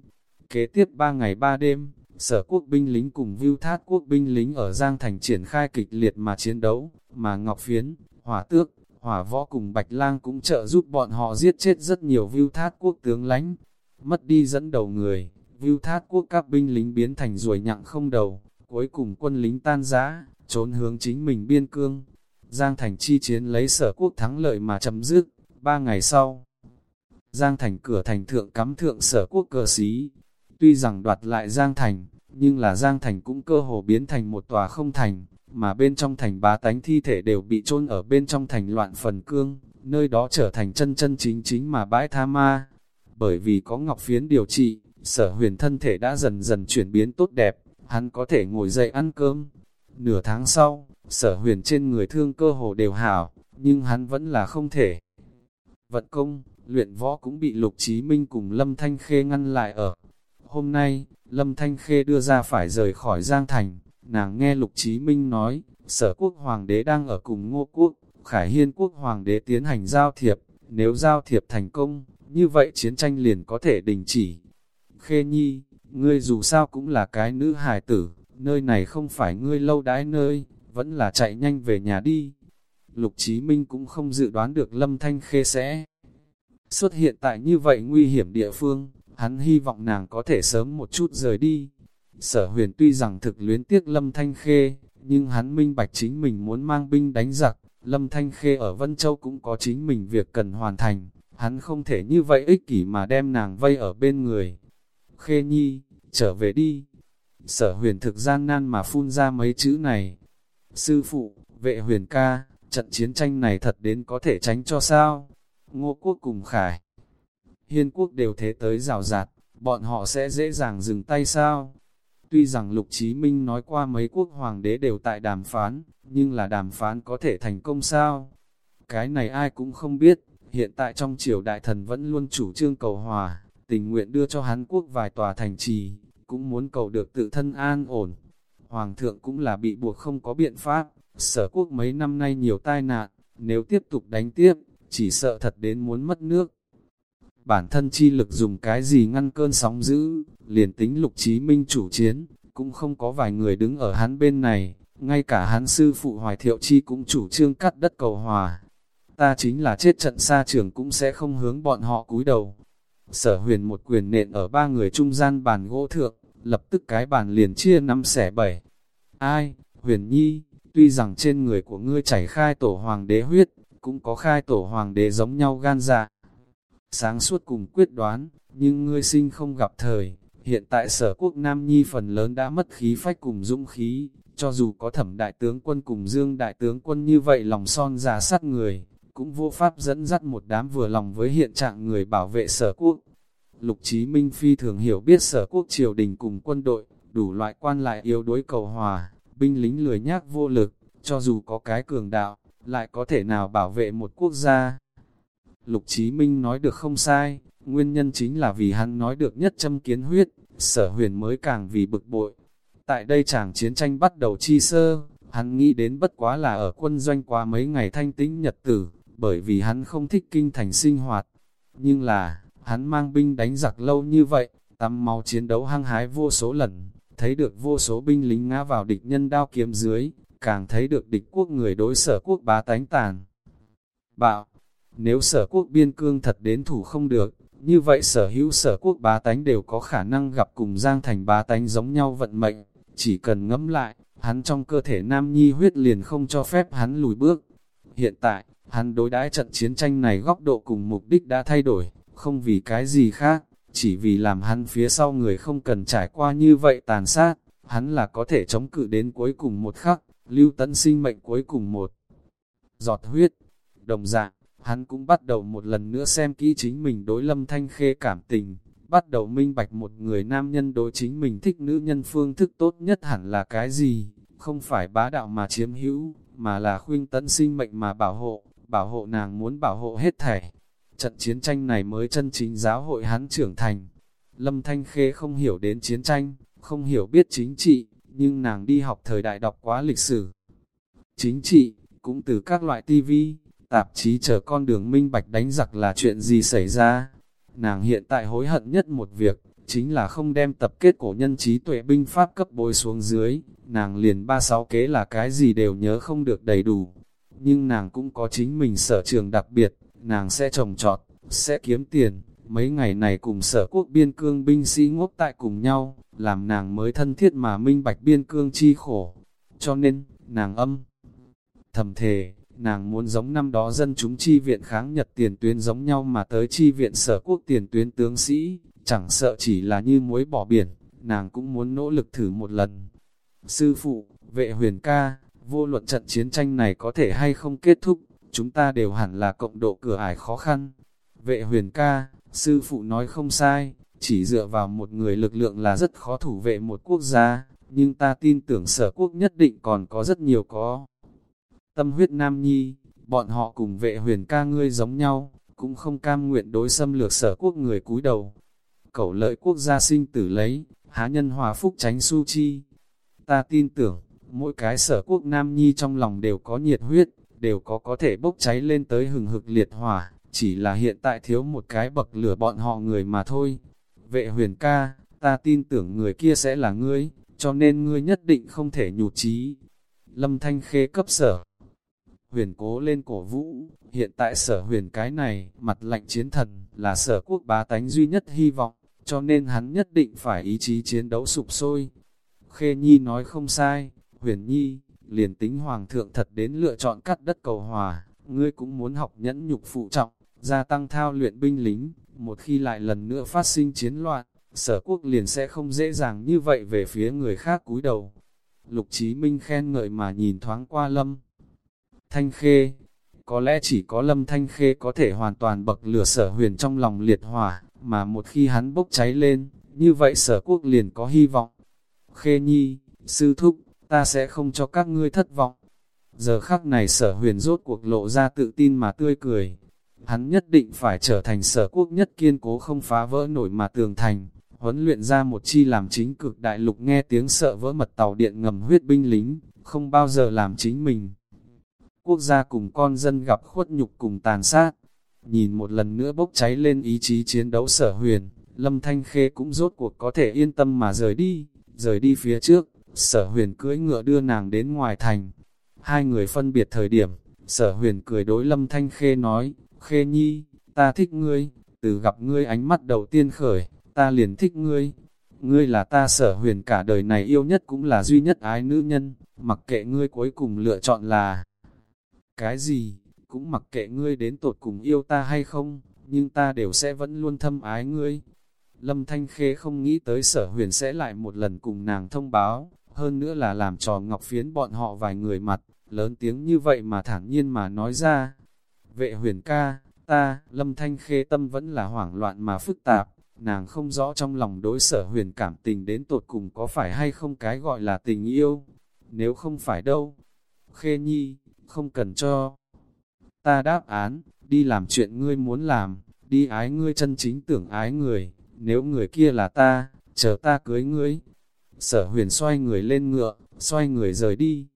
Kế tiếp ba ngày ba đêm, sở quốc binh lính cùng view thát quốc binh lính ở Giang Thành triển khai kịch liệt mà chiến đấu, mà Ngọc Phiến, Hỏa Tước, Hỏa Võ cùng Bạch Lang cũng trợ giúp bọn họ giết chết rất nhiều view thát quốc tướng lãnh. Mất đi dẫn đầu người, viu thát quốc các binh lính biến thành ruồi nhặng không đầu, cuối cùng quân lính tan rã, trốn hướng chính mình biên cương. Giang Thành chi chiến lấy sở quốc thắng lợi mà chấm dứt, ba ngày sau. Giang Thành cửa thành thượng cắm thượng sở quốc cờ xí. Tuy rằng đoạt lại Giang Thành, nhưng là Giang Thành cũng cơ hồ biến thành một tòa không thành, mà bên trong thành bá tánh thi thể đều bị chôn ở bên trong thành loạn phần cương, nơi đó trở thành chân chân chính chính mà bãi tha ma. Bởi vì có ngọc phiến điều trị, sở huyền thân thể đã dần dần chuyển biến tốt đẹp, hắn có thể ngồi dậy ăn cơm, Nửa tháng sau, sở huyền trên người thương cơ hồ đều hảo, nhưng hắn vẫn là không thể. Vận công, luyện võ cũng bị Lục Chí Minh cùng Lâm Thanh Khê ngăn lại ở. Hôm nay, Lâm Thanh Khê đưa ra phải rời khỏi Giang Thành, nàng nghe Lục Chí Minh nói, sở quốc hoàng đế đang ở cùng ngô quốc, khải hiên quốc hoàng đế tiến hành giao thiệp, nếu giao thiệp thành công, như vậy chiến tranh liền có thể đình chỉ. Khê Nhi, ngươi dù sao cũng là cái nữ hài tử, nơi này không phải ngươi lâu đãi nơi, vẫn là chạy nhanh về nhà đi. Lục Chí Minh cũng không dự đoán được Lâm Thanh Khê sẽ xuất hiện tại như vậy nguy hiểm địa phương, hắn hy vọng nàng có thể sớm một chút rời đi. Sở huyền tuy rằng thực luyến tiếc Lâm Thanh Khê, nhưng hắn minh bạch chính mình muốn mang binh đánh giặc, Lâm Thanh Khê ở Vân Châu cũng có chính mình việc cần hoàn thành, hắn không thể như vậy ích kỷ mà đem nàng vây ở bên người. Khê Nhi, trở về đi. Sở huyền thực gian nan mà phun ra mấy chữ này. Sư phụ, vệ huyền ca, trận chiến tranh này thật đến có thể tránh cho sao? Ngô quốc cùng khải. Hiên quốc đều thế tới rào rạt, bọn họ sẽ dễ dàng dừng tay sao? Tuy rằng Lục Chí Minh nói qua mấy quốc hoàng đế đều tại đàm phán, nhưng là đàm phán có thể thành công sao? Cái này ai cũng không biết, hiện tại trong triều đại thần vẫn luôn chủ trương cầu hòa, tình nguyện đưa cho hắn quốc vài tòa thành trì, cũng muốn cầu được tự thân an ổn. Hoàng thượng cũng là bị buộc không có biện pháp, sở quốc mấy năm nay nhiều tai nạn, nếu tiếp tục đánh tiếp, chỉ sợ thật đến muốn mất nước. Bản thân chi lực dùng cái gì ngăn cơn sóng dữ, liền tính lục chí minh chủ chiến, cũng không có vài người đứng ở hắn bên này, ngay cả hắn sư phụ Hoài Thiệu Chi cũng chủ trương cắt đất cầu hòa. Ta chính là chết trận xa trường cũng sẽ không hướng bọn họ cúi đầu. Sở huyền một quyền nện ở ba người trung gian bàn gỗ thượng, lập tức cái bàn liền chia năm xẻ bảy. Ai, huyền nhi, tuy rằng trên người của ngươi chảy khai tổ hoàng đế huyết, cũng có khai tổ hoàng đế giống nhau gan dạ. Sáng suốt cùng quyết đoán, nhưng ngươi sinh không gặp thời, hiện tại sở quốc Nam Nhi phần lớn đã mất khí phách cùng dũng khí, cho dù có thẩm đại tướng quân cùng dương đại tướng quân như vậy lòng son già sát người, cũng vô pháp dẫn dắt một đám vừa lòng với hiện trạng người bảo vệ sở quốc. Lục Chí Minh phi thường hiểu biết sở quốc triều đình cùng quân đội, đủ loại quan lại yếu đối cầu hòa, binh lính lười nhác vô lực, cho dù có cái cường đạo, lại có thể nào bảo vệ một quốc gia. Lục Chí Minh nói được không sai, nguyên nhân chính là vì hắn nói được nhất châm kiến huyết, sở huyền mới càng vì bực bội. Tại đây chàng chiến tranh bắt đầu chi sơ, hắn nghĩ đến bất quá là ở quân doanh qua mấy ngày thanh tĩnh nhật tử, bởi vì hắn không thích kinh thành sinh hoạt. Nhưng là, Hắn mang binh đánh giặc lâu như vậy, tắm máu chiến đấu hăng hái vô số lần, thấy được vô số binh lính ngã vào địch nhân đao kiếm dưới, càng thấy được địch quốc người đối sở quốc bá tánh tàn. Bạo, nếu sở quốc biên cương thật đến thủ không được, như vậy sở hữu sở quốc bá tánh đều có khả năng gặp cùng Giang Thành bá tánh giống nhau vận mệnh, chỉ cần ngẫm lại, hắn trong cơ thể nam nhi huyết liền không cho phép hắn lùi bước. Hiện tại, hắn đối đãi trận chiến tranh này góc độ cùng mục đích đã thay đổi, không vì cái gì khác, chỉ vì làm hắn phía sau người không cần trải qua như vậy tàn sát, hắn là có thể chống cự đến cuối cùng một khắc, lưu tận sinh mệnh cuối cùng một giọt huyết. Đồng dạng, hắn cũng bắt đầu một lần nữa xem kỹ chính mình đối lâm thanh khê cảm tình, bắt đầu minh bạch một người nam nhân đối chính mình thích nữ nhân phương thức tốt nhất hẳn là cái gì, không phải bá đạo mà chiếm hữu, mà là khuyên tận sinh mệnh mà bảo hộ, bảo hộ nàng muốn bảo hộ hết thảy. Trận chiến tranh này mới chân chính giáo hội hắn trưởng thành. Lâm Thanh Khê không hiểu đến chiến tranh, không hiểu biết chính trị, nhưng nàng đi học thời đại đọc quá lịch sử. Chính trị, cũng từ các loại tivi, tạp chí chờ con đường minh bạch đánh giặc là chuyện gì xảy ra. Nàng hiện tại hối hận nhất một việc, chính là không đem tập kết cổ nhân trí tuệ binh pháp cấp bồi xuống dưới, nàng liền ba sáu kế là cái gì đều nhớ không được đầy đủ. Nhưng nàng cũng có chính mình sở trường đặc biệt, nàng sẽ trồng trọt, sẽ kiếm tiền, mấy ngày này cùng sở quốc biên cương binh sĩ ngốc tại cùng nhau, làm nàng mới thân thiết mà minh bạch biên cương chi khổ. Cho nên, nàng âm, thầm thề, nàng muốn giống năm đó dân chúng chi viện kháng Nhật tiền tuyến giống nhau mà tới chi viện sở quốc tiền tuyến tướng sĩ, chẳng sợ chỉ là như muối bỏ biển, nàng cũng muốn nỗ lực thử một lần. Sư phụ, vệ huyền ca, vô luận trận chiến tranh này có thể hay không kết thúc, chúng ta đều hẳn là cộng độ cửa ải khó khăn. Vệ huyền ca, sư phụ nói không sai, chỉ dựa vào một người lực lượng là rất khó thủ vệ một quốc gia, nhưng ta tin tưởng sở quốc nhất định còn có rất nhiều có. Tâm huyết nam nhi, bọn họ cùng vệ huyền ca ngươi giống nhau, cũng không cam nguyện đối xâm lược sở quốc người cúi đầu. Cẩu lợi quốc gia sinh tử lấy, há nhân hòa phúc tránh su chi. Ta tin tưởng, mỗi cái sở quốc nam nhi trong lòng đều có nhiệt huyết, đều có có thể bốc cháy lên tới hừng hực liệt hỏa, chỉ là hiện tại thiếu một cái bậc lửa bọn họ người mà thôi. Vệ huyền ca, ta tin tưởng người kia sẽ là ngươi, cho nên ngươi nhất định không thể nhụt chí. Lâm Thanh Khê cấp sở. Huyền cố lên cổ vũ, hiện tại sở huyền cái này, mặt lạnh chiến thần, là sở quốc bá tánh duy nhất hy vọng, cho nên hắn nhất định phải ý chí chiến đấu sụp sôi. Khê Nhi nói không sai, huyền Nhi, liền tính hoàng thượng thật đến lựa chọn cắt đất cầu hòa, ngươi cũng muốn học nhẫn nhục phụ trọng, gia tăng thao luyện binh lính, một khi lại lần nữa phát sinh chiến loạn, sở quốc liền sẽ không dễ dàng như vậy về phía người khác cúi đầu. Lục Chí Minh khen ngợi mà nhìn thoáng qua Lâm Thanh Khê, có lẽ chỉ có Lâm Thanh Khê có thể hoàn toàn bậc lửa sở huyền trong lòng liệt hỏa, mà một khi hắn bốc cháy lên, như vậy sở quốc liền có hy vọng. Khê Nhi, sư thúc, ta sẽ không cho các ngươi thất vọng. Giờ khắc này sở huyền rốt cuộc lộ ra tự tin mà tươi cười. Hắn nhất định phải trở thành sở quốc nhất kiên cố không phá vỡ nổi mà tường thành, huấn luyện ra một chi làm chính cực đại lục nghe tiếng sợ vỡ mật tàu điện ngầm huyết binh lính, không bao giờ làm chính mình. Quốc gia cùng con dân gặp khuất nhục cùng tàn sát, nhìn một lần nữa bốc cháy lên ý chí chiến đấu sở huyền, Lâm Thanh Khê cũng rốt cuộc có thể yên tâm mà rời đi, rời đi phía trước, sở huyền cưỡi ngựa đưa nàng đến ngoài thành. Hai người phân biệt thời điểm, sở huyền cười đối Lâm Thanh Khê nói, Khê Nhi, ta thích ngươi, từ gặp ngươi ánh mắt đầu tiên khởi, ta liền thích ngươi. Ngươi là ta sở huyền cả đời này yêu nhất cũng là duy nhất ái nữ nhân, mặc kệ ngươi cuối cùng lựa chọn là cái gì, cũng mặc kệ ngươi đến tột cùng yêu ta hay không, nhưng ta đều sẽ vẫn luôn thâm ái ngươi. Lâm Thanh Khê không nghĩ tới sở huyền sẽ lại một lần cùng nàng thông báo, hơn nữa là làm trò ngọc phiến bọn họ vài người mặt, lớn tiếng như vậy mà thản nhiên mà nói ra. Vệ huyền ca, ta, Lâm Thanh Khê tâm vẫn là hoảng loạn mà phức tạp, nàng không rõ trong lòng đối sở huyền cảm tình đến tột cùng có phải hay không cái gọi là tình yêu, nếu không phải đâu. Khê Nhi, không cần cho ta đáp án, đi làm chuyện ngươi muốn làm, đi ái ngươi chân chính tưởng ái người, nếu người kia là ta, chờ ta cưới ngươi. Sở huyền xoay người lên ngựa, xoay người rời đi.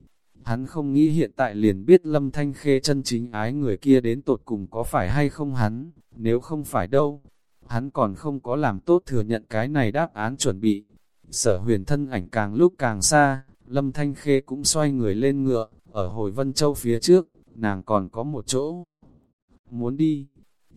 Hắn không nghĩ hiện tại liền biết lâm thanh khê chân chính ái người kia đến tột cùng có phải hay không hắn, nếu không phải đâu. Hắn còn không có làm tốt thừa nhận cái này đáp án chuẩn bị. Sở huyền thân ảnh càng lúc càng xa, Lâm Thanh Khê cũng xoay người lên ngựa, ở hồi Vân Châu phía trước, nàng còn có một chỗ. Muốn đi,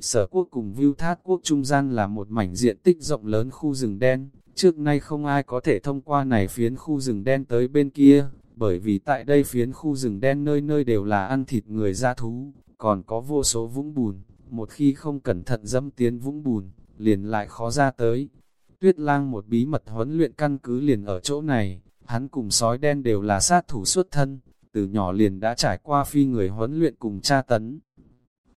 sở quốc cùng view Thát quốc trung gian là một mảnh diện tích rộng lớn khu rừng đen, trước nay không ai có thể thông qua này phiến khu rừng đen tới bên kia, bởi vì tại đây phiến khu rừng đen nơi nơi đều là ăn thịt người ra thú, còn có vô số vũng bùn, một khi không cẩn thận dẫm tiến vũng bùn, liền lại khó ra tới. Tuyết lang một bí mật huấn luyện căn cứ liền ở chỗ này, hắn cùng sói đen đều là sát thủ xuất thân, từ nhỏ liền đã trải qua phi người huấn luyện cùng tra tấn.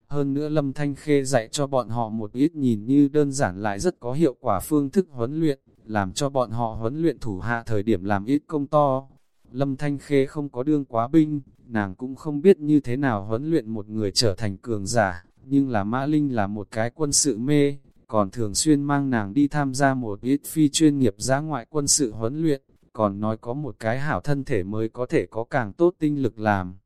Hơn nữa Lâm Thanh Khê dạy cho bọn họ một ít nhìn như đơn giản lại rất có hiệu quả phương thức huấn luyện, làm cho bọn họ huấn luyện thủ hạ thời điểm làm ít công to. Lâm Thanh Khê không có đương quá binh, nàng cũng không biết như thế nào huấn luyện một người trở thành cường giả, nhưng là Mã Linh là một cái quân sự mê, còn thường xuyên mang nàng đi tham gia một ít phi chuyên nghiệp giã ngoại quân sự huấn luyện, còn nói có một cái hảo thân thể mới có thể có càng tốt tinh lực làm.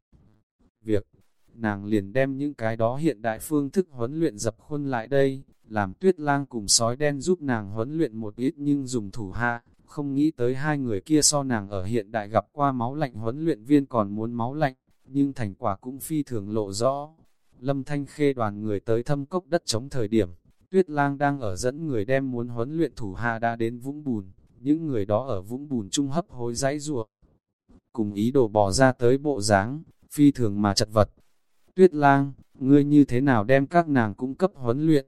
Việc, nàng liền đem những cái đó hiện đại phương thức huấn luyện dập khuôn lại đây, làm tuyết lang cùng sói đen giúp nàng huấn luyện một ít nhưng dùng thủ hạ, không nghĩ tới hai người kia so nàng ở hiện đại gặp qua máu lạnh huấn luyện viên còn muốn máu lạnh, nhưng thành quả cũng phi thường lộ rõ. Lâm Thanh Khê đoàn người tới thâm cốc đất chống thời điểm, Tuyết Lang đang ở dẫn người đem muốn huấn luyện thủ hạ đã đến vũng bùn, những người đó ở vũng bùn trung hấp hối dãy ruộng. Cùng ý đồ bỏ ra tới bộ dáng, phi thường mà chật vật. Tuyết Lang, ngươi như thế nào đem các nàng cung cấp huấn luyện?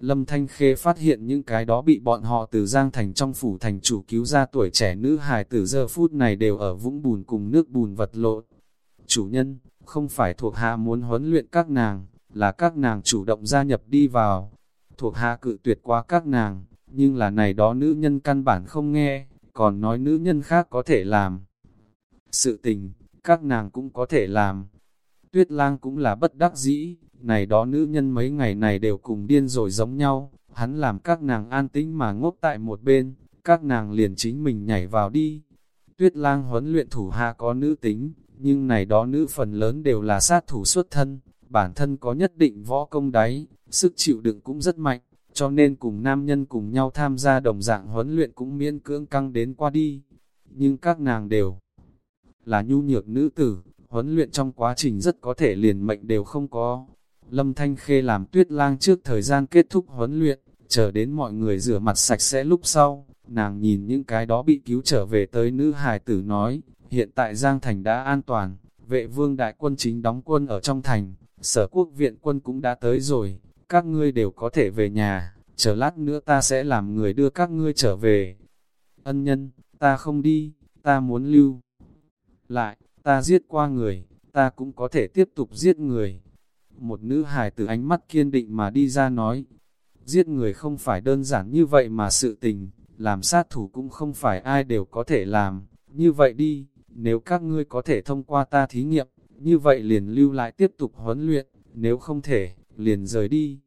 Lâm Thanh Khê phát hiện những cái đó bị bọn họ từ Giang Thành trong phủ thành chủ cứu ra tuổi trẻ nữ hài từ giờ phút này đều ở vũng bùn cùng nước bùn vật lộn. Chủ nhân, không phải thuộc hạ muốn huấn luyện các nàng, là các nàng chủ động gia nhập đi vào. Thuộc hạ cự tuyệt quá các nàng, nhưng là này đó nữ nhân căn bản không nghe, còn nói nữ nhân khác có thể làm. Sự tình, các nàng cũng có thể làm. Tuyết lang cũng là bất đắc dĩ, này đó nữ nhân mấy ngày này đều cùng điên rồi giống nhau, hắn làm các nàng an tĩnh mà ngốc tại một bên, các nàng liền chính mình nhảy vào đi. Tuyết lang huấn luyện thủ hạ có nữ tính, nhưng này đó nữ phần lớn đều là sát thủ xuất thân, bản thân có nhất định võ công đáy, sức chịu đựng cũng rất mạnh, cho nên cùng nam nhân cùng nhau tham gia đồng dạng huấn luyện cũng miễn cưỡng căng đến qua đi. Nhưng các nàng đều là nhu nhược nữ tử, huấn luyện trong quá trình rất có thể liền mệnh đều không có. Lâm Thanh Khê làm tuyết lang trước thời gian kết thúc huấn luyện, chờ đến mọi người rửa mặt sạch sẽ lúc sau, nàng nhìn những cái đó bị cứu trở về tới nữ hài tử nói, hiện tại Giang Thành đã an toàn, vệ vương đại quân chính đóng quân ở trong thành, sở quốc viện quân cũng đã tới rồi, các ngươi đều có thể về nhà, chờ lát nữa ta sẽ làm người đưa các ngươi trở về. Ân nhân, ta không đi, ta muốn lưu. Lại, ta giết qua người, ta cũng có thể tiếp tục giết người. Một nữ hài từ ánh mắt kiên định mà đi ra nói, giết người không phải đơn giản như vậy mà sự tình, làm sát thủ cũng không phải ai đều có thể làm, như vậy đi, nếu các ngươi có thể thông qua ta thí nghiệm, như vậy liền lưu lại tiếp tục huấn luyện, nếu không thể, liền rời đi.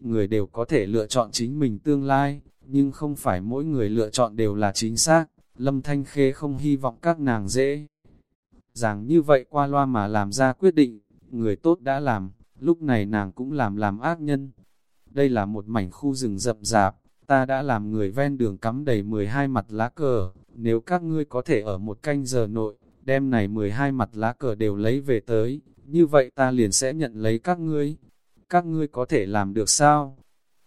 Người đều có thể lựa chọn chính mình tương lai, nhưng không phải mỗi người lựa chọn đều là chính xác. Lâm Thanh Khê không hy vọng các nàng dễ. Rằng như vậy qua loa mà làm ra quyết định, người tốt đã làm, lúc này nàng cũng làm làm ác nhân. Đây là một mảnh khu rừng rậm rạp, ta đã làm người ven đường cắm đầy 12 mặt lá cờ, nếu các ngươi có thể ở một canh giờ nội, đem này 12 mặt lá cờ đều lấy về tới, như vậy ta liền sẽ nhận lấy các ngươi. Các ngươi có thể làm được sao?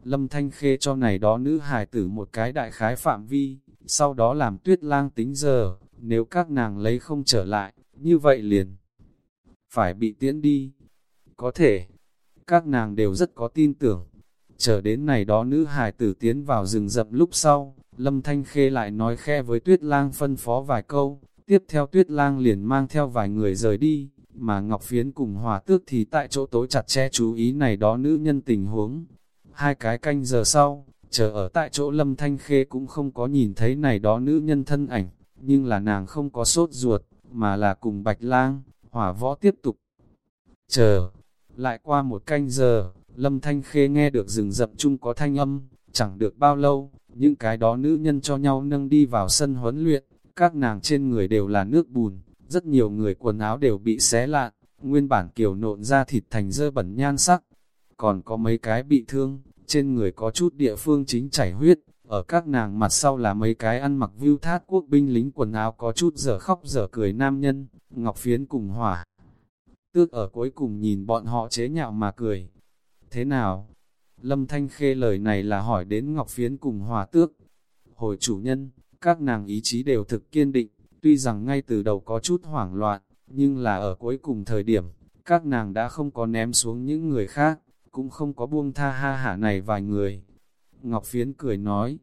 Lâm Thanh Khê cho này đó nữ hài tử một cái đại khái phạm vi, sau đó làm tuyết lang tính giờ, nếu các nàng lấy không trở lại, như vậy liền phải bị tiễn đi. Có thể, các nàng đều rất có tin tưởng. Chờ đến này đó nữ hài tử tiến vào rừng rậm lúc sau, Lâm Thanh Khê lại nói khe với Tuyết Lang phân phó vài câu, tiếp theo Tuyết Lang liền mang theo vài người rời đi, mà Ngọc Phiến cùng Hòa Tước thì tại chỗ tối chặt che chú ý này đó nữ nhân tình huống. Hai cái canh giờ sau, chờ ở tại chỗ Lâm Thanh Khê cũng không có nhìn thấy này đó nữ nhân thân ảnh, nhưng là nàng không có sốt ruột, mà là cùng Bạch Lang, Hỏa Võ tiếp tục. Chờ, lại qua một canh giờ, Lâm Thanh Khê nghe được rừng rậm chung có thanh âm, chẳng được bao lâu, những cái đó nữ nhân cho nhau nâng đi vào sân huấn luyện, các nàng trên người đều là nước bùn, rất nhiều người quần áo đều bị xé lạn, nguyên bản kiều nộn ra thịt thành dơ bẩn nhan sắc. Còn có mấy cái bị thương, trên người có chút địa phương chính chảy huyết, ở các nàng mặt sau là mấy cái ăn mặc view thát quốc binh lính quần áo có chút giờ khóc giờ cười nam nhân, Ngọc Phiến cùng hỏa. Tước ở cuối cùng nhìn bọn họ chế nhạo mà cười. Thế nào? Lâm Thanh Khê lời này là hỏi đến Ngọc Phiến cùng hòa tước. Hồi chủ nhân, các nàng ý chí đều thực kiên định, tuy rằng ngay từ đầu có chút hoảng loạn, nhưng là ở cuối cùng thời điểm, các nàng đã không có ném xuống những người khác, cũng không có buông tha ha hả này vài người. Ngọc Phiến cười nói,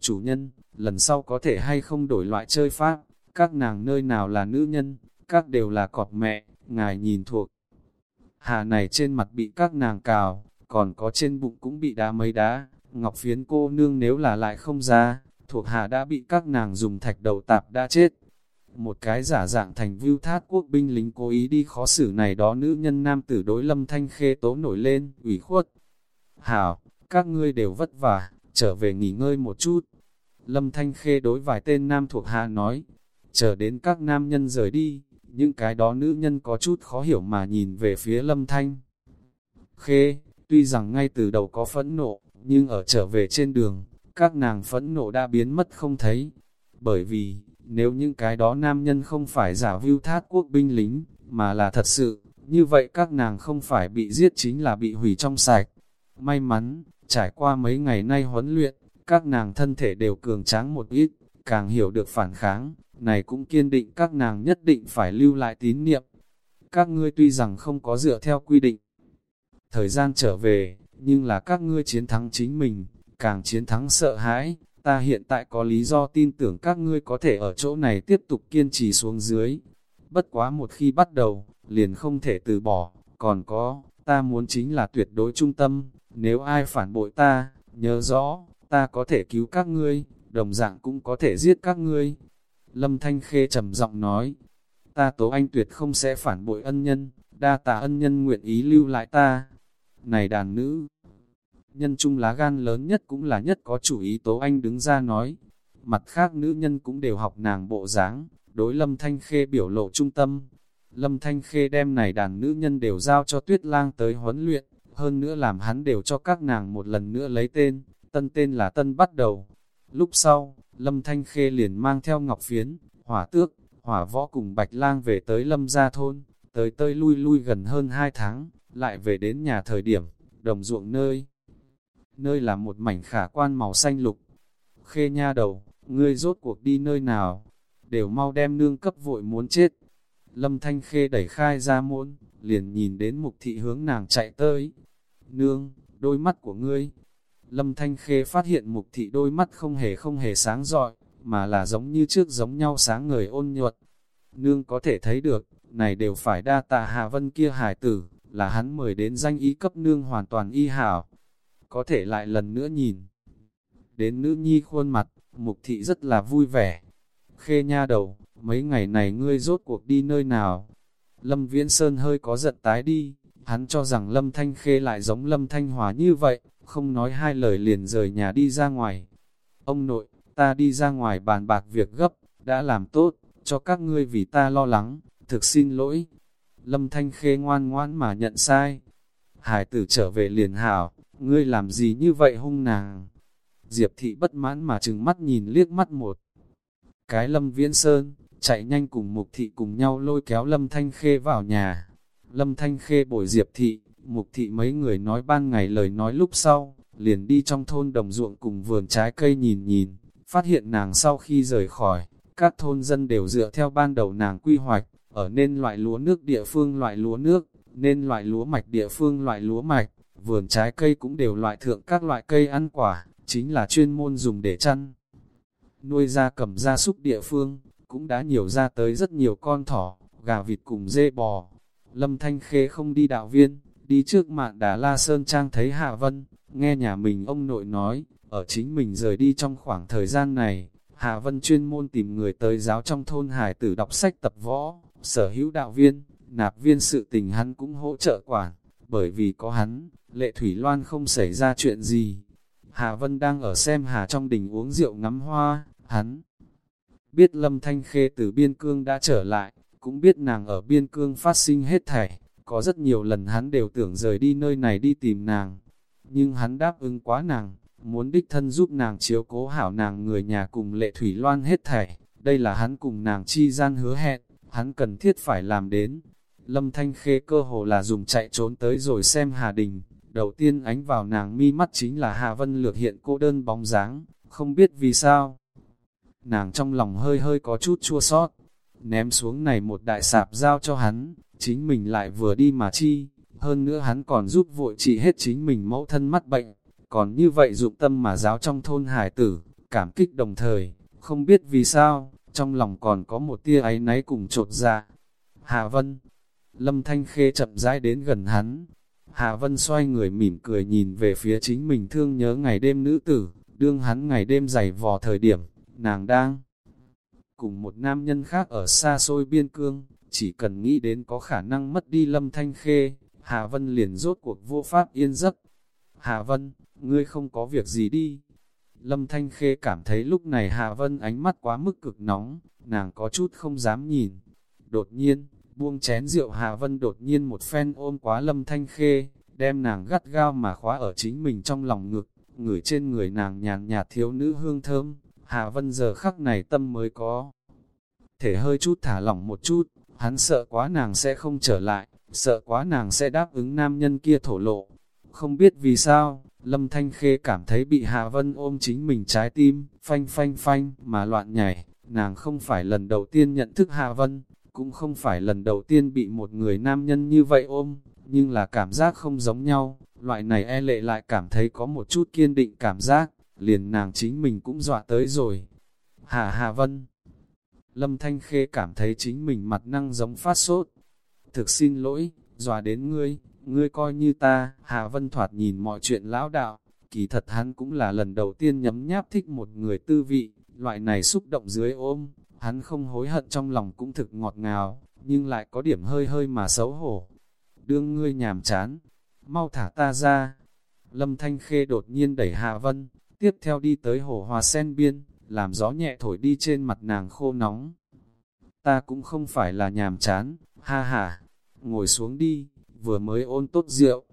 chủ nhân, lần sau có thể hay không đổi loại chơi pháp, các nàng nơi nào là nữ nhân, các đều là cọp mẹ, ngài nhìn thuộc. Hà này trên mặt bị các nàng cào, còn có trên bụng cũng bị đá mấy đá, Ngọc Phiến cô nương nếu là lại không ra, thuộc hạ đã bị các nàng dùng thạch đầu tạp đã chết. Một cái giả dạng thành vưu thát quốc binh lính cố ý đi khó xử này đó nữ nhân nam tử đối lâm thanh khê tố nổi lên, ủy khuất. Hảo, các ngươi đều vất vả, trở về nghỉ ngơi một chút. Lâm thanh khê đối vài tên nam thuộc hạ nói, chờ đến các nam nhân rời đi, những cái đó nữ nhân có chút khó hiểu mà nhìn về phía lâm thanh. Khê, tuy rằng ngay từ đầu có phẫn nộ, nhưng ở trở về trên đường, các nàng phẫn nộ đã biến mất không thấy. Bởi vì, nếu những cái đó nam nhân không phải giả view thát quốc binh lính, mà là thật sự, như vậy các nàng không phải bị giết chính là bị hủy trong sạch. May mắn, trải qua mấy ngày nay huấn luyện, các nàng thân thể đều cường tráng một ít, càng hiểu được phản kháng, này cũng kiên định các nàng nhất định phải lưu lại tín niệm. Các ngươi tuy rằng không có dựa theo quy định, thời gian trở về, nhưng là các ngươi chiến thắng chính mình, càng chiến thắng sợ hãi, ta hiện tại có lý do tin tưởng các ngươi có thể ở chỗ này tiếp tục kiên trì xuống dưới. Bất quá một khi bắt đầu, liền không thể từ bỏ, còn có, ta muốn chính là tuyệt đối trung tâm, nếu ai phản bội ta, nhớ rõ, ta có thể cứu các ngươi, đồng dạng cũng có thể giết các ngươi. Lâm Thanh Khê trầm giọng nói, ta tố anh tuyệt không sẽ phản bội ân nhân, đa tạ ân nhân nguyện ý lưu lại ta. Này đàn nữ, nhân trung lá gan lớn nhất cũng là nhất có chủ ý tố anh đứng ra nói. Mặt khác nữ nhân cũng đều học nàng bộ dáng, đối Lâm Thanh Khê biểu lộ trung tâm. Lâm Thanh Khê đem này đàn nữ nhân đều giao cho Tuyết Lang tới huấn luyện, hơn nữa làm hắn đều cho các nàng một lần nữa lấy tên, tân tên là Tân bắt đầu. Lúc sau, Lâm Thanh Khê liền mang theo Ngọc Phiến, Hỏa Tước, Hỏa Võ cùng Bạch Lang về tới Lâm Gia Thôn, tới tơi lui lui gần hơn 2 tháng, lại về đến nhà thời điểm, đồng ruộng nơi nơi là một mảnh khả quan màu xanh lục. Khê nha đầu, ngươi rốt cuộc đi nơi nào, đều mau đem nương cấp vội muốn chết. Lâm Thanh Khê đẩy khai ra môn, liền nhìn đến mục thị hướng nàng chạy tới. Nương, đôi mắt của ngươi. Lâm Thanh Khê phát hiện mục thị đôi mắt không hề không hề sáng rọi, mà là giống như trước giống nhau sáng ngời ôn nhuận. Nương có thể thấy được, này đều phải đa tạ Hà Vân kia hải tử, là hắn mời đến danh ý cấp nương hoàn toàn y hảo có thể lại lần nữa nhìn. Đến nữ nhi khuôn mặt, mục thị rất là vui vẻ. Khê nha đầu, mấy ngày này ngươi rốt cuộc đi nơi nào? Lâm Viễn Sơn hơi có giận tái đi, hắn cho rằng Lâm Thanh Khê lại giống Lâm Thanh Hòa như vậy, không nói hai lời liền rời nhà đi ra ngoài. Ông nội, ta đi ra ngoài bàn bạc việc gấp, đã làm tốt, cho các ngươi vì ta lo lắng, thực xin lỗi. Lâm Thanh Khê ngoan ngoãn mà nhận sai. Hải tử trở về liền hảo, ngươi làm gì như vậy hung nàng? Diệp thị bất mãn mà trừng mắt nhìn liếc mắt một. Cái lâm viễn sơn, chạy nhanh cùng mục thị cùng nhau lôi kéo lâm thanh khê vào nhà. Lâm thanh khê bồi diệp thị, mục thị mấy người nói ban ngày lời nói lúc sau, liền đi trong thôn đồng ruộng cùng vườn trái cây nhìn nhìn, phát hiện nàng sau khi rời khỏi, các thôn dân đều dựa theo ban đầu nàng quy hoạch, ở nên loại lúa nước địa phương loại lúa nước, nên loại lúa mạch địa phương loại lúa mạch, vườn trái cây cũng đều loại thượng các loại cây ăn quả, chính là chuyên môn dùng để chăn. Nuôi ra cầm gia súc địa phương, cũng đã nhiều ra tới rất nhiều con thỏ, gà vịt cùng dê bò. Lâm Thanh Khê không đi đạo viên, đi trước mạn đà La Sơn Trang thấy Hạ Vân, nghe nhà mình ông nội nói, ở chính mình rời đi trong khoảng thời gian này, Hạ Vân chuyên môn tìm người tới giáo trong thôn hải tử đọc sách tập võ, sở hữu đạo viên, nạp viên sự tình hắn cũng hỗ trợ quản, bởi vì có hắn, Lệ Thủy Loan không xảy ra chuyện gì. Hà Vân đang ở xem Hà trong đình uống rượu ngắm hoa, hắn biết Lâm Thanh Khê từ biên cương đã trở lại, cũng biết nàng ở biên cương phát sinh hết thảy, có rất nhiều lần hắn đều tưởng rời đi nơi này đi tìm nàng. Nhưng hắn đáp ứng quá nàng, muốn đích thân giúp nàng chiếu cố hảo nàng người nhà cùng lệ thủy loan hết thảy, đây là hắn cùng nàng chi gian hứa hẹn, hắn cần thiết phải làm đến. Lâm Thanh Khê cơ hồ là dùng chạy trốn tới rồi xem Hà Đình, đầu tiên ánh vào nàng mi mắt chính là Hà Vân Lược hiện cô đơn bóng dáng, không biết vì sao. Nàng trong lòng hơi hơi có chút chua sót, ném xuống này một đại sạp giao cho hắn, chính mình lại vừa đi mà chi, hơn nữa hắn còn giúp vội trị hết chính mình mẫu thân mắt bệnh, còn như vậy dụng tâm mà giáo trong thôn hải tử, cảm kích đồng thời, không biết vì sao, trong lòng còn có một tia áy náy cùng trột ra Hà Vân, Lâm Thanh Khê chậm rãi đến gần hắn, Hà Vân xoay người mỉm cười nhìn về phía chính mình thương nhớ ngày đêm nữ tử, đương hắn ngày đêm dày vò thời điểm, nàng đang cùng một nam nhân khác ở xa xôi biên cương, chỉ cần nghĩ đến có khả năng mất đi lâm thanh khê, Hà Vân liền rốt cuộc vô pháp yên giấc. Hà Vân, ngươi không có việc gì đi. Lâm Thanh Khê cảm thấy lúc này Hà Vân ánh mắt quá mức cực nóng, nàng có chút không dám nhìn. Đột nhiên, buông chén rượu Hà Vân đột nhiên một phen ôm quá Lâm Thanh Khê, đem nàng gắt gao mà khóa ở chính mình trong lòng ngực, ngửi trên người nàng nhàn nhạt thiếu nữ hương thơm, Hà Vân giờ khắc này tâm mới có. Thể hơi chút thả lỏng một chút, hắn sợ quá nàng sẽ không trở lại, sợ quá nàng sẽ đáp ứng nam nhân kia thổ lộ. Không biết vì sao, Lâm Thanh Khê cảm thấy bị Hà Vân ôm chính mình trái tim, phanh phanh phanh, mà loạn nhảy, nàng không phải lần đầu tiên nhận thức Hà Vân, cũng không phải lần đầu tiên bị một người nam nhân như vậy ôm, nhưng là cảm giác không giống nhau, loại này e lệ lại cảm thấy có một chút kiên định cảm giác, liền nàng chính mình cũng dọa tới rồi. Hà Hà Vân Lâm Thanh Khê cảm thấy chính mình mặt năng giống phát sốt. Thực xin lỗi, dòa đến ngươi, ngươi coi như ta, Hà Vân thoạt nhìn mọi chuyện lão đạo, kỳ thật hắn cũng là lần đầu tiên nhấm nháp thích một người tư vị, loại này xúc động dưới ôm, hắn không hối hận trong lòng cũng thực ngọt ngào, nhưng lại có điểm hơi hơi mà xấu hổ. Đương ngươi nhàm chán, mau thả ta ra. Lâm Thanh Khê đột nhiên đẩy Hà Vân, tiếp theo đi tới hồ hòa sen biên, làm gió nhẹ thổi đi trên mặt nàng khô nóng. Ta cũng không phải là nhàm chán, ha ha, ngồi xuống đi, vừa mới ôn tốt rượu.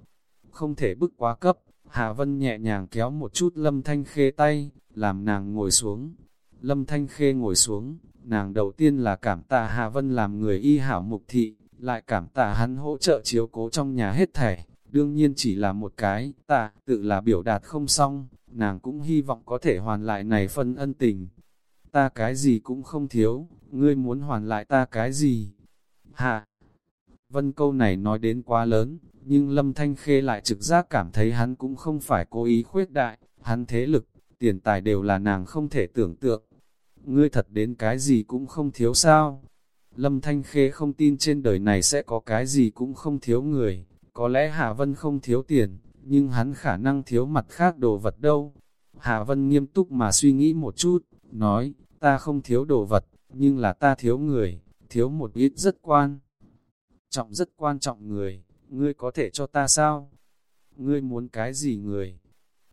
Không thể bức quá cấp, Hà Vân nhẹ nhàng kéo một chút Lâm Thanh Khê tay, làm nàng ngồi xuống. Lâm Thanh Khê ngồi xuống, nàng đầu tiên là cảm tạ Hà Vân làm người y hảo mục thị, lại cảm tạ hắn hỗ trợ chiếu cố trong nhà hết thảy, đương nhiên chỉ là một cái, tạ, tự là biểu đạt không xong, nàng cũng hy vọng có thể hoàn lại này phân ân tình. Ta cái gì cũng không thiếu, ngươi muốn hoàn lại ta cái gì? Hạ! Vân câu này nói đến quá lớn, nhưng Lâm Thanh Khê lại trực giác cảm thấy hắn cũng không phải cố ý khuyết đại, hắn thế lực, tiền tài đều là nàng không thể tưởng tượng. Ngươi thật đến cái gì cũng không thiếu sao? Lâm Thanh Khê không tin trên đời này sẽ có cái gì cũng không thiếu người, có lẽ Hà Vân không thiếu tiền, nhưng hắn khả năng thiếu mặt khác đồ vật đâu. Hà Vân nghiêm túc mà suy nghĩ một chút, nói, ta không thiếu đồ vật, nhưng là ta thiếu người, thiếu một ít rất quan. Trọng rất quan trọng người, ngươi có thể cho ta sao? Ngươi muốn cái gì người?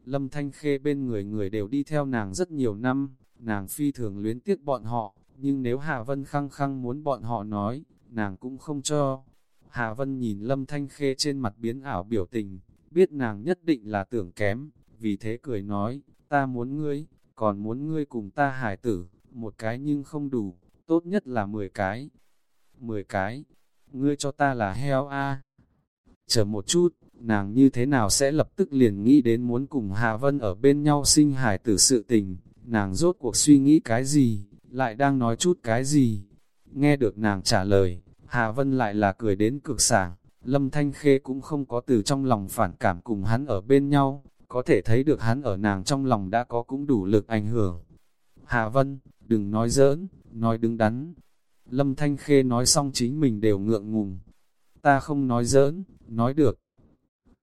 Lâm Thanh Khê bên người người đều đi theo nàng rất nhiều năm, nàng phi thường luyến tiếc bọn họ, nhưng nếu Hà Vân khăng khăng muốn bọn họ nói, nàng cũng không cho. Hà Vân nhìn Lâm Thanh Khê trên mặt biến ảo biểu tình, biết nàng nhất định là tưởng kém, vì thế cười nói, ta muốn ngươi, còn muốn ngươi cùng ta hải tử, một cái nhưng không đủ, tốt nhất là 10 cái. 10 cái, ngươi cho ta là heo a. Chờ một chút, nàng như thế nào sẽ lập tức liền nghĩ đến muốn cùng Hà Vân ở bên nhau sinh hải tử sự tình, nàng rốt cuộc suy nghĩ cái gì, lại đang nói chút cái gì. Nghe được nàng trả lời, Hà Vân lại là cười đến cực sảng, Lâm Thanh Khê cũng không có từ trong lòng phản cảm cùng hắn ở bên nhau, có thể thấy được hắn ở nàng trong lòng đã có cũng đủ lực ảnh hưởng. Hà Vân, đừng nói giỡn, nói đứng đắn. Lâm Thanh Khê nói xong chính mình đều ngượng ngùng. Ta không nói giỡn, nói được.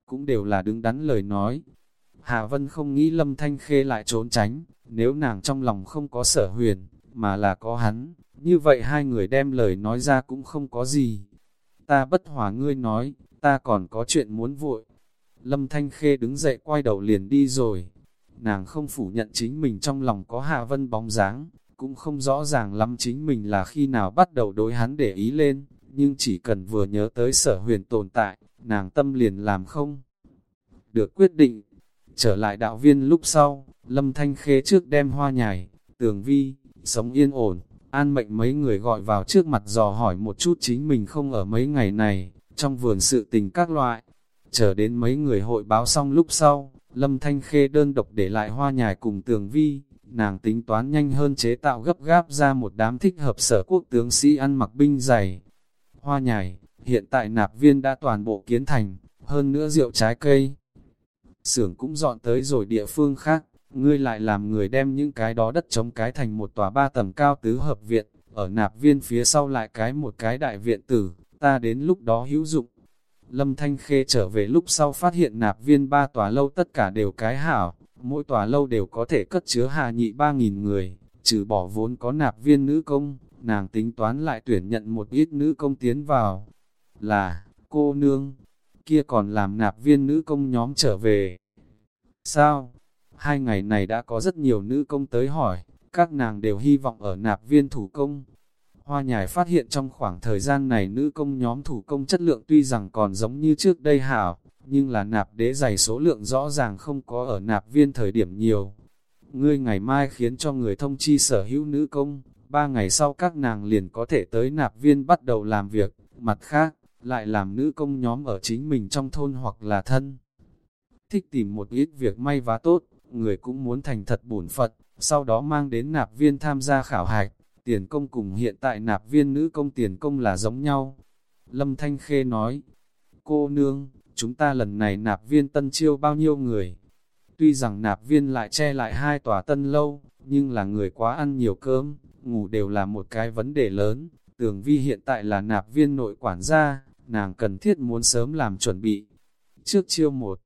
Cũng đều là đứng đắn lời nói. Hà Vân không nghĩ Lâm Thanh Khê lại trốn tránh, nếu nàng trong lòng không có sở huyền, mà là có hắn, như vậy hai người đem lời nói ra cũng không có gì. Ta bất hòa ngươi nói, ta còn có chuyện muốn vội. Lâm Thanh Khê đứng dậy quay đầu liền đi rồi. Nàng không phủ nhận chính mình trong lòng có Hạ Vân bóng dáng, cũng không rõ ràng lắm chính mình là khi nào bắt đầu đối hắn để ý lên, nhưng chỉ cần vừa nhớ tới sở huyền tồn tại, nàng tâm liền làm không. Được quyết định, Trở lại đạo viên lúc sau, Lâm Thanh Khê trước đem hoa nhài, tường vi, sống yên ổn, an mệnh mấy người gọi vào trước mặt dò hỏi một chút chính mình không ở mấy ngày này, trong vườn sự tình các loại. Chờ đến mấy người hội báo xong lúc sau, Lâm Thanh Khê đơn độc để lại hoa nhài cùng tường vi, nàng tính toán nhanh hơn chế tạo gấp gáp ra một đám thích hợp sở quốc tướng sĩ ăn mặc binh dày. Hoa nhài, hiện tại nạp viên đã toàn bộ kiến thành, hơn nữa rượu trái cây. Xưởng cũng dọn tới rồi địa phương khác, ngươi lại làm người đem những cái đó đất chống cái thành một tòa ba tầng cao tứ hợp viện, ở nạp viên phía sau lại cái một cái đại viện tử, ta đến lúc đó hữu dụng. Lâm Thanh Khê trở về lúc sau phát hiện nạp viên ba tòa lâu tất cả đều cái hảo, mỗi tòa lâu đều có thể cất chứa hà nhị ba nghìn người, trừ bỏ vốn có nạp viên nữ công, nàng tính toán lại tuyển nhận một ít nữ công tiến vào. Là, cô nương, kia còn làm nạp viên nữ công nhóm trở về. Sao? Hai ngày này đã có rất nhiều nữ công tới hỏi, các nàng đều hy vọng ở nạp viên thủ công. Hoa nhài phát hiện trong khoảng thời gian này nữ công nhóm thủ công chất lượng tuy rằng còn giống như trước đây hảo, nhưng là nạp đế dày số lượng rõ ràng không có ở nạp viên thời điểm nhiều. Ngươi ngày mai khiến cho người thông chi sở hữu nữ công, ba ngày sau các nàng liền có thể tới nạp viên bắt đầu làm việc, mặt khác, lại làm nữ công nhóm ở chính mình trong thôn hoặc là thân. Thích tìm một ít việc may vá tốt, người cũng muốn thành thật bổn phật, sau đó mang đến nạp viên tham gia khảo hạch, tiền công cùng hiện tại nạp viên nữ công tiền công là giống nhau. Lâm Thanh Khê nói, cô nương, chúng ta lần này nạp viên tân chiêu bao nhiêu người? Tuy rằng nạp viên lại che lại hai tòa tân lâu, nhưng là người quá ăn nhiều cơm, ngủ đều là một cái vấn đề lớn. Tường vi hiện tại là nạp viên nội quản gia, nàng cần thiết muốn sớm làm chuẩn bị. Trước chiêu một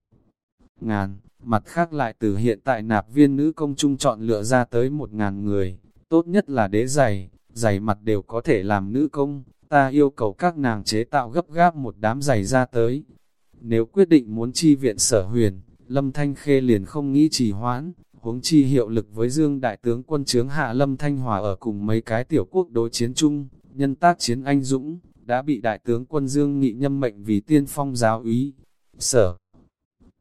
ngàn, mặt khác lại từ hiện tại nạp viên nữ công trung chọn lựa ra tới một ngàn người, tốt nhất là đế giày, giày mặt đều có thể làm nữ công, ta yêu cầu các nàng chế tạo gấp gáp một đám giày ra tới. Nếu quyết định muốn chi viện sở huyền, Lâm Thanh Khê liền không nghĩ trì hoãn, huống chi hiệu lực với Dương Đại tướng quân chướng hạ Lâm Thanh Hòa ở cùng mấy cái tiểu quốc đối chiến chung, nhân tác chiến anh dũng, đã bị Đại tướng quân Dương Nghị nhâm mệnh vì tiên phong giáo úy. Sở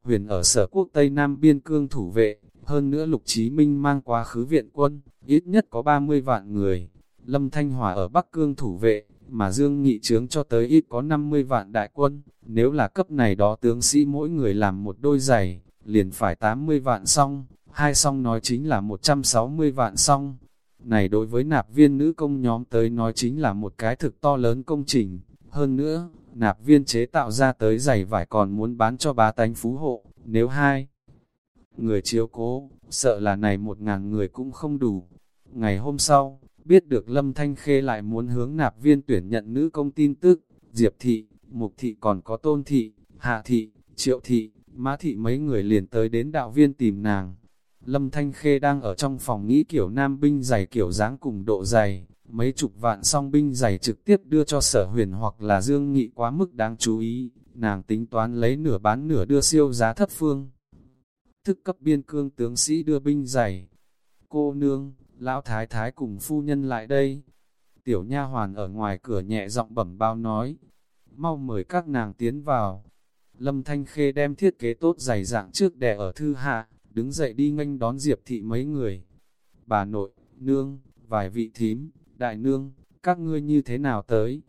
huyền ở sở quốc Tây Nam biên cương thủ vệ, hơn nữa Lục Chí Minh mang quá khứ viện quân, ít nhất có 30 vạn người. Lâm Thanh Hòa ở Bắc Cương thủ vệ, mà Dương Nghị trướng cho tới ít có 50 vạn đại quân, nếu là cấp này đó tướng sĩ mỗi người làm một đôi giày, liền phải 80 vạn xong, hai xong nói chính là 160 vạn xong. Này đối với nạp viên nữ công nhóm tới nói chính là một cái thực to lớn công trình, hơn nữa, nạp viên chế tạo ra tới giày vải còn muốn bán cho bá tánh phú hộ, nếu hai người chiếu cố, sợ là này một ngàn người cũng không đủ. Ngày hôm sau, biết được Lâm Thanh Khê lại muốn hướng nạp viên tuyển nhận nữ công tin tức, Diệp Thị, Mục Thị còn có Tôn Thị, Hạ Thị, Triệu Thị, Mã Thị mấy người liền tới đến đạo viên tìm nàng. Lâm Thanh Khê đang ở trong phòng nghĩ kiểu nam binh dày kiểu dáng cùng độ dày, mấy chục vạn song binh giày trực tiếp đưa cho sở huyền hoặc là dương nghị quá mức đáng chú ý, nàng tính toán lấy nửa bán nửa đưa siêu giá thấp phương. Thức cấp biên cương tướng sĩ đưa binh giày Cô nương, lão thái thái cùng phu nhân lại đây. Tiểu nha hoàn ở ngoài cửa nhẹ giọng bẩm bao nói, mau mời các nàng tiến vào. Lâm Thanh Khê đem thiết kế tốt dày dạng trước đè ở thư hạ, đứng dậy đi nghênh đón Diệp thị mấy người. Bà nội, nương, vài vị thím, đại nương, các ngươi như thế nào tới?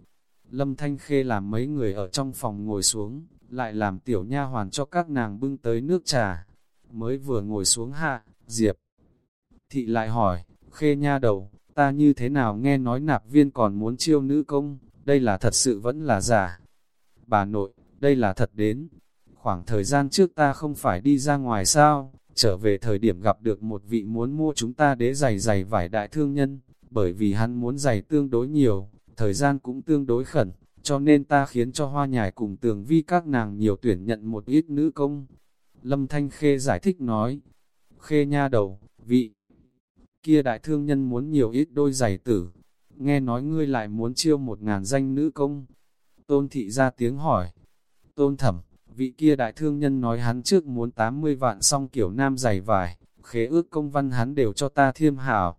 Lâm Thanh Khê làm mấy người ở trong phòng ngồi xuống, lại làm tiểu nha hoàn cho các nàng bưng tới nước trà. Mới vừa ngồi xuống hạ, Diệp. Thị lại hỏi, Khê nha đầu, ta như thế nào nghe nói nạp viên còn muốn chiêu nữ công, đây là thật sự vẫn là giả. Bà nội, đây là thật đến. Khoảng thời gian trước ta không phải đi ra ngoài sao, trở về thời điểm gặp được một vị muốn mua chúng ta đế giày giày vải đại thương nhân, bởi vì hắn muốn giày tương đối nhiều, thời gian cũng tương đối khẩn, cho nên ta khiến cho hoa nhài cùng tường vi các nàng nhiều tuyển nhận một ít nữ công. Lâm Thanh Khê giải thích nói, Khê nha đầu, vị kia đại thương nhân muốn nhiều ít đôi giày tử, nghe nói ngươi lại muốn chiêu một ngàn danh nữ công. Tôn thị ra tiếng hỏi, tôn thẩm, vị kia đại thương nhân nói hắn trước muốn 80 vạn song kiểu nam giày vải, khế ước công văn hắn đều cho ta thiêm hảo.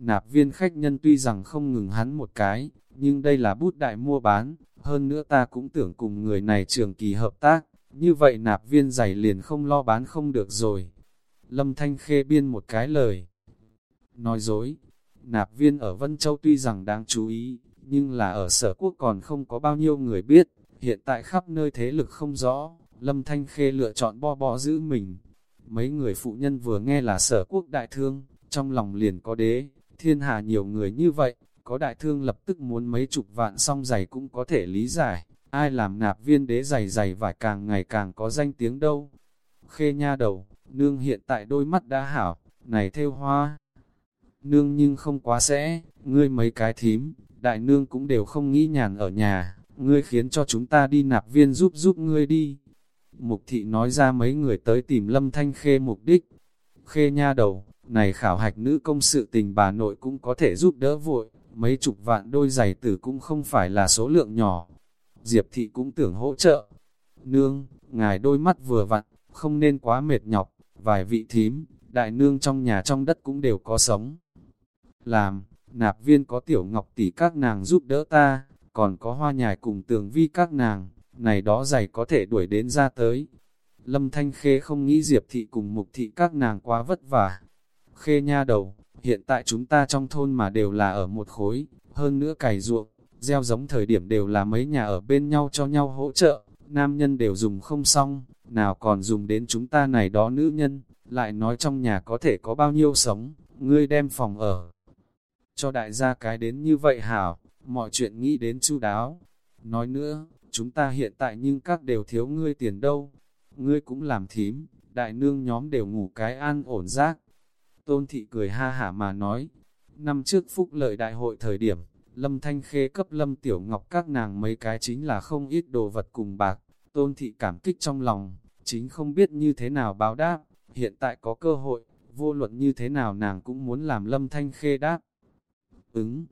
Nạp viên khách nhân tuy rằng không ngừng hắn một cái, nhưng đây là bút đại mua bán, hơn nữa ta cũng tưởng cùng người này trường kỳ hợp tác, như vậy nạp viên giày liền không lo bán không được rồi. Lâm Thanh Khê biên một cái lời. Nói dối, nạp viên ở Vân Châu tuy rằng đáng chú ý, nhưng là ở sở quốc còn không có bao nhiêu người biết, hiện tại khắp nơi thế lực không rõ, Lâm Thanh Khê lựa chọn bo bo giữ mình. Mấy người phụ nhân vừa nghe là sở quốc đại thương, trong lòng liền có đế, thiên hạ nhiều người như vậy, có đại thương lập tức muốn mấy chục vạn song giày cũng có thể lý giải, ai làm nạp viên đế giày giày vải càng ngày càng có danh tiếng đâu. Khê nha đầu, nương hiện tại đôi mắt đã hảo, này theo hoa. Nương nhưng không quá sẽ, ngươi mấy cái thím, đại nương cũng đều không nghĩ nhàn ở nhà, ngươi khiến cho chúng ta đi nạp viên giúp giúp ngươi đi. Mục thị nói ra mấy người tới tìm lâm thanh khê mục đích. Khê nha đầu, này khảo hạch nữ công sự tình bà nội cũng có thể giúp đỡ vội, mấy chục vạn đôi giày tử cũng không phải là số lượng nhỏ. Diệp thị cũng tưởng hỗ trợ. Nương, ngài đôi mắt vừa vặn, không nên quá mệt nhọc, vài vị thím, đại nương trong nhà trong đất cũng đều có sống. Làm, nạp viên có tiểu ngọc tỷ các nàng giúp đỡ ta, còn có hoa nhài cùng tường vi các nàng, này đó giày có thể đuổi đến ra tới. Lâm Thanh Khê không nghĩ Diệp thị cùng mục thị các nàng quá vất vả. Khê nha đầu, hiện tại chúng ta trong thôn mà đều là ở một khối, hơn nữa cày ruộng, gieo giống thời điểm đều là mấy nhà ở bên nhau cho nhau hỗ trợ, nam nhân đều dùng không xong, nào còn dùng đến chúng ta này đó nữ nhân, lại nói trong nhà có thể có bao nhiêu sống, ngươi đem phòng ở. Cho đại gia cái đến như vậy hảo, mọi chuyện nghĩ đến chu đáo. Nói nữa, chúng ta hiện tại nhưng các đều thiếu ngươi tiền đâu. Ngươi cũng làm thím, đại nương nhóm đều ngủ cái an ổn giác. Tôn thị cười ha hả mà nói, năm trước phúc lợi đại hội thời điểm, Lâm Thanh Khê cấp Lâm Tiểu Ngọc các nàng mấy cái chính là không ít đồ vật cùng bạc. Tôn thị cảm kích trong lòng, chính không biết như thế nào báo đáp, hiện tại có cơ hội, vô luận như thế nào nàng cũng muốn làm Lâm Thanh Khê đáp. Ứng,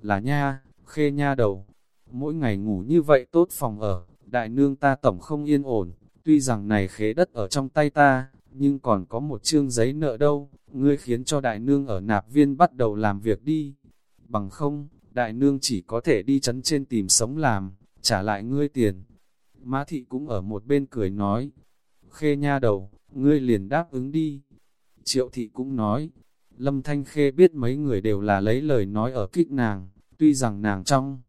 là nha, Khê nha đầu, mỗi ngày ngủ như vậy tốt phòng ở, đại nương ta tổng không yên ổn, tuy rằng này khế đất ở trong tay ta, nhưng còn có một chương giấy nợ đâu, ngươi khiến cho đại nương ở nạp viên bắt đầu làm việc đi. Bằng không, đại nương chỉ có thể đi chấn trên tìm sống làm, trả lại ngươi tiền. Mã thị cũng ở một bên cười nói, khê nha đầu, ngươi liền đáp ứng đi. Triệu thị cũng nói, Lâm Thanh Khê biết mấy người đều là lấy lời nói ở kích nàng, tuy rằng nàng trong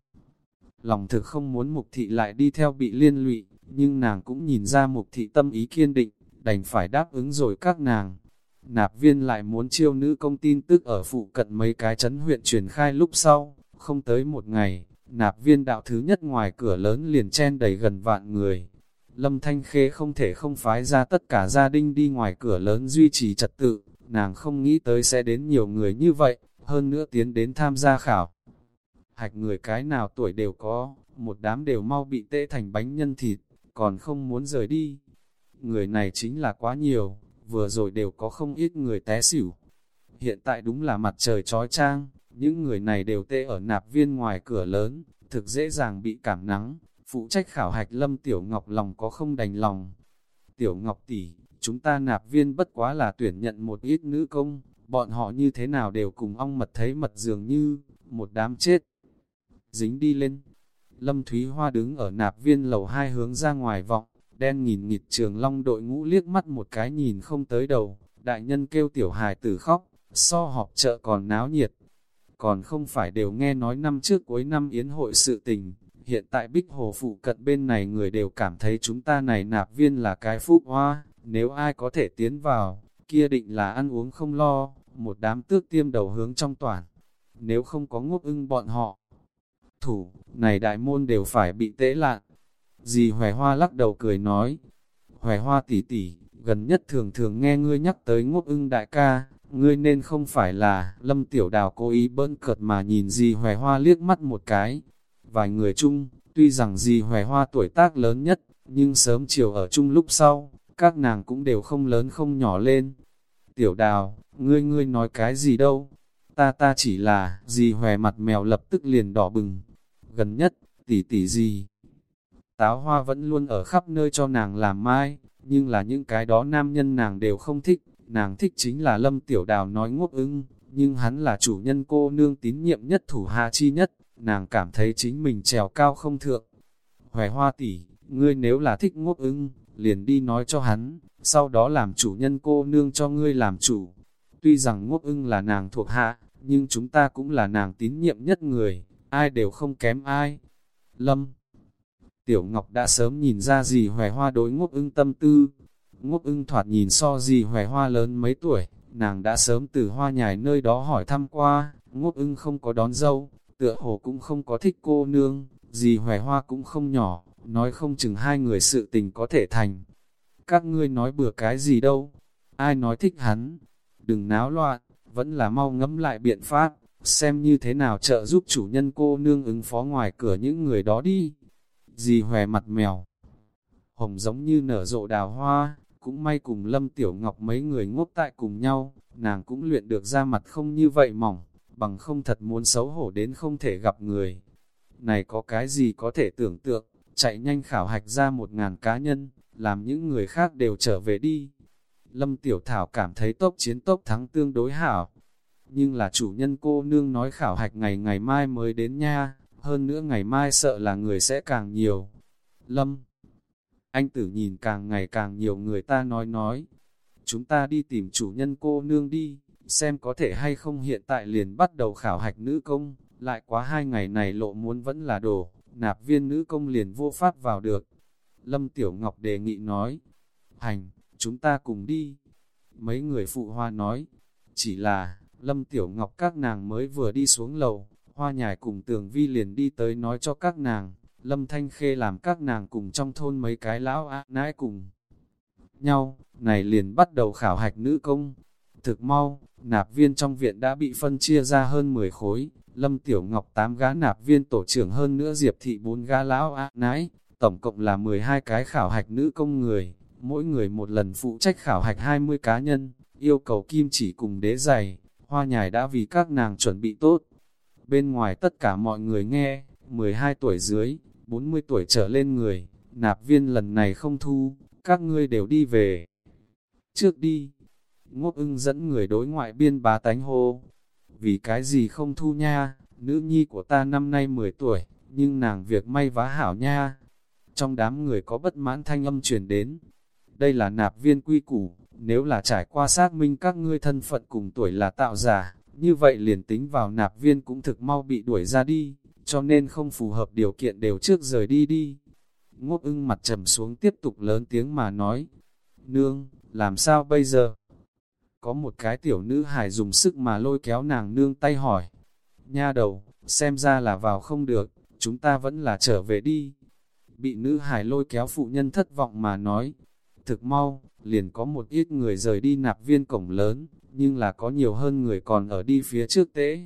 lòng thực không muốn mục thị lại đi theo bị liên lụy, nhưng nàng cũng nhìn ra mục thị tâm ý kiên định, đành phải đáp ứng rồi các nàng. Nạp viên lại muốn chiêu nữ công tin tức ở phụ cận mấy cái chấn huyện truyền khai lúc sau, không tới một ngày, nạp viên đạo thứ nhất ngoài cửa lớn liền chen đầy gần vạn người. Lâm Thanh Khê không thể không phái ra tất cả gia đình đi ngoài cửa lớn duy trì trật tự, nàng không nghĩ tới sẽ đến nhiều người như vậy, hơn nữa tiến đến tham gia khảo. Hạch người cái nào tuổi đều có, một đám đều mau bị tệ thành bánh nhân thịt, còn không muốn rời đi. Người này chính là quá nhiều, vừa rồi đều có không ít người té xỉu. Hiện tại đúng là mặt trời trói trang, những người này đều tê ở nạp viên ngoài cửa lớn, thực dễ dàng bị cảm nắng, phụ trách khảo hạch lâm Tiểu Ngọc lòng có không đành lòng. Tiểu Ngọc tỷ, chúng ta nạp viên bất quá là tuyển nhận một ít nữ công, bọn họ như thế nào đều cùng ong mật thấy mật dường như, một đám chết. Dính đi lên, Lâm Thúy Hoa đứng ở nạp viên lầu hai hướng ra ngoài vọng, đen nhìn nghịt trường long đội ngũ liếc mắt một cái nhìn không tới đầu, đại nhân kêu tiểu hài tử khóc, so họp chợ còn náo nhiệt. Còn không phải đều nghe nói năm trước cuối năm yến hội sự tình, hiện tại bích hồ phụ cận bên này người đều cảm thấy chúng ta này nạp viên là cái phúc hoa, nếu ai có thể tiến vào, kia định là ăn uống không lo, một đám tước tiêm đầu hướng trong toàn. Nếu không có ngốc ưng bọn họ, thủ, này đại môn đều phải bị tễ lạn. Dì Hoài Hoa lắc đầu cười nói, Hoài Hoa tỷ tỷ, gần nhất thường thường nghe ngươi nhắc tới ngốc ưng đại ca, ngươi nên không phải là lâm tiểu đào cố ý bỡn cợt mà nhìn dì Hoài Hoa liếc mắt một cái. Vài người chung, tuy rằng dì Hoài Hoa tuổi tác lớn nhất, nhưng sớm chiều ở chung lúc sau, các nàng cũng đều không lớn không nhỏ lên. Tiểu đào, ngươi ngươi nói cái gì đâu? Ta ta chỉ là, dì Hoài mặt mèo lập tức liền đỏ bừng. Gần nhất, tỷ tỷ gì? Táo hoa vẫn luôn ở khắp nơi cho nàng làm mai, nhưng là những cái đó nam nhân nàng đều không thích, nàng thích chính là lâm tiểu đào nói ngốc ưng, nhưng hắn là chủ nhân cô nương tín nhiệm nhất thủ hạ chi nhất, nàng cảm thấy chính mình trèo cao không thượng. Hoài hoa tỷ, ngươi nếu là thích ngốc ưng, liền đi nói cho hắn, sau đó làm chủ nhân cô nương cho ngươi làm chủ. Tuy rằng ngốc ưng là nàng thuộc hạ, nhưng chúng ta cũng là nàng tín nhiệm nhất người, ai đều không kém ai. Lâm Tiểu Ngọc đã sớm nhìn ra gì hòe hoa đối ngốc ưng tâm tư. Ngốc ưng thoạt nhìn so gì hòe hoa lớn mấy tuổi, nàng đã sớm từ hoa nhài nơi đó hỏi thăm qua, ngốc ưng không có đón dâu, tựa hồ cũng không có thích cô nương, gì hòe hoa cũng không nhỏ, nói không chừng hai người sự tình có thể thành. Các ngươi nói bừa cái gì đâu, ai nói thích hắn, đừng náo loạn, vẫn là mau ngẫm lại biện pháp, xem như thế nào trợ giúp chủ nhân cô nương ứng phó ngoài cửa những người đó đi. Dì hòe mặt mèo, hồng giống như nở rộ đào hoa, cũng may cùng Lâm Tiểu Ngọc mấy người ngốc tại cùng nhau, nàng cũng luyện được ra mặt không như vậy mỏng, bằng không thật muốn xấu hổ đến không thể gặp người. Này có cái gì có thể tưởng tượng, chạy nhanh khảo hạch ra một ngàn cá nhân, làm những người khác đều trở về đi. Lâm Tiểu Thảo cảm thấy tốc chiến tốc thắng tương đối hảo, nhưng là chủ nhân cô nương nói khảo hạch ngày ngày mai mới đến nha, hơn nữa ngày mai sợ là người sẽ càng nhiều. Lâm anh tử nhìn càng ngày càng nhiều người ta nói nói, chúng ta đi tìm chủ nhân cô nương đi, xem có thể hay không hiện tại liền bắt đầu khảo hạch nữ công, lại quá hai ngày này lộ muốn vẫn là đồ, nạp viên nữ công liền vô pháp vào được. Lâm Tiểu Ngọc đề nghị nói, hành, chúng ta cùng đi. Mấy người phụ hoa nói, chỉ là, Lâm Tiểu Ngọc các nàng mới vừa đi xuống lầu, hoa nhài cùng tường vi liền đi tới nói cho các nàng, Lâm Thanh Khê làm các nàng cùng trong thôn mấy cái lão á nãi cùng nhau, này liền bắt đầu khảo hạch nữ công. Thực mau, nạp viên trong viện đã bị phân chia ra hơn 10 khối, Lâm Tiểu Ngọc 8 gã nạp viên tổ trưởng hơn nữa Diệp Thị 4 gã lão á nãi, tổng cộng là 12 cái khảo hạch nữ công người, mỗi người một lần phụ trách khảo hạch 20 cá nhân, yêu cầu kim chỉ cùng đế giày, hoa nhài đã vì các nàng chuẩn bị tốt. Bên ngoài tất cả mọi người nghe, 12 tuổi dưới, 40 tuổi trở lên người, nạp viên lần này không thu, các ngươi đều đi về. Trước đi, ngốc ưng dẫn người đối ngoại biên bá tánh hô, vì cái gì không thu nha, nữ nhi của ta năm nay 10 tuổi, nhưng nàng việc may vá hảo nha. Trong đám người có bất mãn thanh âm truyền đến, đây là nạp viên quy củ, nếu là trải qua xác minh các ngươi thân phận cùng tuổi là tạo giả, như vậy liền tính vào nạp viên cũng thực mau bị đuổi ra đi cho nên không phù hợp điều kiện đều trước rời đi đi. Ngốc ưng mặt trầm xuống tiếp tục lớn tiếng mà nói, Nương, làm sao bây giờ? Có một cái tiểu nữ hài dùng sức mà lôi kéo nàng nương tay hỏi, nha đầu, xem ra là vào không được, chúng ta vẫn là trở về đi. Bị nữ hài lôi kéo phụ nhân thất vọng mà nói, thực mau, liền có một ít người rời đi nạp viên cổng lớn, nhưng là có nhiều hơn người còn ở đi phía trước tế.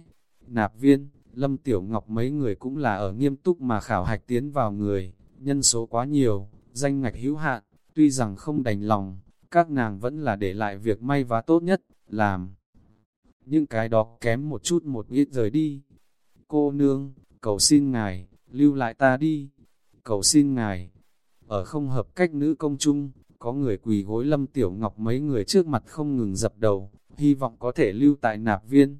Nạp viên, Lâm Tiểu Ngọc mấy người cũng là ở nghiêm túc mà khảo hạch tiến vào người, nhân số quá nhiều, danh ngạch hữu hạn, tuy rằng không đành lòng, các nàng vẫn là để lại việc may vá tốt nhất, làm. Những cái đó kém một chút một ít rời đi. Cô nương, cầu xin ngài, lưu lại ta đi. Cầu xin ngài. Ở không hợp cách nữ công chung, có người quỳ gối Lâm Tiểu Ngọc mấy người trước mặt không ngừng dập đầu, hy vọng có thể lưu tại nạp viên.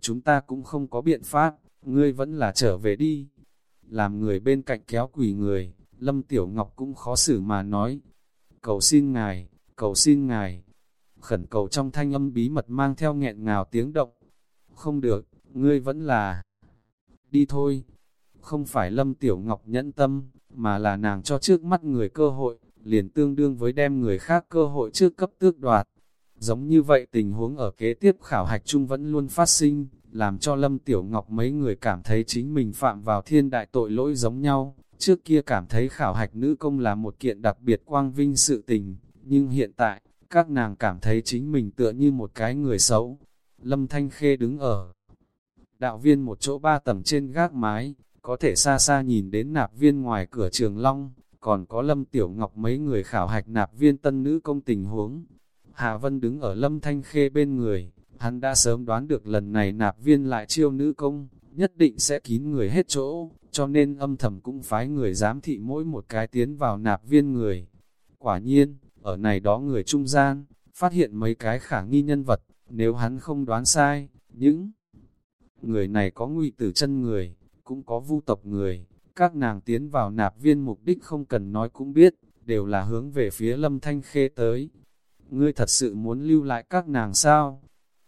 Chúng ta cũng không có biện pháp, ngươi vẫn là trở về đi. Làm người bên cạnh kéo quỷ người, Lâm Tiểu Ngọc cũng khó xử mà nói. Cầu xin ngài, cầu xin ngài. Khẩn cầu trong thanh âm bí mật mang theo nghẹn ngào tiếng động. Không được, ngươi vẫn là... Đi thôi. Không phải Lâm Tiểu Ngọc nhẫn tâm, mà là nàng cho trước mắt người cơ hội, liền tương đương với đem người khác cơ hội trước cấp tước đoạt. Giống như vậy tình huống ở kế tiếp khảo hạch chung vẫn luôn phát sinh, làm cho Lâm Tiểu Ngọc mấy người cảm thấy chính mình phạm vào thiên đại tội lỗi giống nhau. Trước kia cảm thấy khảo hạch nữ công là một kiện đặc biệt quang vinh sự tình, nhưng hiện tại, các nàng cảm thấy chính mình tựa như một cái người xấu. Lâm Thanh Khê đứng ở đạo viên một chỗ ba tầng trên gác mái, có thể xa xa nhìn đến nạp viên ngoài cửa trường Long, còn có Lâm Tiểu Ngọc mấy người khảo hạch nạp viên tân nữ công tình huống. Hà Vân đứng ở Lâm Thanh Khê bên người, Hắn đã sớm đoán được lần này nạp viên lại chiêu nữ công, nhất định sẽ kín người hết chỗ, cho nên âm thầm cũng phái người giám thị mỗi một cái tiến vào nạp viên người. Quả nhiên, ở này đó người trung gian, phát hiện mấy cái khả nghi nhân vật, nếu hắn không đoán sai, những người này có nguy tử chân người, cũng có vu tộc người, các nàng tiến vào nạp viên mục đích không cần nói cũng biết, đều là hướng về phía lâm thanh khê tới. Ngươi thật sự muốn lưu lại các nàng sao?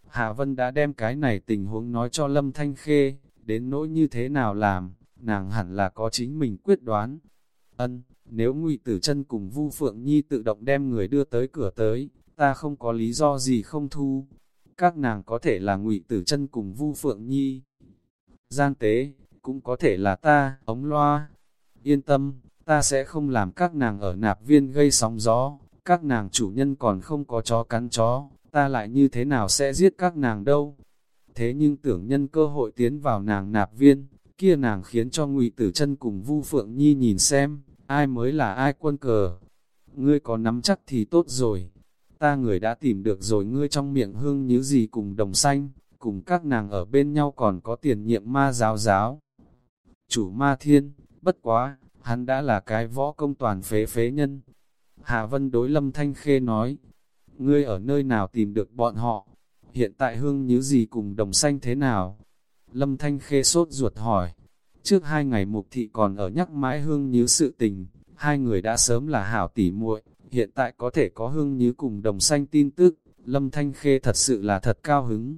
Hà Vân đã đem cái này tình huống nói cho lâm thanh khê, đến nỗi như thế nào làm, nàng hẳn là có chính mình quyết đoán. Ân, nếu ngụy Tử chân cùng Vu Phượng Nhi tự động đem người đưa tới cửa tới, ta không có lý do gì không thu. Các nàng có thể là ngụy Tử chân cùng Vu Phượng Nhi. Gian tế, cũng có thể là ta, ống loa. Yên tâm, ta sẽ không làm các nàng ở nạp viên gây sóng gió, các nàng chủ nhân còn không có chó cắn chó, ta lại như thế nào sẽ giết các nàng đâu. Thế nhưng tưởng nhân cơ hội tiến vào nàng nạp viên, kia nàng khiến cho ngụy Tử chân cùng Vu Phượng Nhi nhìn xem, ai mới là ai quân cờ. Ngươi có nắm chắc thì tốt rồi. Ta người đã tìm được rồi ngươi trong miệng hương như gì cùng đồng xanh, cùng các nàng ở bên nhau còn có tiền nhiệm ma giáo giáo. Chủ ma thiên, bất quá, hắn đã là cái võ công toàn phế phế nhân. Hà Vân đối Lâm Thanh Khê nói, ngươi ở nơi nào tìm được bọn họ, hiện tại hương như gì cùng đồng xanh thế nào? Lâm Thanh Khê sốt ruột hỏi, Trước hai ngày mục thị còn ở nhắc mãi hương như sự tình, hai người đã sớm là hảo tỉ muội, hiện tại có thể có hương như cùng đồng xanh tin tức, lâm thanh khê thật sự là thật cao hứng.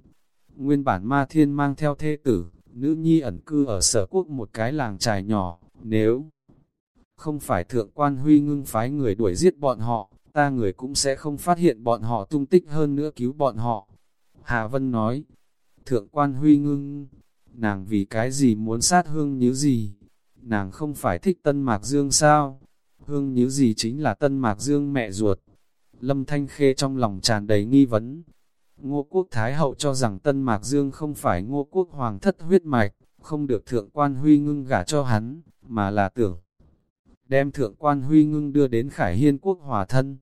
Nguyên bản ma thiên mang theo thê tử, nữ nhi ẩn cư ở sở quốc một cái làng trài nhỏ, nếu không phải thượng quan huy ngưng phái người đuổi giết bọn họ, ta người cũng sẽ không phát hiện bọn họ tung tích hơn nữa cứu bọn họ. Hà Vân nói, thượng quan huy ngưng, nàng vì cái gì muốn sát hương như gì? Nàng không phải thích Tân Mạc Dương sao? Hương như gì chính là Tân Mạc Dương mẹ ruột. Lâm Thanh Khê trong lòng tràn đầy nghi vấn. Ngô Quốc Thái Hậu cho rằng Tân Mạc Dương không phải Ngô Quốc Hoàng thất huyết mạch, không được Thượng Quan Huy ngưng gả cho hắn, mà là tưởng. Đem Thượng Quan Huy ngưng đưa đến Khải Hiên Quốc hòa thân.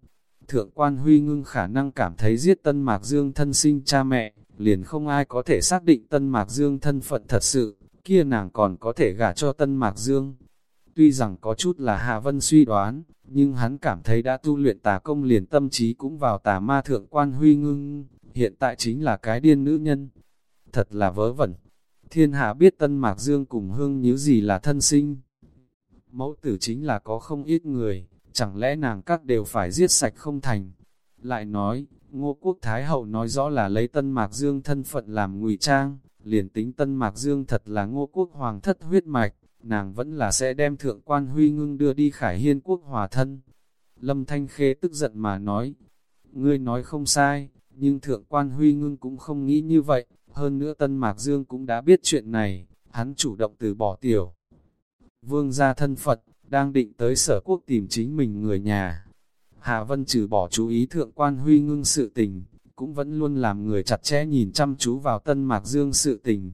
Thượng Quan Huy ngưng khả năng cảm thấy giết Tân Mạc Dương thân sinh cha mẹ, liền không ai có thể xác định Tân Mạc Dương thân phận thật sự, kia nàng còn có thể gả cho Tân Mạc Dương. Tuy rằng có chút là Hạ Vân suy đoán, nhưng hắn cảm thấy đã tu luyện tà công liền tâm trí cũng vào tà ma thượng quan huy ngưng, hiện tại chính là cái điên nữ nhân. Thật là vớ vẩn. Thiên hạ biết Tân Mạc Dương cùng hương nhíu gì là thân sinh. Mẫu tử chính là có không ít người, chẳng lẽ nàng các đều phải giết sạch không thành. Lại nói, Ngô Quốc Thái Hậu nói rõ là lấy Tân Mạc Dương thân phận làm ngụy trang, liền tính Tân Mạc Dương thật là Ngô Quốc Hoàng thất huyết mạch, nàng vẫn là sẽ đem Thượng Quan Huy Ngưng đưa đi Khải Hiên Quốc hòa thân. Lâm Thanh Khê tức giận mà nói, ngươi nói không sai, nhưng Thượng Quan Huy Ngưng cũng không nghĩ như vậy, hơn nữa Tân Mạc Dương cũng đã biết chuyện này, hắn chủ động từ bỏ tiểu. Vương gia thân Phật, đang định tới sở quốc tìm chính mình người nhà, Hà Vân trừ bỏ chú ý thượng quan huy ngưng sự tình, cũng vẫn luôn làm người chặt chẽ nhìn chăm chú vào Tân Mạc Dương sự tình.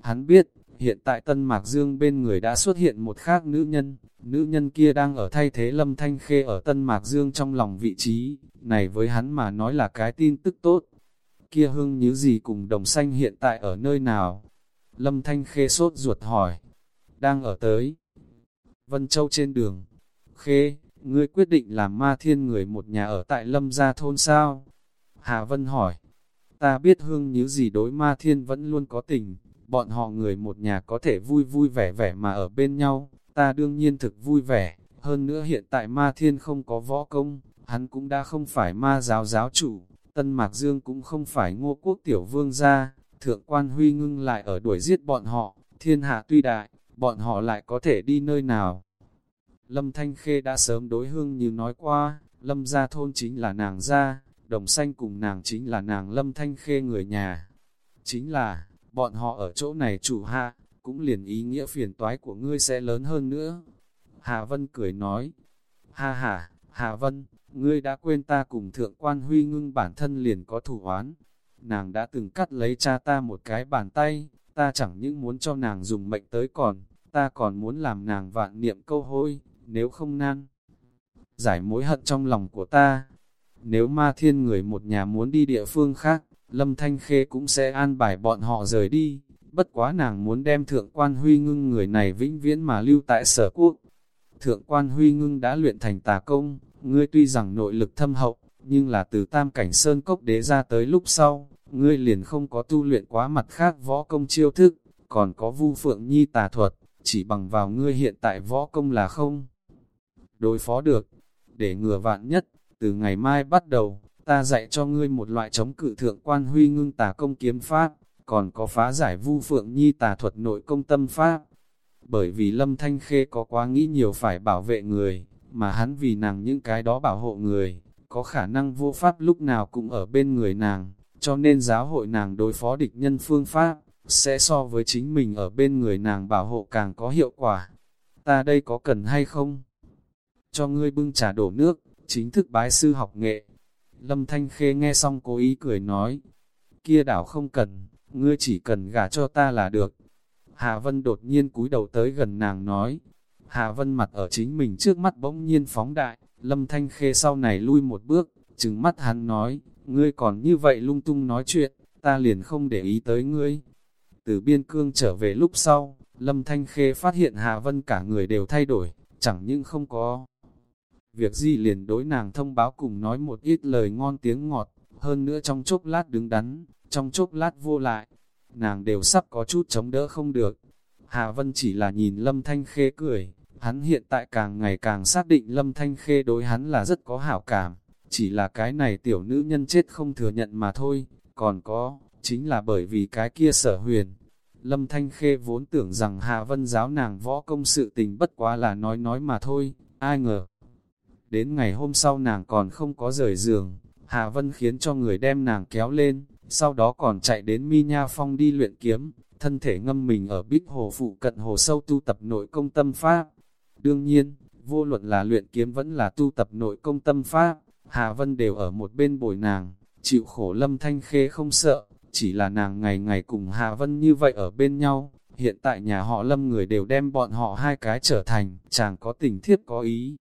Hắn biết, hiện tại Tân Mạc Dương bên người đã xuất hiện một khác nữ nhân, nữ nhân kia đang ở thay thế Lâm Thanh Khê ở Tân Mạc Dương trong lòng vị trí, này với hắn mà nói là cái tin tức tốt. Kia hương như gì cùng đồng xanh hiện tại ở nơi nào? Lâm Thanh Khê sốt ruột hỏi, đang ở tới. Vân Châu trên đường, Khê, ngươi quyết định làm ma thiên người một nhà ở tại lâm gia thôn sao? Hà Vân hỏi, ta biết hương như gì đối ma thiên vẫn luôn có tình, bọn họ người một nhà có thể vui vui vẻ vẻ mà ở bên nhau, ta đương nhiên thực vui vẻ, hơn nữa hiện tại ma thiên không có võ công, hắn cũng đã không phải ma giáo giáo chủ, Tân Mạc Dương cũng không phải ngô quốc tiểu vương gia, thượng quan huy ngưng lại ở đuổi giết bọn họ, thiên hạ tuy đại, bọn họ lại có thể đi nơi nào. Lâm Thanh Khê đã sớm đối hương như nói qua, Lâm gia thôn chính là nàng gia, đồng xanh cùng nàng chính là nàng Lâm Thanh Khê người nhà. Chính là, bọn họ ở chỗ này chủ hạ, cũng liền ý nghĩa phiền toái của ngươi sẽ lớn hơn nữa. Hà Vân cười nói, ha ha, Hà Vân, ngươi đã quên ta cùng thượng quan huy ngưng bản thân liền có thủ oán. Nàng đã từng cắt lấy cha ta một cái bàn tay, ta chẳng những muốn cho nàng dùng mệnh tới còn, ta còn muốn làm nàng vạn niệm câu hôi, nếu không nan. Giải mối hận trong lòng của ta, nếu ma thiên người một nhà muốn đi địa phương khác, Lâm Thanh Khê cũng sẽ an bài bọn họ rời đi, bất quá nàng muốn đem thượng quan huy ngưng người này vĩnh viễn mà lưu tại sở quốc. Thượng quan huy ngưng đã luyện thành tà công, ngươi tuy rằng nội lực thâm hậu, nhưng là từ tam cảnh sơn cốc đế ra tới lúc sau, ngươi liền không có tu luyện quá mặt khác võ công chiêu thức, còn có vu phượng nhi tà thuật, chỉ bằng vào ngươi hiện tại võ công là không đối phó được. để ngừa vạn nhất, từ ngày mai bắt đầu, ta dạy cho ngươi một loại chống cự thượng quan huy ngưng tà công kiếm pháp, còn có phá giải vu phượng nhi tà thuật nội công tâm pháp. Bởi vì Lâm Thanh Khê có quá nghĩ nhiều phải bảo vệ người, mà hắn vì nàng những cái đó bảo hộ người, có khả năng vô pháp lúc nào cũng ở bên người nàng, cho nên giáo hội nàng đối phó địch nhân phương pháp, sẽ so với chính mình ở bên người nàng bảo hộ càng có hiệu quả. Ta đây có cần hay không? Cho ngươi bưng trà đổ nước, chính thức bái sư học nghệ. Lâm Thanh Khê nghe xong cố ý cười nói, kia đảo không cần, ngươi chỉ cần gả cho ta là được. Hà Vân đột nhiên cúi đầu tới gần nàng nói, Hà Vân mặt ở chính mình trước mắt bỗng nhiên phóng đại, Lâm Thanh Khê sau này lui một bước, trừng mắt hắn nói, ngươi còn như vậy lung tung nói chuyện, ta liền không để ý tới ngươi. Từ biên cương trở về lúc sau, Lâm Thanh Khê phát hiện Hà Vân cả người đều thay đổi, chẳng những không có. Việc gì liền đối nàng thông báo cùng nói một ít lời ngon tiếng ngọt, hơn nữa trong chốc lát đứng đắn, trong chốc lát vô lại, nàng đều sắp có chút chống đỡ không được. Hà Vân chỉ là nhìn Lâm Thanh Khê cười, hắn hiện tại càng ngày càng xác định Lâm Thanh Khê đối hắn là rất có hảo cảm, chỉ là cái này tiểu nữ nhân chết không thừa nhận mà thôi, còn có, chính là bởi vì cái kia sở huyền. Lâm Thanh Khê vốn tưởng rằng hạ Vân giáo nàng võ công sự tình bất quá là nói nói mà thôi, ai ngờ. Đến ngày hôm sau nàng còn không có rời giường, hạ Vân khiến cho người đem nàng kéo lên, sau đó còn chạy đến Mi Nha Phong đi luyện kiếm, thân thể ngâm mình ở bích hồ phụ cận hồ sâu tu tập nội công tâm pháp. Đương nhiên, vô luận là luyện kiếm vẫn là tu tập nội công tâm pháp, Hà Vân đều ở một bên bồi nàng, chịu khổ lâm thanh khê không sợ, chỉ là nàng ngày ngày cùng Hà Vân như vậy ở bên nhau, hiện tại nhà họ lâm người đều đem bọn họ hai cái trở thành, chàng có tình thiết có ý.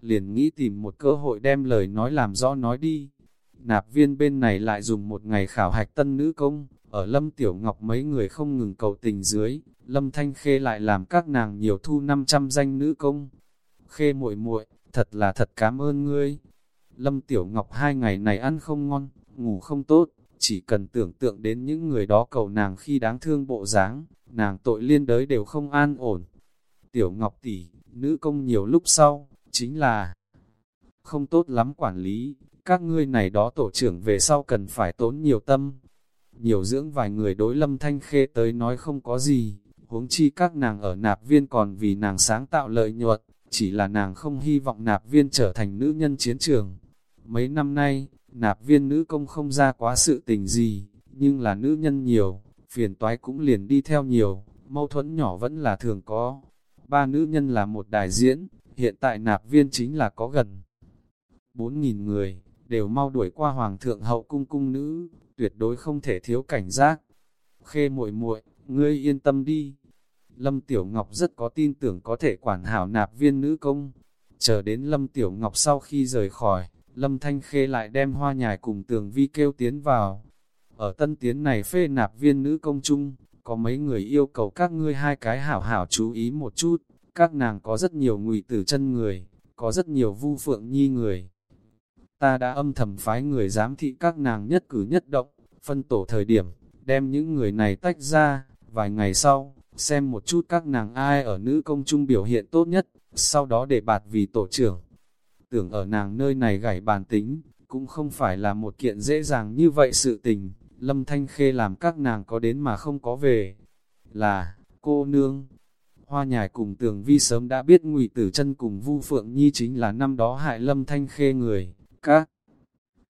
Liền nghĩ tìm một cơ hội đem lời nói làm rõ nói đi. Nạp viên bên này lại dùng một ngày khảo hạch tân nữ công, ở Lâm Tiểu Ngọc mấy người không ngừng cầu tình dưới, Lâm Thanh Khê lại làm các nàng nhiều thu 500 danh nữ công. Khê muội muội, thật là thật cảm ơn ngươi. Lâm Tiểu Ngọc hai ngày này ăn không ngon, ngủ không tốt, chỉ cần tưởng tượng đến những người đó cầu nàng khi đáng thương bộ dáng, nàng tội liên đới đều không an ổn. Tiểu Ngọc tỷ, nữ công nhiều lúc sau, chính là không tốt lắm quản lý, các ngươi này đó tổ trưởng về sau cần phải tốn nhiều tâm. Nhiều dưỡng vài người đối lâm thanh khê tới nói không có gì, huống chi các nàng ở nạp viên còn vì nàng sáng tạo lợi nhuận, chỉ là nàng không hy vọng nạp viên trở thành nữ nhân chiến trường. Mấy năm nay, nạp viên nữ công không ra quá sự tình gì, nhưng là nữ nhân nhiều, phiền toái cũng liền đi theo nhiều, mâu thuẫn nhỏ vẫn là thường có. Ba nữ nhân là một đại diễn, hiện tại nạp viên chính là có gần 4.000 người, đều mau đuổi qua hoàng thượng hậu cung cung nữ, tuyệt đối không thể thiếu cảnh giác. Khê muội muội, ngươi yên tâm đi. Lâm Tiểu Ngọc rất có tin tưởng có thể quản hảo nạp viên nữ công. Chờ đến Lâm Tiểu Ngọc sau khi rời khỏi, Lâm Thanh Khê lại đem hoa nhài cùng tường vi kêu tiến vào. Ở tân tiến này phê nạp viên nữ công chung, có mấy người yêu cầu các ngươi hai cái hảo hảo chú ý một chút. Các nàng có rất nhiều ngụy tử chân người, có rất nhiều vu phượng nhi người. Ta đã âm thầm phái người giám thị các nàng nhất cử nhất động, phân tổ thời điểm, đem những người này tách ra, vài ngày sau, xem một chút các nàng ai ở nữ công trung biểu hiện tốt nhất, sau đó để bạt vì tổ trưởng. Tưởng ở nàng nơi này gảy bàn tính, cũng không phải là một kiện dễ dàng như vậy sự tình, lâm thanh khê làm các nàng có đến mà không có về. Là, cô nương, hoa nhài cùng tường vi sớm đã biết ngụy tử chân cùng vu phượng nhi chính là năm đó hại lâm thanh khê người, các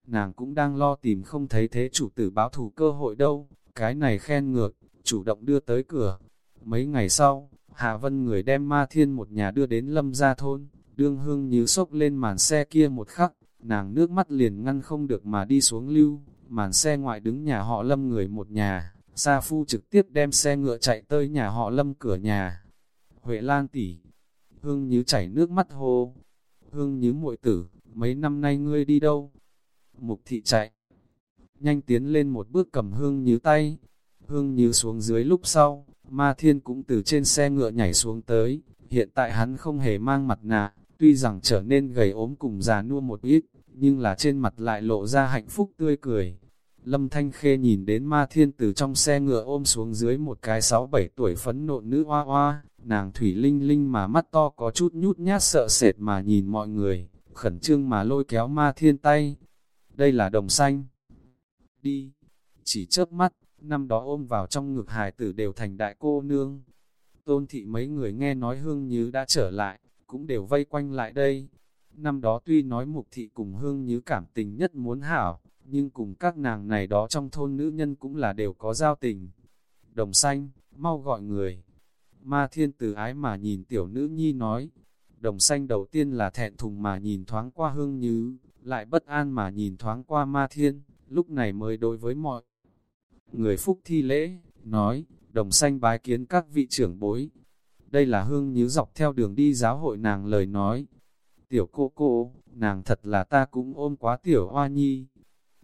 nàng cũng đang lo tìm không thấy thế chủ tử báo thù cơ hội đâu, cái này khen ngược, chủ động đưa tới cửa. Mấy ngày sau, Hà Vân người đem ma thiên một nhà đưa đến lâm gia thôn, đương hương như sốc lên màn xe kia một khắc, nàng nước mắt liền ngăn không được mà đi xuống lưu, màn xe ngoại đứng nhà họ lâm người một nhà, Sa Phu trực tiếp đem xe ngựa chạy tới nhà họ lâm cửa nhà. Huệ Lan tỷ hương như chảy nước mắt hô, hương như muội tử, mấy năm nay ngươi đi đâu? Mục thị chạy, nhanh tiến lên một bước cầm hương như tay, hương như xuống dưới lúc sau, ma thiên cũng từ trên xe ngựa nhảy xuống tới, hiện tại hắn không hề mang mặt nạ, tuy rằng trở nên gầy ốm cùng già nua một ít, nhưng là trên mặt lại lộ ra hạnh phúc tươi cười. Lâm Thanh Khê nhìn đến ma thiên từ trong xe ngựa ôm xuống dưới một cái 6-7 tuổi phấn nộn nữ hoa hoa, nàng thủy linh linh mà mắt to có chút nhút nhát sợ sệt mà nhìn mọi người, khẩn trương mà lôi kéo ma thiên tay. Đây là đồng xanh. Đi, chỉ chớp mắt, năm đó ôm vào trong ngực hài tử đều thành đại cô nương. Tôn thị mấy người nghe nói hương như đã trở lại, cũng đều vây quanh lại đây. Năm đó tuy nói mục thị cùng hương như cảm tình nhất muốn hảo, nhưng cùng các nàng này đó trong thôn nữ nhân cũng là đều có giao tình. Đồng xanh, mau gọi người. Ma thiên từ ái mà nhìn tiểu nữ nhi nói. Đồng xanh đầu tiên là thẹn thùng mà nhìn thoáng qua hương như, lại bất an mà nhìn thoáng qua ma thiên, lúc này mới đối với mọi người phúc thi lễ, nói, đồng xanh bái kiến các vị trưởng bối. Đây là hương như dọc theo đường đi giáo hội nàng lời nói. Tiểu cô cô, nàng thật là ta cũng ôm quá tiểu hoa nhi.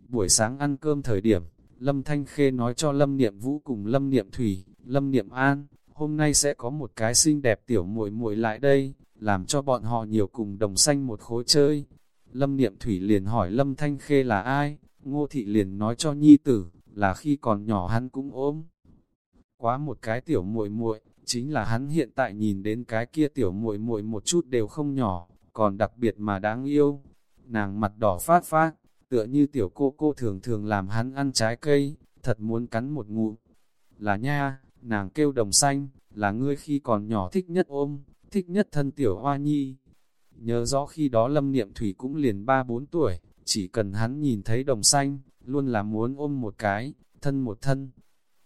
Buổi sáng ăn cơm thời điểm, Lâm Thanh Khê nói cho Lâm Niệm Vũ cùng Lâm Niệm Thủy, Lâm Niệm An, hôm nay sẽ có một cái xinh đẹp tiểu muội muội lại đây, làm cho bọn họ nhiều cùng đồng xanh một khối chơi. Lâm Niệm Thủy liền hỏi Lâm Thanh Khê là ai, Ngô Thị liền nói cho Nhi Tử, là khi còn nhỏ hắn cũng ôm. Quá một cái tiểu muội muội, chính là hắn hiện tại nhìn đến cái kia tiểu muội muội một chút đều không nhỏ, còn đặc biệt mà đáng yêu. Nàng mặt đỏ phát phát, tựa như tiểu cô cô thường thường làm hắn ăn trái cây, thật muốn cắn một ngụm. Là nha, nàng kêu đồng xanh, là ngươi khi còn nhỏ thích nhất ôm, thích nhất thân tiểu hoa nhi. Nhớ rõ khi đó lâm niệm thủy cũng liền 3-4 tuổi, chỉ cần hắn nhìn thấy đồng xanh, luôn là muốn ôm một cái, thân một thân.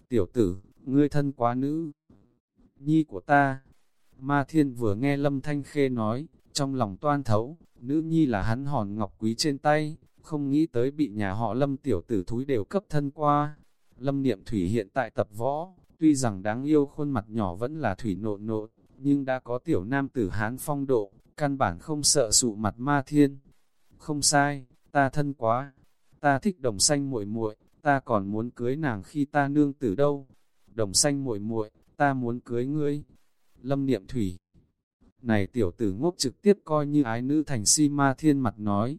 Tiểu tử, ngươi thân quá nữ. Nhi của ta. Ma thiên vừa nghe lâm thanh khê nói, trong lòng toan thấu, nữ nhi là hắn hòn ngọc quý trên tay, không nghĩ tới bị nhà họ lâm tiểu tử thúi đều cấp thân qua. Lâm niệm thủy hiện tại tập võ, tuy rằng đáng yêu khuôn mặt nhỏ vẫn là thủy nộn nộn, nhưng đã có tiểu nam tử hán phong độ, căn bản không sợ sụ mặt ma thiên. Không sai, ta thân quá, ta thích đồng xanh muội muội, ta còn muốn cưới nàng khi ta nương tử đâu. Đồng xanh muội muội, ta muốn cưới ngươi. Lâm niệm thủy. Này tiểu tử ngốc trực tiếp coi như ái nữ thành si ma thiên mặt nói.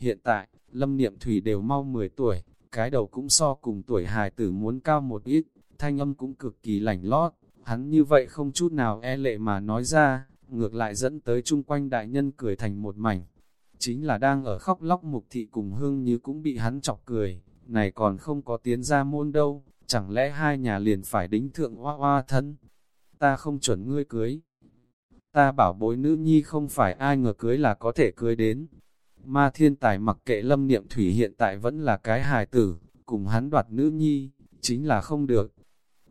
Hiện tại, lâm niệm thủy đều mau 10 tuổi, cái đầu cũng so cùng tuổi hài tử muốn cao một ít, thanh âm cũng cực kỳ lành lót. Hắn như vậy không chút nào e lệ mà nói ra, ngược lại dẫn tới chung quanh đại nhân cười thành một mảnh chính là đang ở khóc lóc mục thị cùng hương như cũng bị hắn chọc cười, này còn không có tiến ra môn đâu, chẳng lẽ hai nhà liền phải đính thượng hoa hoa thân, ta không chuẩn ngươi cưới. Ta bảo bối nữ nhi không phải ai ngờ cưới là có thể cưới đến. Ma thiên tài mặc kệ lâm niệm thủy hiện tại vẫn là cái hài tử, cùng hắn đoạt nữ nhi, chính là không được.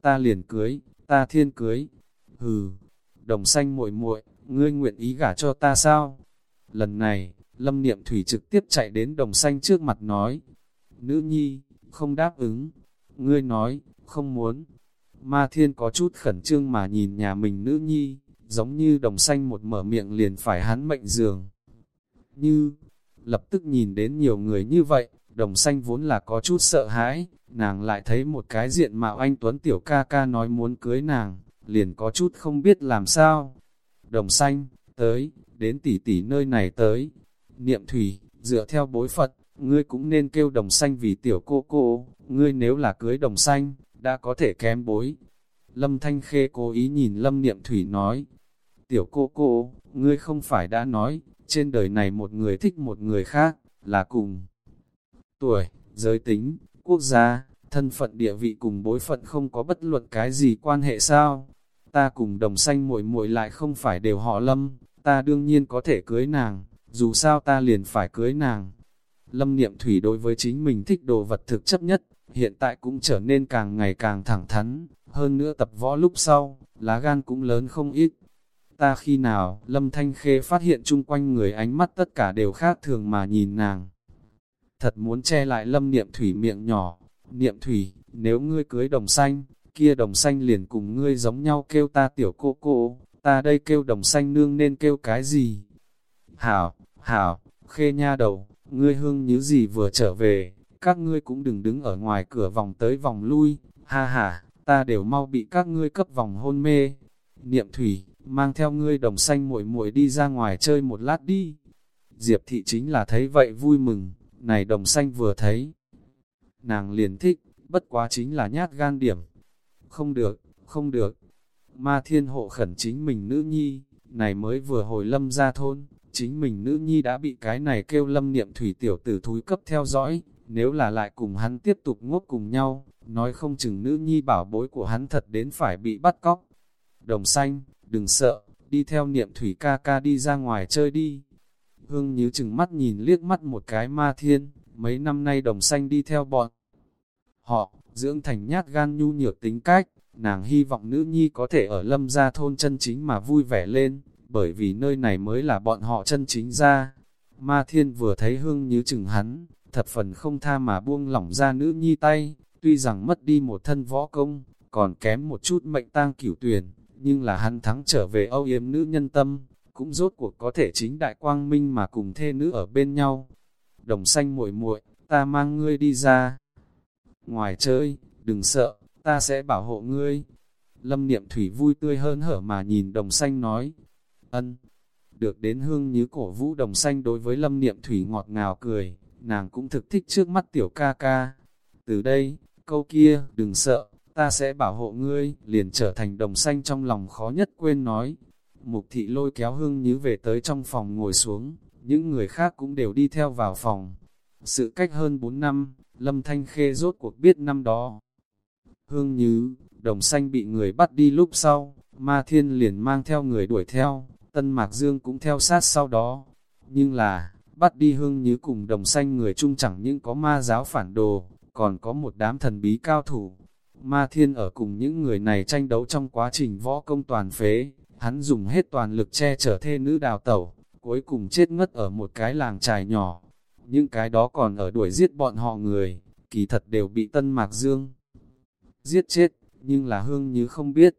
Ta liền cưới, ta thiên cưới. Hừ, đồng xanh muội muội, ngươi nguyện ý gả cho ta sao? Lần này, Lâm Niệm Thủy trực tiếp chạy đến đồng xanh trước mặt nói, Nữ nhi, không đáp ứng. Ngươi nói, không muốn. Ma Thiên có chút khẩn trương mà nhìn nhà mình nữ nhi, giống như đồng xanh một mở miệng liền phải hắn mệnh giường. Như, lập tức nhìn đến nhiều người như vậy, đồng xanh vốn là có chút sợ hãi, nàng lại thấy một cái diện mạo anh Tuấn Tiểu ca ca nói muốn cưới nàng, liền có chút không biết làm sao. Đồng xanh, tới, đến tỷ tỷ nơi này tới, Niệm thủy, dựa theo bối Phật, ngươi cũng nên kêu đồng xanh vì tiểu cô cô, ngươi nếu là cưới đồng xanh, đã có thể kém bối. Lâm Thanh Khê cố ý nhìn Lâm Niệm Thủy nói, tiểu cô cô, ngươi không phải đã nói, trên đời này một người thích một người khác, là cùng tuổi, giới tính, quốc gia, thân phận địa vị cùng bối phận không có bất luận cái gì quan hệ sao? Ta cùng đồng xanh muội muội lại không phải đều họ Lâm, ta đương nhiên có thể cưới nàng dù sao ta liền phải cưới nàng. Lâm niệm thủy đối với chính mình thích đồ vật thực chấp nhất, hiện tại cũng trở nên càng ngày càng thẳng thắn, hơn nữa tập võ lúc sau, lá gan cũng lớn không ít. Ta khi nào, Lâm Thanh Khê phát hiện chung quanh người ánh mắt tất cả đều khác thường mà nhìn nàng. Thật muốn che lại Lâm Niệm Thủy miệng nhỏ, Niệm Thủy, nếu ngươi cưới đồng xanh, kia đồng xanh liền cùng ngươi giống nhau kêu ta tiểu cô cô, ta đây kêu đồng xanh nương nên kêu cái gì? Hảo, Hảo, khê nha đầu, ngươi hương như gì vừa trở về, các ngươi cũng đừng đứng ở ngoài cửa vòng tới vòng lui, ha ha, ta đều mau bị các ngươi cấp vòng hôn mê. Niệm thủy, mang theo ngươi đồng xanh muội muội đi ra ngoài chơi một lát đi. Diệp thị chính là thấy vậy vui mừng, này đồng xanh vừa thấy. Nàng liền thích, bất quá chính là nhát gan điểm. Không được, không được. Ma thiên hộ khẩn chính mình nữ nhi, này mới vừa hồi lâm ra thôn, chính mình nữ nhi đã bị cái này kêu lâm niệm thủy tiểu tử thúi cấp theo dõi, nếu là lại cùng hắn tiếp tục ngốc cùng nhau, nói không chừng nữ nhi bảo bối của hắn thật đến phải bị bắt cóc. Đồng xanh, đừng sợ, đi theo niệm thủy ca ca đi ra ngoài chơi đi. Hương Nhứ chừng mắt nhìn liếc mắt một cái ma thiên, mấy năm nay đồng xanh đi theo bọn. Họ, dưỡng thành nhát gan nhu nhược tính cách, nàng hy vọng nữ nhi có thể ở lâm gia thôn chân chính mà vui vẻ lên, bởi vì nơi này mới là bọn họ chân chính ra. Ma thiên vừa thấy hương như chừng hắn, thập phần không tha mà buông lỏng ra nữ nhi tay, tuy rằng mất đi một thân võ công, còn kém một chút mệnh tang cửu tuyển, nhưng là hắn thắng trở về âu yếm nữ nhân tâm, cũng rốt cuộc có thể chính đại quang minh mà cùng thê nữ ở bên nhau. Đồng xanh muội muội, ta mang ngươi đi ra. Ngoài chơi, đừng sợ, ta sẽ bảo hộ ngươi. Lâm niệm thủy vui tươi hơn hở mà nhìn đồng xanh nói. Ân, được đến hương như cổ vũ đồng xanh đối với lâm niệm thủy ngọt ngào cười, nàng cũng thực thích trước mắt tiểu ca ca. Từ đây, câu kia, đừng sợ, ta sẽ bảo hộ ngươi, liền trở thành đồng xanh trong lòng khó nhất quên nói. Mục thị lôi kéo hương như về tới trong phòng ngồi xuống, những người khác cũng đều đi theo vào phòng. Sự cách hơn 4 năm, Lâm Thanh Khê rốt cuộc biết năm đó. Hương Như, đồng xanh bị người bắt đi lúc sau, Ma Thiên liền mang theo người đuổi theo, Tân Mạc Dương cũng theo sát sau đó. Nhưng là, bắt đi Hương Như cùng đồng xanh người chung chẳng những có ma giáo phản đồ, còn có một đám thần bí cao thủ. Ma Thiên ở cùng những người này tranh đấu trong quá trình võ công toàn phế, hắn dùng hết toàn lực che chở thê nữ đào tẩu, cuối cùng chết ngất ở một cái làng trài nhỏ. Những cái đó còn ở đuổi giết bọn họ người, kỳ thật đều bị Tân Mạc Dương giết chết, nhưng là hương như không biết.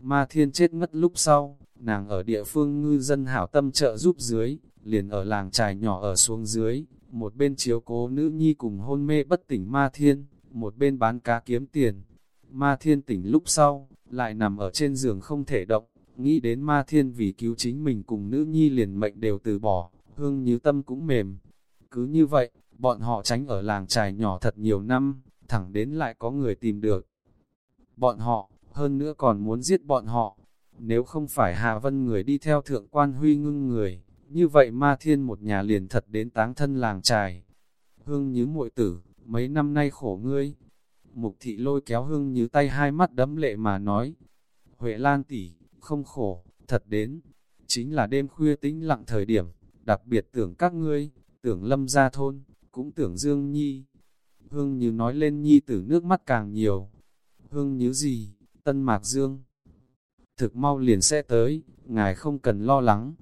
Ma thiên chết ngất lúc sau, nàng ở địa phương ngư dân hảo tâm trợ giúp dưới, liền ở làng trài nhỏ ở xuống dưới, một bên chiếu cố nữ nhi cùng hôn mê bất tỉnh ma thiên, một bên bán cá kiếm tiền. Ma thiên tỉnh lúc sau, lại nằm ở trên giường không thể động, nghĩ đến ma thiên vì cứu chính mình cùng nữ nhi liền mệnh đều từ bỏ, hương như tâm cũng mềm. Cứ như vậy, bọn họ tránh ở làng trài nhỏ thật nhiều năm, thẳng đến lại có người tìm được. Bọn họ, hơn nữa còn muốn giết bọn họ. Nếu không phải Hà Vân người đi theo thượng quan huy ngưng người, như vậy ma thiên một nhà liền thật đến táng thân làng trài. Hương như muội tử, mấy năm nay khổ ngươi. Mục thị lôi kéo hương như tay hai mắt đấm lệ mà nói. Huệ Lan tỷ không khổ, thật đến. Chính là đêm khuya tĩnh lặng thời điểm, đặc biệt tưởng các ngươi, tưởng lâm gia thôn, cũng tưởng Dương Nhi. Hương như nói lên Nhi tử nước mắt càng nhiều. Hương như gì, Tân Mạc Dương. Thực mau liền sẽ tới, ngài không cần lo lắng.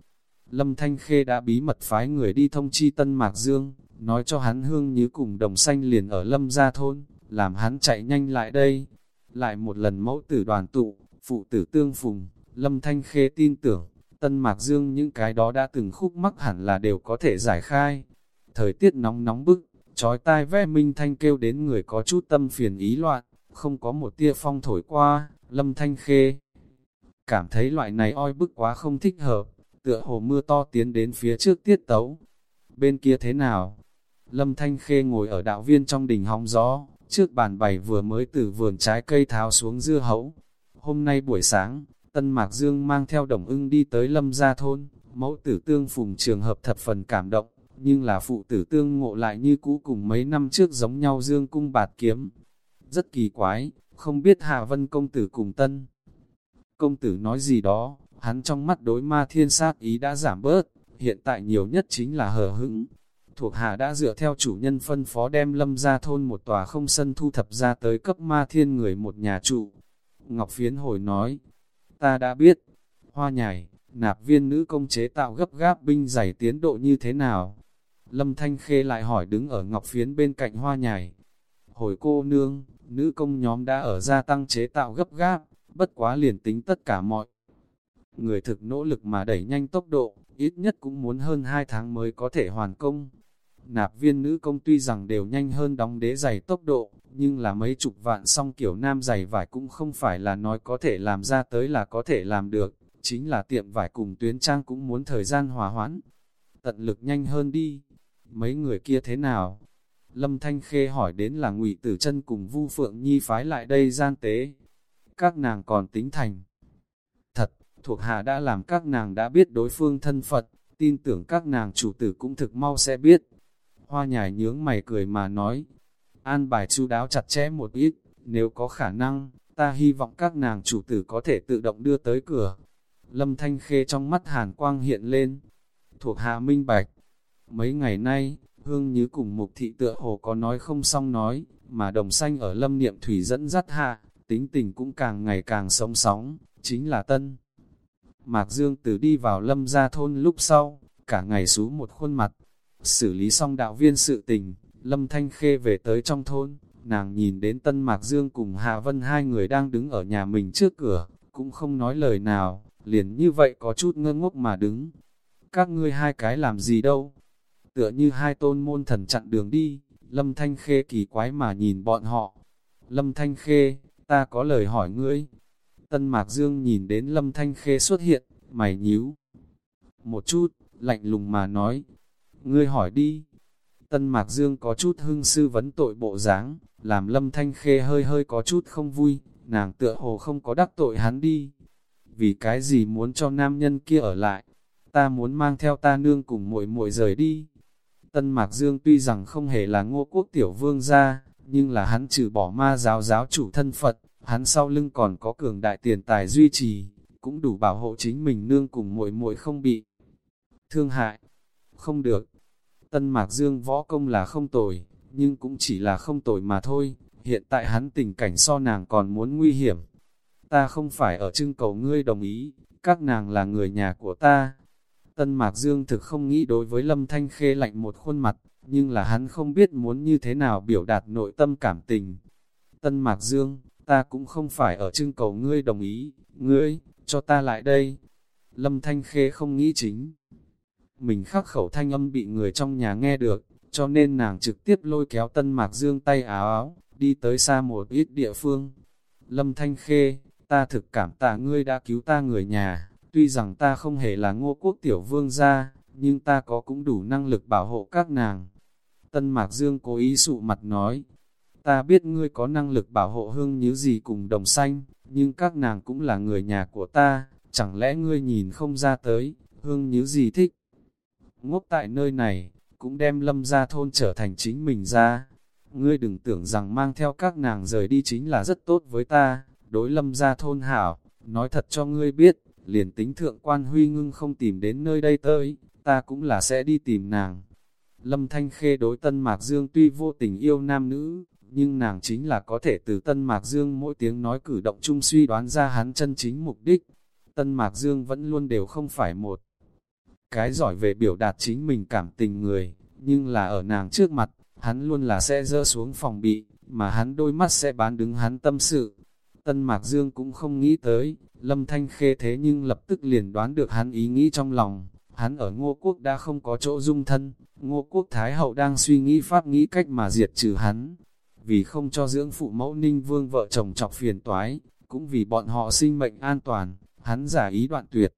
Lâm Thanh Khê đã bí mật phái người đi thông chi Tân Mạc Dương, nói cho hắn Hương như cùng đồng xanh liền ở Lâm Gia Thôn, làm hắn chạy nhanh lại đây. Lại một lần mẫu tử đoàn tụ, phụ tử tương phùng, Lâm Thanh Khê tin tưởng, Tân Mạc Dương những cái đó đã từng khúc mắc hẳn là đều có thể giải khai. Thời tiết nóng nóng bức, trói tai ve minh thanh kêu đến người có chút tâm phiền ý loạn, không có một tia phong thổi qua, Lâm Thanh Khê. Cảm thấy loại này oi bức quá không thích hợp, tựa hồ mưa to tiến đến phía trước tiết tấu. Bên kia thế nào? Lâm Thanh Khê ngồi ở đạo viên trong đỉnh hóng gió, trước bàn bày vừa mới từ vườn trái cây tháo xuống dưa hấu. Hôm nay buổi sáng, Tân Mạc Dương mang theo đồng ưng đi tới Lâm Gia Thôn, mẫu tử tương phùng trường hợp thập phần cảm động, nhưng là phụ tử tương ngộ lại như cũ cùng mấy năm trước giống nhau Dương cung bạt kiếm. Rất kỳ quái, không biết Hạ Vân Công Tử cùng Tân. Công Tử nói gì đó, hắn trong mắt đối ma thiên sát ý đã giảm bớt, hiện tại nhiều nhất chính là hờ hững. Thuộc hạ đã dựa theo chủ nhân phân phó đem lâm ra thôn một tòa không sân thu thập ra tới cấp ma thiên người một nhà trụ. Ngọc Phiến hồi nói, ta đã biết, hoa nhảy, nạp viên nữ công chế tạo gấp gáp binh giải tiến độ như thế nào? Lâm Thanh Khê lại hỏi đứng ở Ngọc Phiến bên cạnh hoa nhảy. Hồi cô nương, nữ công nhóm đã ở gia tăng chế tạo gấp gáp, bất quá liền tính tất cả mọi. Người thực nỗ lực mà đẩy nhanh tốc độ, ít nhất cũng muốn hơn 2 tháng mới có thể hoàn công. Nạp viên nữ công tuy rằng đều nhanh hơn đóng đế giày tốc độ, nhưng là mấy chục vạn song kiểu nam giày vải cũng không phải là nói có thể làm ra tới là có thể làm được, chính là tiệm vải cùng tuyến trang cũng muốn thời gian hòa hoãn. Tận lực nhanh hơn đi, mấy người kia thế nào? Lâm Thanh Khê hỏi đến là ngụy Tử chân cùng Vu Phượng Nhi phái lại đây gian tế. Các nàng còn tính thành. Thuộc hạ đã làm các nàng đã biết đối phương thân Phật, tin tưởng các nàng chủ tử cũng thực mau sẽ biết. Hoa nhài nhướng mày cười mà nói, an bài chu đáo chặt chẽ một ít, nếu có khả năng, ta hy vọng các nàng chủ tử có thể tự động đưa tới cửa. Lâm Thanh Khê trong mắt hàn quang hiện lên, thuộc hạ minh bạch. Mấy ngày nay, Hương Như cùng Mục Thị tựa hồ có nói không xong nói, mà đồng xanh ở Lâm Niệm Thủy dẫn dắt hạ, tính tình cũng càng ngày càng sống sóng, chính là tân. Mạc Dương từ đi vào Lâm gia thôn lúc sau, cả ngày xú một khuôn mặt, xử lý xong đạo viên sự tình, Lâm Thanh Khê về tới trong thôn, nàng nhìn đến Tân Mạc Dương cùng Hạ Vân hai người đang đứng ở nhà mình trước cửa, cũng không nói lời nào, liền như vậy có chút ngơ ngốc mà đứng. Các ngươi hai cái làm gì đâu? Tựa như hai tôn môn thần chặn đường đi, Lâm Thanh Khê kỳ quái mà nhìn bọn họ. Lâm Thanh Khê, ta có lời hỏi ngươi. Tân Mạc Dương nhìn đến Lâm Thanh Khê xuất hiện, mày nhíu. Một chút, lạnh lùng mà nói. Ngươi hỏi đi. Tân Mạc Dương có chút hưng sư vấn tội bộ dáng, làm Lâm Thanh Khê hơi hơi có chút không vui, nàng tựa hồ không có đắc tội hắn đi. Vì cái gì muốn cho nam nhân kia ở lại? Ta muốn mang theo ta nương cùng muội muội rời đi. Tân Mạc Dương tuy rằng không hề là ngô quốc tiểu vương gia, nhưng là hắn trừ bỏ ma giáo giáo chủ thân Phật, hắn sau lưng còn có cường đại tiền tài duy trì, cũng đủ bảo hộ chính mình nương cùng muội muội không bị thương hại. Không được. Tân Mạc Dương võ công là không tồi, nhưng cũng chỉ là không tồi mà thôi, hiện tại hắn tình cảnh so nàng còn muốn nguy hiểm. Ta không phải ở trưng cầu ngươi đồng ý, các nàng là người nhà của ta, Tân Mạc Dương thực không nghĩ đối với Lâm Thanh Khê lạnh một khuôn mặt, nhưng là hắn không biết muốn như thế nào biểu đạt nội tâm cảm tình. Tân Mạc Dương, ta cũng không phải ở trưng cầu ngươi đồng ý, ngươi, cho ta lại đây. Lâm Thanh Khê không nghĩ chính. Mình khắc khẩu thanh âm bị người trong nhà nghe được, cho nên nàng trực tiếp lôi kéo Tân Mạc Dương tay áo áo, đi tới xa một ít địa phương. Lâm Thanh Khê, ta thực cảm tạ ngươi đã cứu ta người nhà, Tuy rằng ta không hề là ngô quốc tiểu vương gia, nhưng ta có cũng đủ năng lực bảo hộ các nàng. Tân Mạc Dương cố ý sụ mặt nói, ta biết ngươi có năng lực bảo hộ hương như gì cùng đồng xanh, nhưng các nàng cũng là người nhà của ta, chẳng lẽ ngươi nhìn không ra tới, hương như gì thích. Ngốc tại nơi này, cũng đem lâm ra thôn trở thành chính mình ra. Ngươi đừng tưởng rằng mang theo các nàng rời đi chính là rất tốt với ta, đối lâm ra thôn hảo, nói thật cho ngươi biết, liền tính thượng quan huy ngưng không tìm đến nơi đây tới, ta cũng là sẽ đi tìm nàng. Lâm Thanh Khê đối Tân Mạc Dương tuy vô tình yêu nam nữ, nhưng nàng chính là có thể từ Tân Mạc Dương mỗi tiếng nói cử động chung suy đoán ra hắn chân chính mục đích. Tân Mạc Dương vẫn luôn đều không phải một cái giỏi về biểu đạt chính mình cảm tình người, nhưng là ở nàng trước mặt, hắn luôn là sẽ dơ xuống phòng bị, mà hắn đôi mắt sẽ bán đứng hắn tâm sự. Tân Mạc Dương cũng không nghĩ tới, Lâm Thanh Khê thế nhưng lập tức liền đoán được hắn ý nghĩ trong lòng. Hắn ở Ngô Quốc đã không có chỗ dung thân, Ngô Quốc Thái Hậu đang suy nghĩ pháp nghĩ cách mà diệt trừ hắn. Vì không cho dưỡng phụ mẫu ninh vương vợ chồng chọc phiền toái, cũng vì bọn họ sinh mệnh an toàn, hắn giả ý đoạn tuyệt.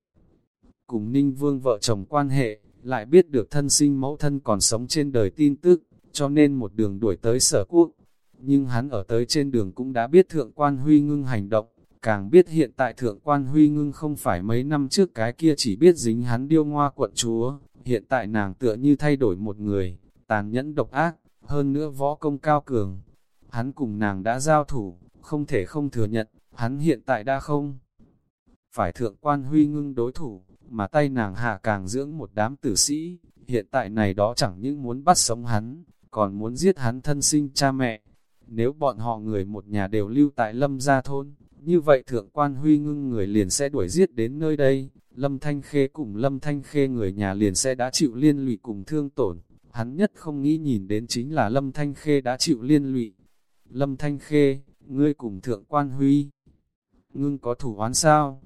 Cùng ninh vương vợ chồng quan hệ, lại biết được thân sinh mẫu thân còn sống trên đời tin tức, cho nên một đường đuổi tới sở quốc. Nhưng hắn ở tới trên đường cũng đã biết thượng quan huy ngưng hành động, càng biết hiện tại thượng quan huy ngưng không phải mấy năm trước cái kia chỉ biết dính hắn điêu ngoa quận chúa, hiện tại nàng tựa như thay đổi một người, tàn nhẫn độc ác, hơn nữa võ công cao cường. Hắn cùng nàng đã giao thủ, không thể không thừa nhận, hắn hiện tại đã không. Phải thượng quan huy ngưng đối thủ, mà tay nàng hạ càng dưỡng một đám tử sĩ, hiện tại này đó chẳng những muốn bắt sống hắn, còn muốn giết hắn thân sinh cha mẹ. Nếu bọn họ người một nhà đều lưu tại lâm gia thôn, như vậy thượng quan huy ngưng người liền sẽ đuổi giết đến nơi đây, lâm thanh khê cùng lâm thanh khê người nhà liền sẽ đã chịu liên lụy cùng thương tổn. Hắn nhất không nghĩ nhìn đến chính là lâm thanh khê đã chịu liên lụy. Lâm thanh khê, ngươi cùng thượng quan huy. Ngưng có thủ oán sao?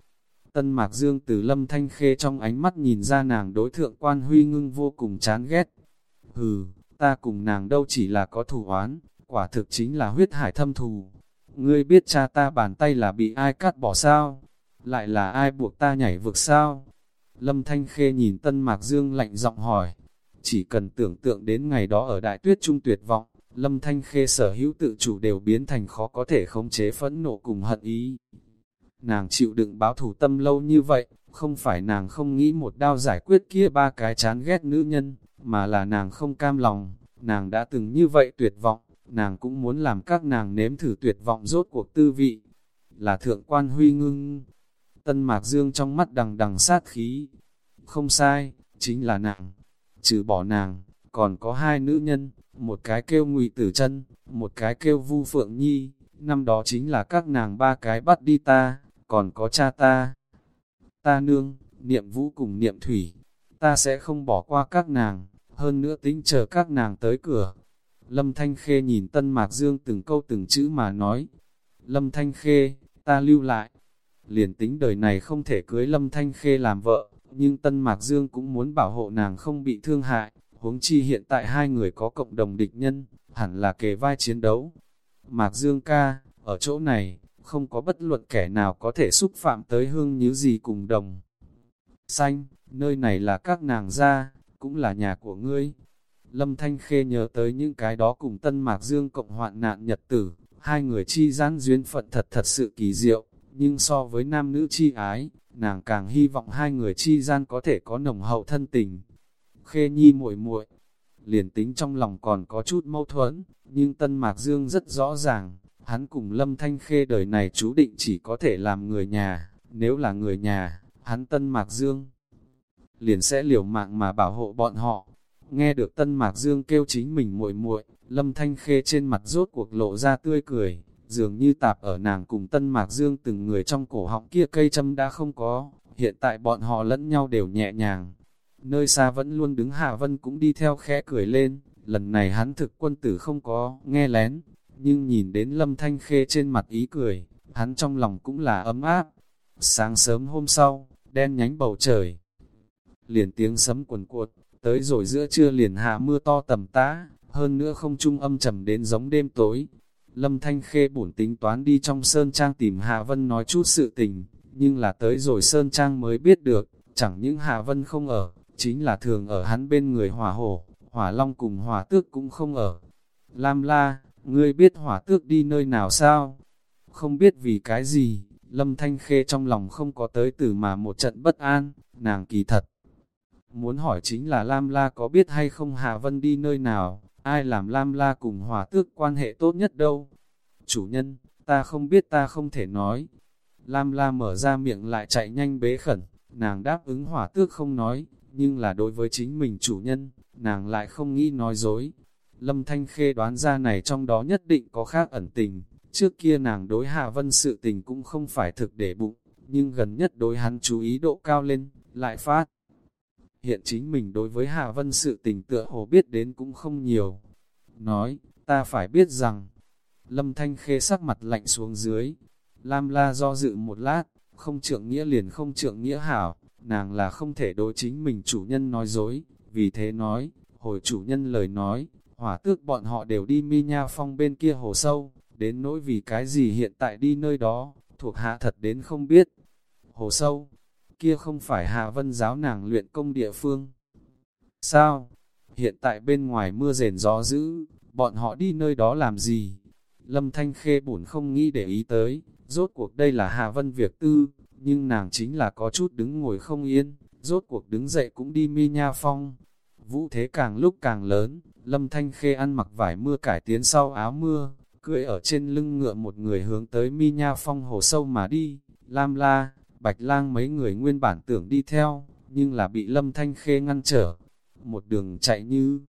Tân Mạc Dương từ lâm thanh khê trong ánh mắt nhìn ra nàng đối thượng quan huy ngưng vô cùng chán ghét. Hừ, ta cùng nàng đâu chỉ là có thủ oán, quả thực chính là huyết hải thâm thù, Ngươi biết cha ta bàn tay là bị ai cắt bỏ sao? Lại là ai buộc ta nhảy vực sao? Lâm Thanh Khê nhìn Tân Mạc Dương lạnh giọng hỏi. Chỉ cần tưởng tượng đến ngày đó ở đại tuyết trung tuyệt vọng, Lâm Thanh Khê sở hữu tự chủ đều biến thành khó có thể khống chế phẫn nộ cùng hận ý. Nàng chịu đựng báo thủ tâm lâu như vậy, Không phải nàng không nghĩ một đao giải quyết kia ba cái chán ghét nữ nhân, mà là nàng không cam lòng, nàng đã từng như vậy tuyệt vọng, nàng cũng muốn làm các nàng nếm thử tuyệt vọng rốt cuộc tư vị. Là thượng quan huy ngưng, tân mạc dương trong mắt đằng đằng sát khí. Không sai, chính là nàng. Trừ bỏ nàng, còn có hai nữ nhân, một cái kêu ngụy tử chân, một cái kêu vu phượng nhi, năm đó chính là các nàng ba cái bắt đi ta, còn có cha ta. Ta nương, niệm vũ cùng niệm thủy, ta sẽ không bỏ qua các nàng, hơn nữa tính chờ các nàng tới cửa. Lâm Thanh Khê nhìn Tân Mạc Dương từng câu từng chữ mà nói. Lâm Thanh Khê, ta lưu lại. Liền tính đời này không thể cưới Lâm Thanh Khê làm vợ, nhưng Tân Mạc Dương cũng muốn bảo hộ nàng không bị thương hại. Huống chi hiện tại hai người có cộng đồng địch nhân, hẳn là kề vai chiến đấu. Mạc Dương ca, ở chỗ này, không có bất luận kẻ nào có thể xúc phạm tới hương như gì cùng đồng. Xanh, nơi này là các nàng gia, cũng là nhà của ngươi. Lâm Thanh Khê nhớ tới những cái đó cùng Tân Mạc Dương cộng hoạn nạn nhật tử, hai người chi gian duyên phận thật thật sự kỳ diệu, nhưng so với nam nữ chi ái, nàng càng hy vọng hai người chi gian có thể có nồng hậu thân tình. Khê nhi muội muội liền tính trong lòng còn có chút mâu thuẫn, nhưng Tân Mạc Dương rất rõ ràng, hắn cùng Lâm Thanh Khê đời này chú định chỉ có thể làm người nhà, nếu là người nhà, hắn Tân Mạc Dương liền sẽ liều mạng mà bảo hộ bọn họ. Nghe được Tân Mạc Dương kêu chính mình muội muội, Lâm Thanh Khê trên mặt rốt cuộc lộ ra tươi cười, dường như tạp ở nàng cùng Tân Mạc Dương từng người trong cổ họng kia cây châm đã không có, hiện tại bọn họ lẫn nhau đều nhẹ nhàng. Nơi xa vẫn luôn đứng Hạ Vân cũng đi theo khẽ cười lên, lần này hắn thực quân tử không có, nghe lén, nhưng nhìn đến Lâm Thanh Khê trên mặt ý cười, hắn trong lòng cũng là ấm áp. Sáng sớm hôm sau, đen nhánh bầu trời, liền tiếng sấm quần cuột, tới rồi giữa trưa liền hạ mưa to tầm tã, hơn nữa không trung âm trầm đến giống đêm tối. Lâm Thanh Khê bổn tính toán đi trong Sơn Trang tìm Hạ Vân nói chút sự tình, nhưng là tới rồi Sơn Trang mới biết được, chẳng những Hạ Vân không ở, chính là thường ở hắn bên người hỏa hổ, hỏa long cùng hỏa tước cũng không ở. Lam la, ngươi biết hỏa tước đi nơi nào sao? Không biết vì cái gì, Lâm Thanh Khê trong lòng không có tới từ mà một trận bất an, nàng kỳ thật. Muốn hỏi chính là Lam La có biết hay không Hà Vân đi nơi nào, ai làm Lam La cùng hỏa tước quan hệ tốt nhất đâu? Chủ nhân, ta không biết ta không thể nói. Lam La mở ra miệng lại chạy nhanh bế khẩn, nàng đáp ứng hỏa tước không nói, nhưng là đối với chính mình chủ nhân, nàng lại không nghĩ nói dối. Lâm Thanh Khê đoán ra này trong đó nhất định có khác ẩn tình, trước kia nàng đối Hạ Vân sự tình cũng không phải thực để bụng, nhưng gần nhất đối hắn chú ý độ cao lên, lại phát hiện chính mình đối với Hạ Vân sự tình tựa hồ biết đến cũng không nhiều. Nói, ta phải biết rằng, Lâm Thanh Khê sắc mặt lạnh xuống dưới, Lam La do dự một lát, không trượng nghĩa liền không trượng nghĩa hảo, nàng là không thể đối chính mình chủ nhân nói dối, vì thế nói, hồi chủ nhân lời nói, hỏa tước bọn họ đều đi mi nha phong bên kia hồ sâu, đến nỗi vì cái gì hiện tại đi nơi đó, thuộc hạ thật đến không biết. Hồ sâu, kia không phải Hạ Vân giáo nàng luyện công địa phương. Sao? Hiện tại bên ngoài mưa rền gió dữ, bọn họ đi nơi đó làm gì? Lâm Thanh Khê bổn không nghĩ để ý tới, rốt cuộc đây là hà Vân việc tư, nhưng nàng chính là có chút đứng ngồi không yên, rốt cuộc đứng dậy cũng đi mi nha phong. Vũ thế càng lúc càng lớn, Lâm Thanh Khê ăn mặc vải mưa cải tiến sau áo mưa, cưỡi ở trên lưng ngựa một người hướng tới mi nha phong hồ sâu mà đi, Lam La, Bạch lang mấy người nguyên bản tưởng đi theo, nhưng là bị Lâm Thanh Khê ngăn trở. Một đường chạy như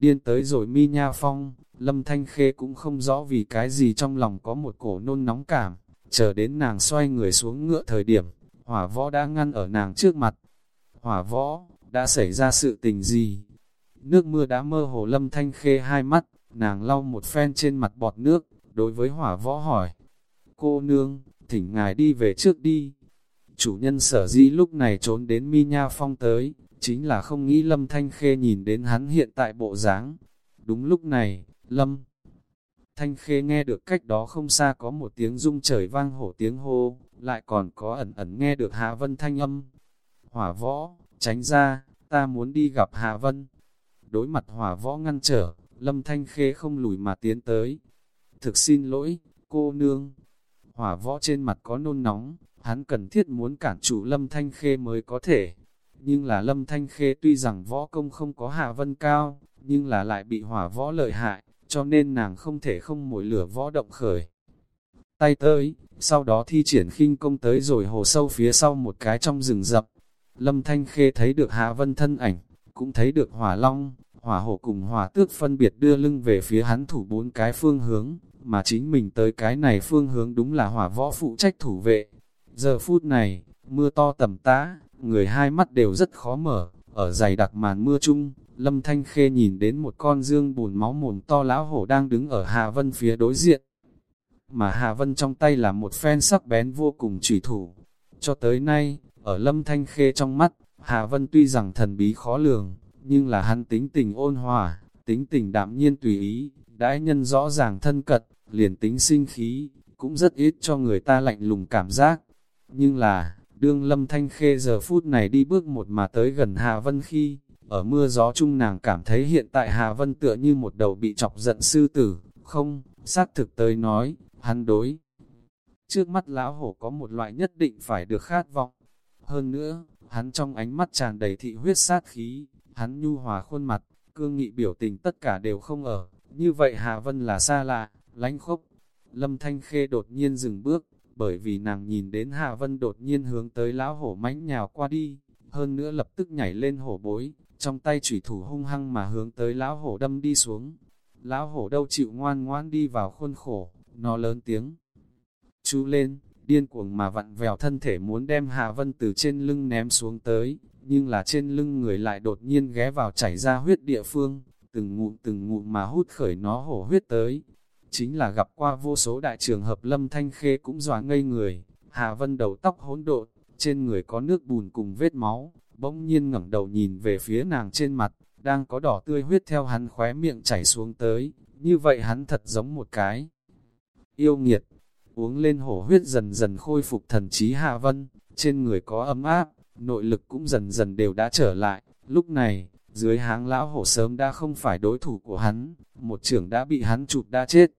điên tới rồi mi nha phong, Lâm Thanh Khê cũng không rõ vì cái gì trong lòng có một cổ nôn nóng cảm. Chờ đến nàng xoay người xuống ngựa thời điểm, hỏa võ đã ngăn ở nàng trước mặt. Hỏa võ, đã xảy ra sự tình gì? Nước mưa đã mơ hồ Lâm Thanh Khê hai mắt, nàng lau một phen trên mặt bọt nước, đối với hỏa võ hỏi. Cô nương, thỉnh ngài đi về trước đi. Chủ nhân sở dĩ lúc này trốn đến mi nha phong tới, chính là không nghĩ Lâm Thanh Khê nhìn đến hắn hiện tại bộ dáng. Đúng lúc này, Lâm Thanh Khê nghe được cách đó không xa có một tiếng rung trời vang hổ tiếng hô, lại còn có ẩn ẩn nghe được Hạ Vân thanh âm. Hỏa võ, tránh ra, ta muốn đi gặp Hạ Vân. Đối mặt hỏa võ ngăn trở, Lâm Thanh Khê không lùi mà tiến tới. Thực xin lỗi, cô nương. Hỏa võ trên mặt có nôn nóng, hắn cần thiết muốn cản chủ Lâm Thanh Khê mới có thể. Nhưng là Lâm Thanh Khê tuy rằng võ công không có Hạ Vân cao, nhưng là lại bị hỏa võ lợi hại, cho nên nàng không thể không mồi lửa võ động khởi. Tay tới, sau đó thi triển khinh công tới rồi hồ sâu phía sau một cái trong rừng rậm. Lâm Thanh Khê thấy được Hạ Vân thân ảnh, cũng thấy được hỏa long, hỏa hổ cùng hỏa tước phân biệt đưa lưng về phía hắn thủ bốn cái phương hướng, mà chính mình tới cái này phương hướng đúng là hỏa võ phụ trách thủ vệ. Giờ phút này, mưa to tầm tã, người hai mắt đều rất khó mở, ở dày đặc màn mưa chung, Lâm Thanh Khê nhìn đến một con dương bùn máu mồm to lão hổ đang đứng ở Hà Vân phía đối diện. Mà Hà Vân trong tay là một phen sắc bén vô cùng trùy thủ. Cho tới nay, ở Lâm Thanh Khê trong mắt, Hà Vân tuy rằng thần bí khó lường, nhưng là hắn tính tình ôn hòa, tính tình đạm nhiên tùy ý, đãi nhân rõ ràng thân cật, liền tính sinh khí, cũng rất ít cho người ta lạnh lùng cảm giác. Nhưng là, đương Lâm Thanh Khê giờ phút này đi bước một mà tới gần Hà Vân khi, ở mưa gió chung nàng cảm thấy hiện tại Hà Vân tựa như một đầu bị chọc giận sư tử, không, xác thực tới nói, hắn đối. Trước mắt lão hổ có một loại nhất định phải được khát vọng. Hơn nữa, hắn trong ánh mắt tràn đầy thị huyết sát khí, hắn nhu hòa khuôn mặt, cương nghị biểu tình tất cả đều không ở. Như vậy Hà Vân là xa lạ, lánh khốc. Lâm Thanh Khê đột nhiên dừng bước, bởi vì nàng nhìn đến Hà Vân đột nhiên hướng tới lão hổ mánh nhào qua đi, hơn nữa lập tức nhảy lên hổ bối, trong tay chủy thủ hung hăng mà hướng tới lão hổ đâm đi xuống. Lão hổ đâu chịu ngoan ngoan đi vào khuôn khổ, nó lớn tiếng. Chú lên, điên cuồng mà vặn vèo thân thể muốn đem Hà Vân từ trên lưng ném xuống tới, nhưng là trên lưng người lại đột nhiên ghé vào chảy ra huyết địa phương, từng ngụm từng ngụm mà hút khởi nó hổ huyết tới. Chính là gặp qua vô số đại trường hợp lâm thanh khê cũng dọa ngây người, Hà Vân đầu tóc hỗn độn, trên người có nước bùn cùng vết máu, bỗng nhiên ngẩng đầu nhìn về phía nàng trên mặt, đang có đỏ tươi huyết theo hắn khóe miệng chảy xuống tới, như vậy hắn thật giống một cái. Yêu nghiệt, uống lên hổ huyết dần dần khôi phục thần trí Hạ Vân, trên người có ấm áp, nội lực cũng dần dần đều đã trở lại, lúc này, dưới háng lão hổ sớm đã không phải đối thủ của hắn, một trưởng đã bị hắn chụp đã chết.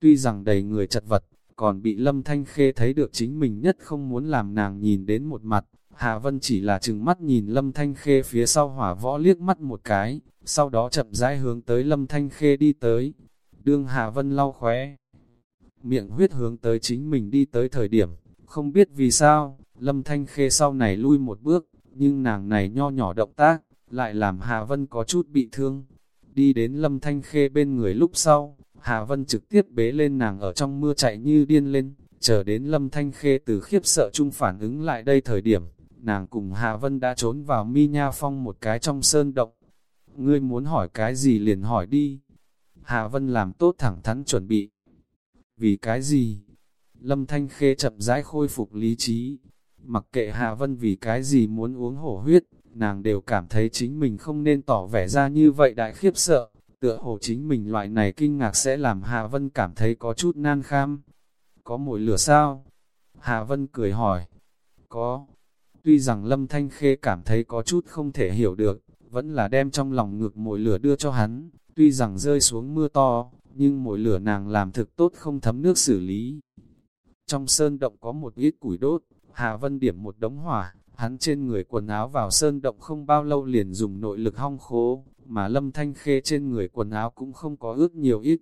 Tuy rằng đầy người chật vật, còn bị Lâm Thanh Khê thấy được chính mình nhất không muốn làm nàng nhìn đến một mặt, Hà Vân chỉ là chừng mắt nhìn Lâm Thanh Khê phía sau hỏa võ liếc mắt một cái, sau đó chậm rãi hướng tới Lâm Thanh Khê đi tới. Đương Hà Vân lau khóe, miệng huyết hướng tới chính mình đi tới thời điểm, không biết vì sao, Lâm Thanh Khê sau này lui một bước, nhưng nàng này nho nhỏ động tác, lại làm Hà Vân có chút bị thương. Đi đến Lâm Thanh Khê bên người lúc sau, Hà Vân trực tiếp bế lên nàng ở trong mưa chạy như điên lên, chờ đến Lâm Thanh Khê từ khiếp sợ chung phản ứng lại đây thời điểm, nàng cùng Hà Vân đã trốn vào mi nha phong một cái trong sơn động. Ngươi muốn hỏi cái gì liền hỏi đi. Hà Vân làm tốt thẳng thắn chuẩn bị. Vì cái gì? Lâm Thanh Khê chậm rãi khôi phục lý trí. Mặc kệ Hà Vân vì cái gì muốn uống hổ huyết, nàng đều cảm thấy chính mình không nên tỏ vẻ ra như vậy đại khiếp sợ. Tựa hồ chính mình loại này kinh ngạc sẽ làm Hà Vân cảm thấy có chút nan kham. Có mùi lửa sao? Hà Vân cười hỏi. Có, Tuy rằng Lâm Thanh Khê cảm thấy có chút không thể hiểu được, vẫn là đem trong lòng ngược mồi lửa đưa cho hắn, tuy rằng rơi xuống mưa to, nhưng mồi lửa nàng làm thực tốt không thấm nước xử lý. Trong sơn động có một ít củi đốt, Hà Vân điểm một đống hỏa, hắn trên người quần áo vào sơn động không bao lâu liền dùng nội lực hong khố, mà Lâm Thanh Khê trên người quần áo cũng không có ướt nhiều ít.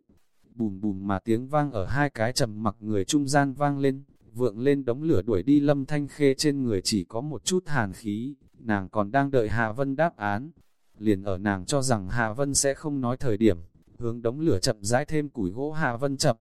Bùm bùm mà tiếng vang ở hai cái trầm mặc người trung gian vang lên, vượng lên đống lửa đuổi đi lâm thanh khê trên người chỉ có một chút hàn khí, nàng còn đang đợi Hà Vân đáp án. Liền ở nàng cho rằng Hà Vân sẽ không nói thời điểm, hướng đống lửa chậm rãi thêm củi gỗ Hà Vân chậm.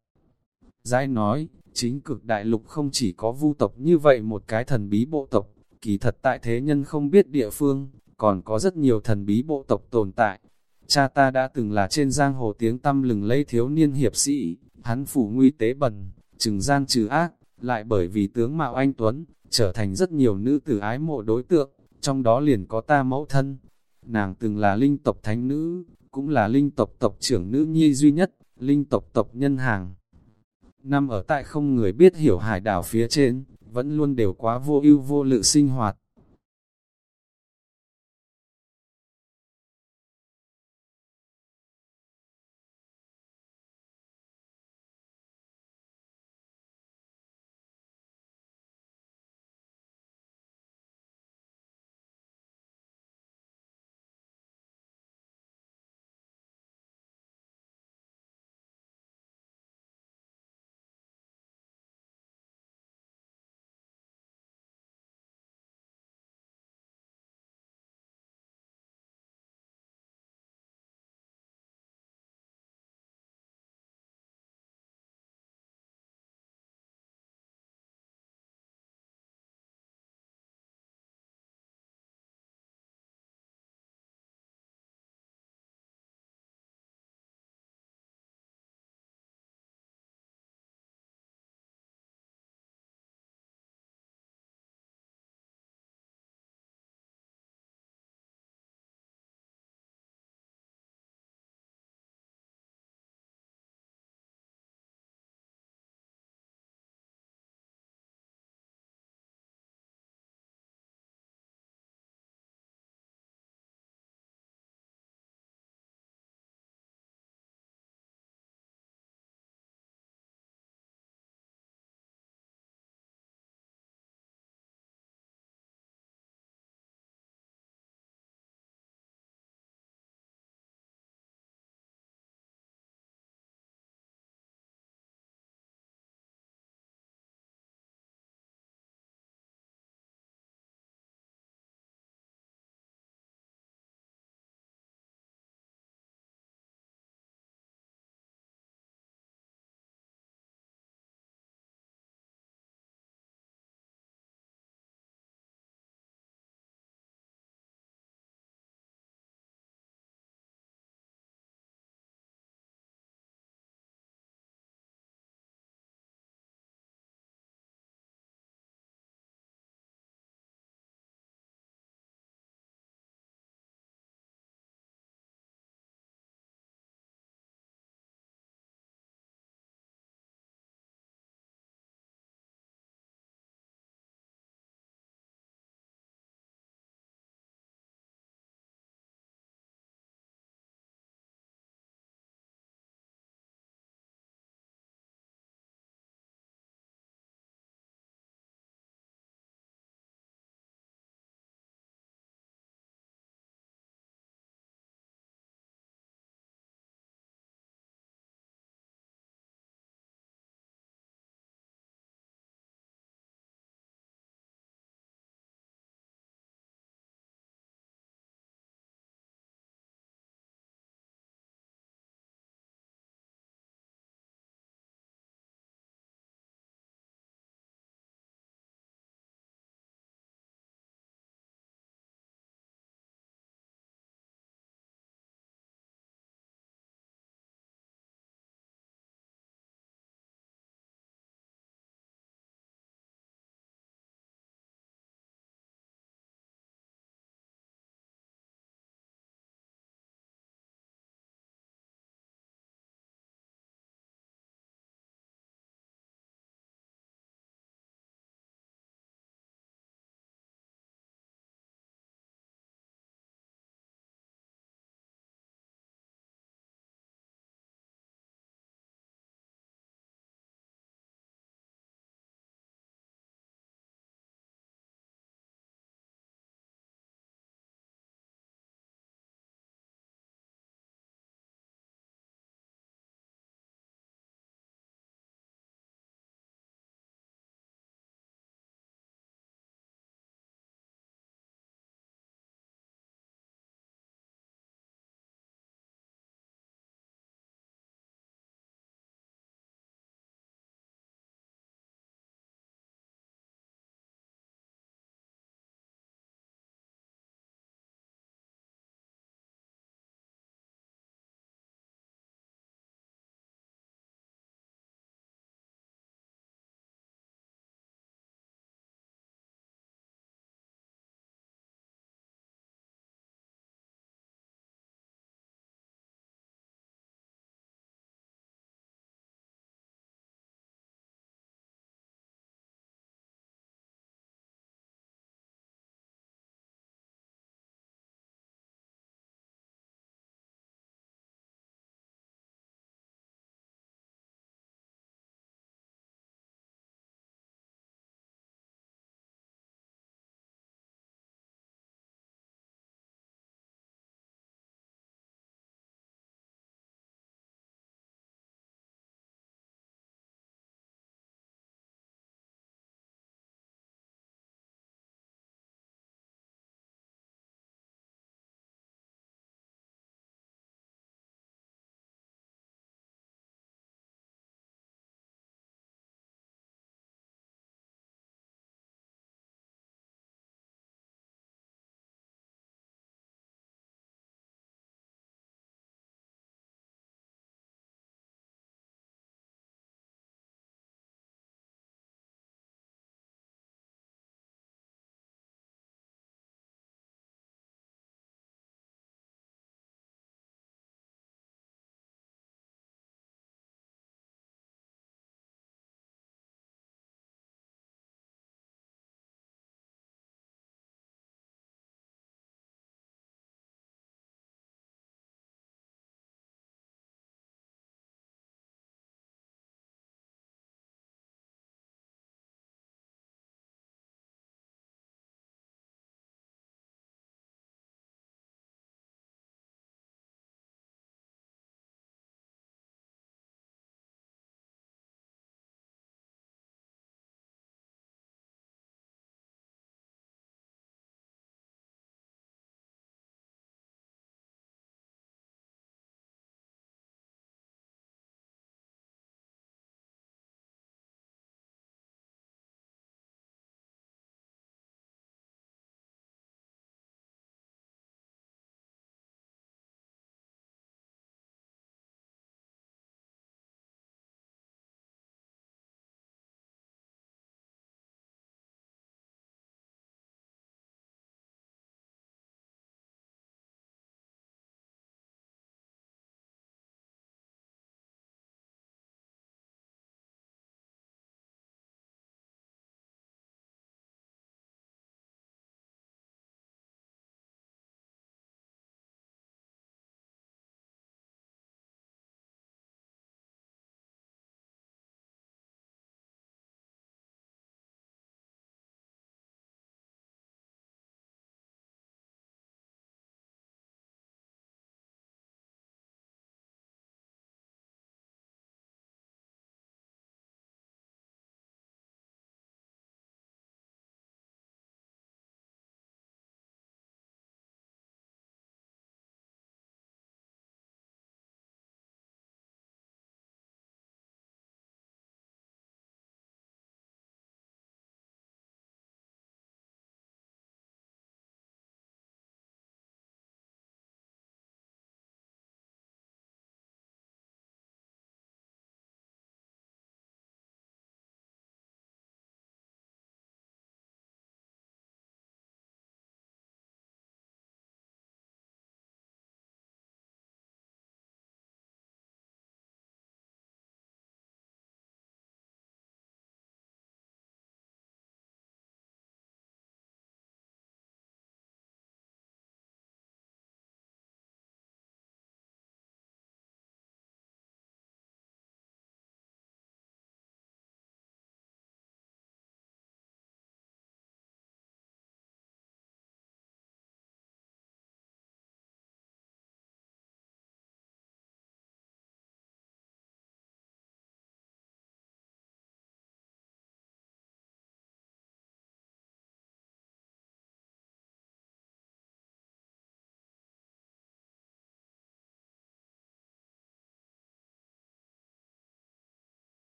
Rãi nói, chính cực đại lục không chỉ có vu tộc như vậy một cái thần bí bộ tộc, kỳ thật tại thế nhân không biết địa phương, còn có rất nhiều thần bí bộ tộc tồn tại. Cha ta đã từng là trên giang hồ tiếng tâm lừng lây thiếu niên hiệp sĩ, hắn phủ nguy tế bần, trừng gian trừ ác, lại bởi vì tướng Mạo Anh Tuấn, trở thành rất nhiều nữ tử ái mộ đối tượng, trong đó liền có ta mẫu thân. Nàng từng là linh tộc thánh nữ, cũng là linh tộc tộc trưởng nữ nhi duy nhất, linh tộc tộc nhân hàng. Năm ở tại không người biết hiểu hải đảo phía trên, vẫn luôn đều quá vô ưu vô lự sinh hoạt,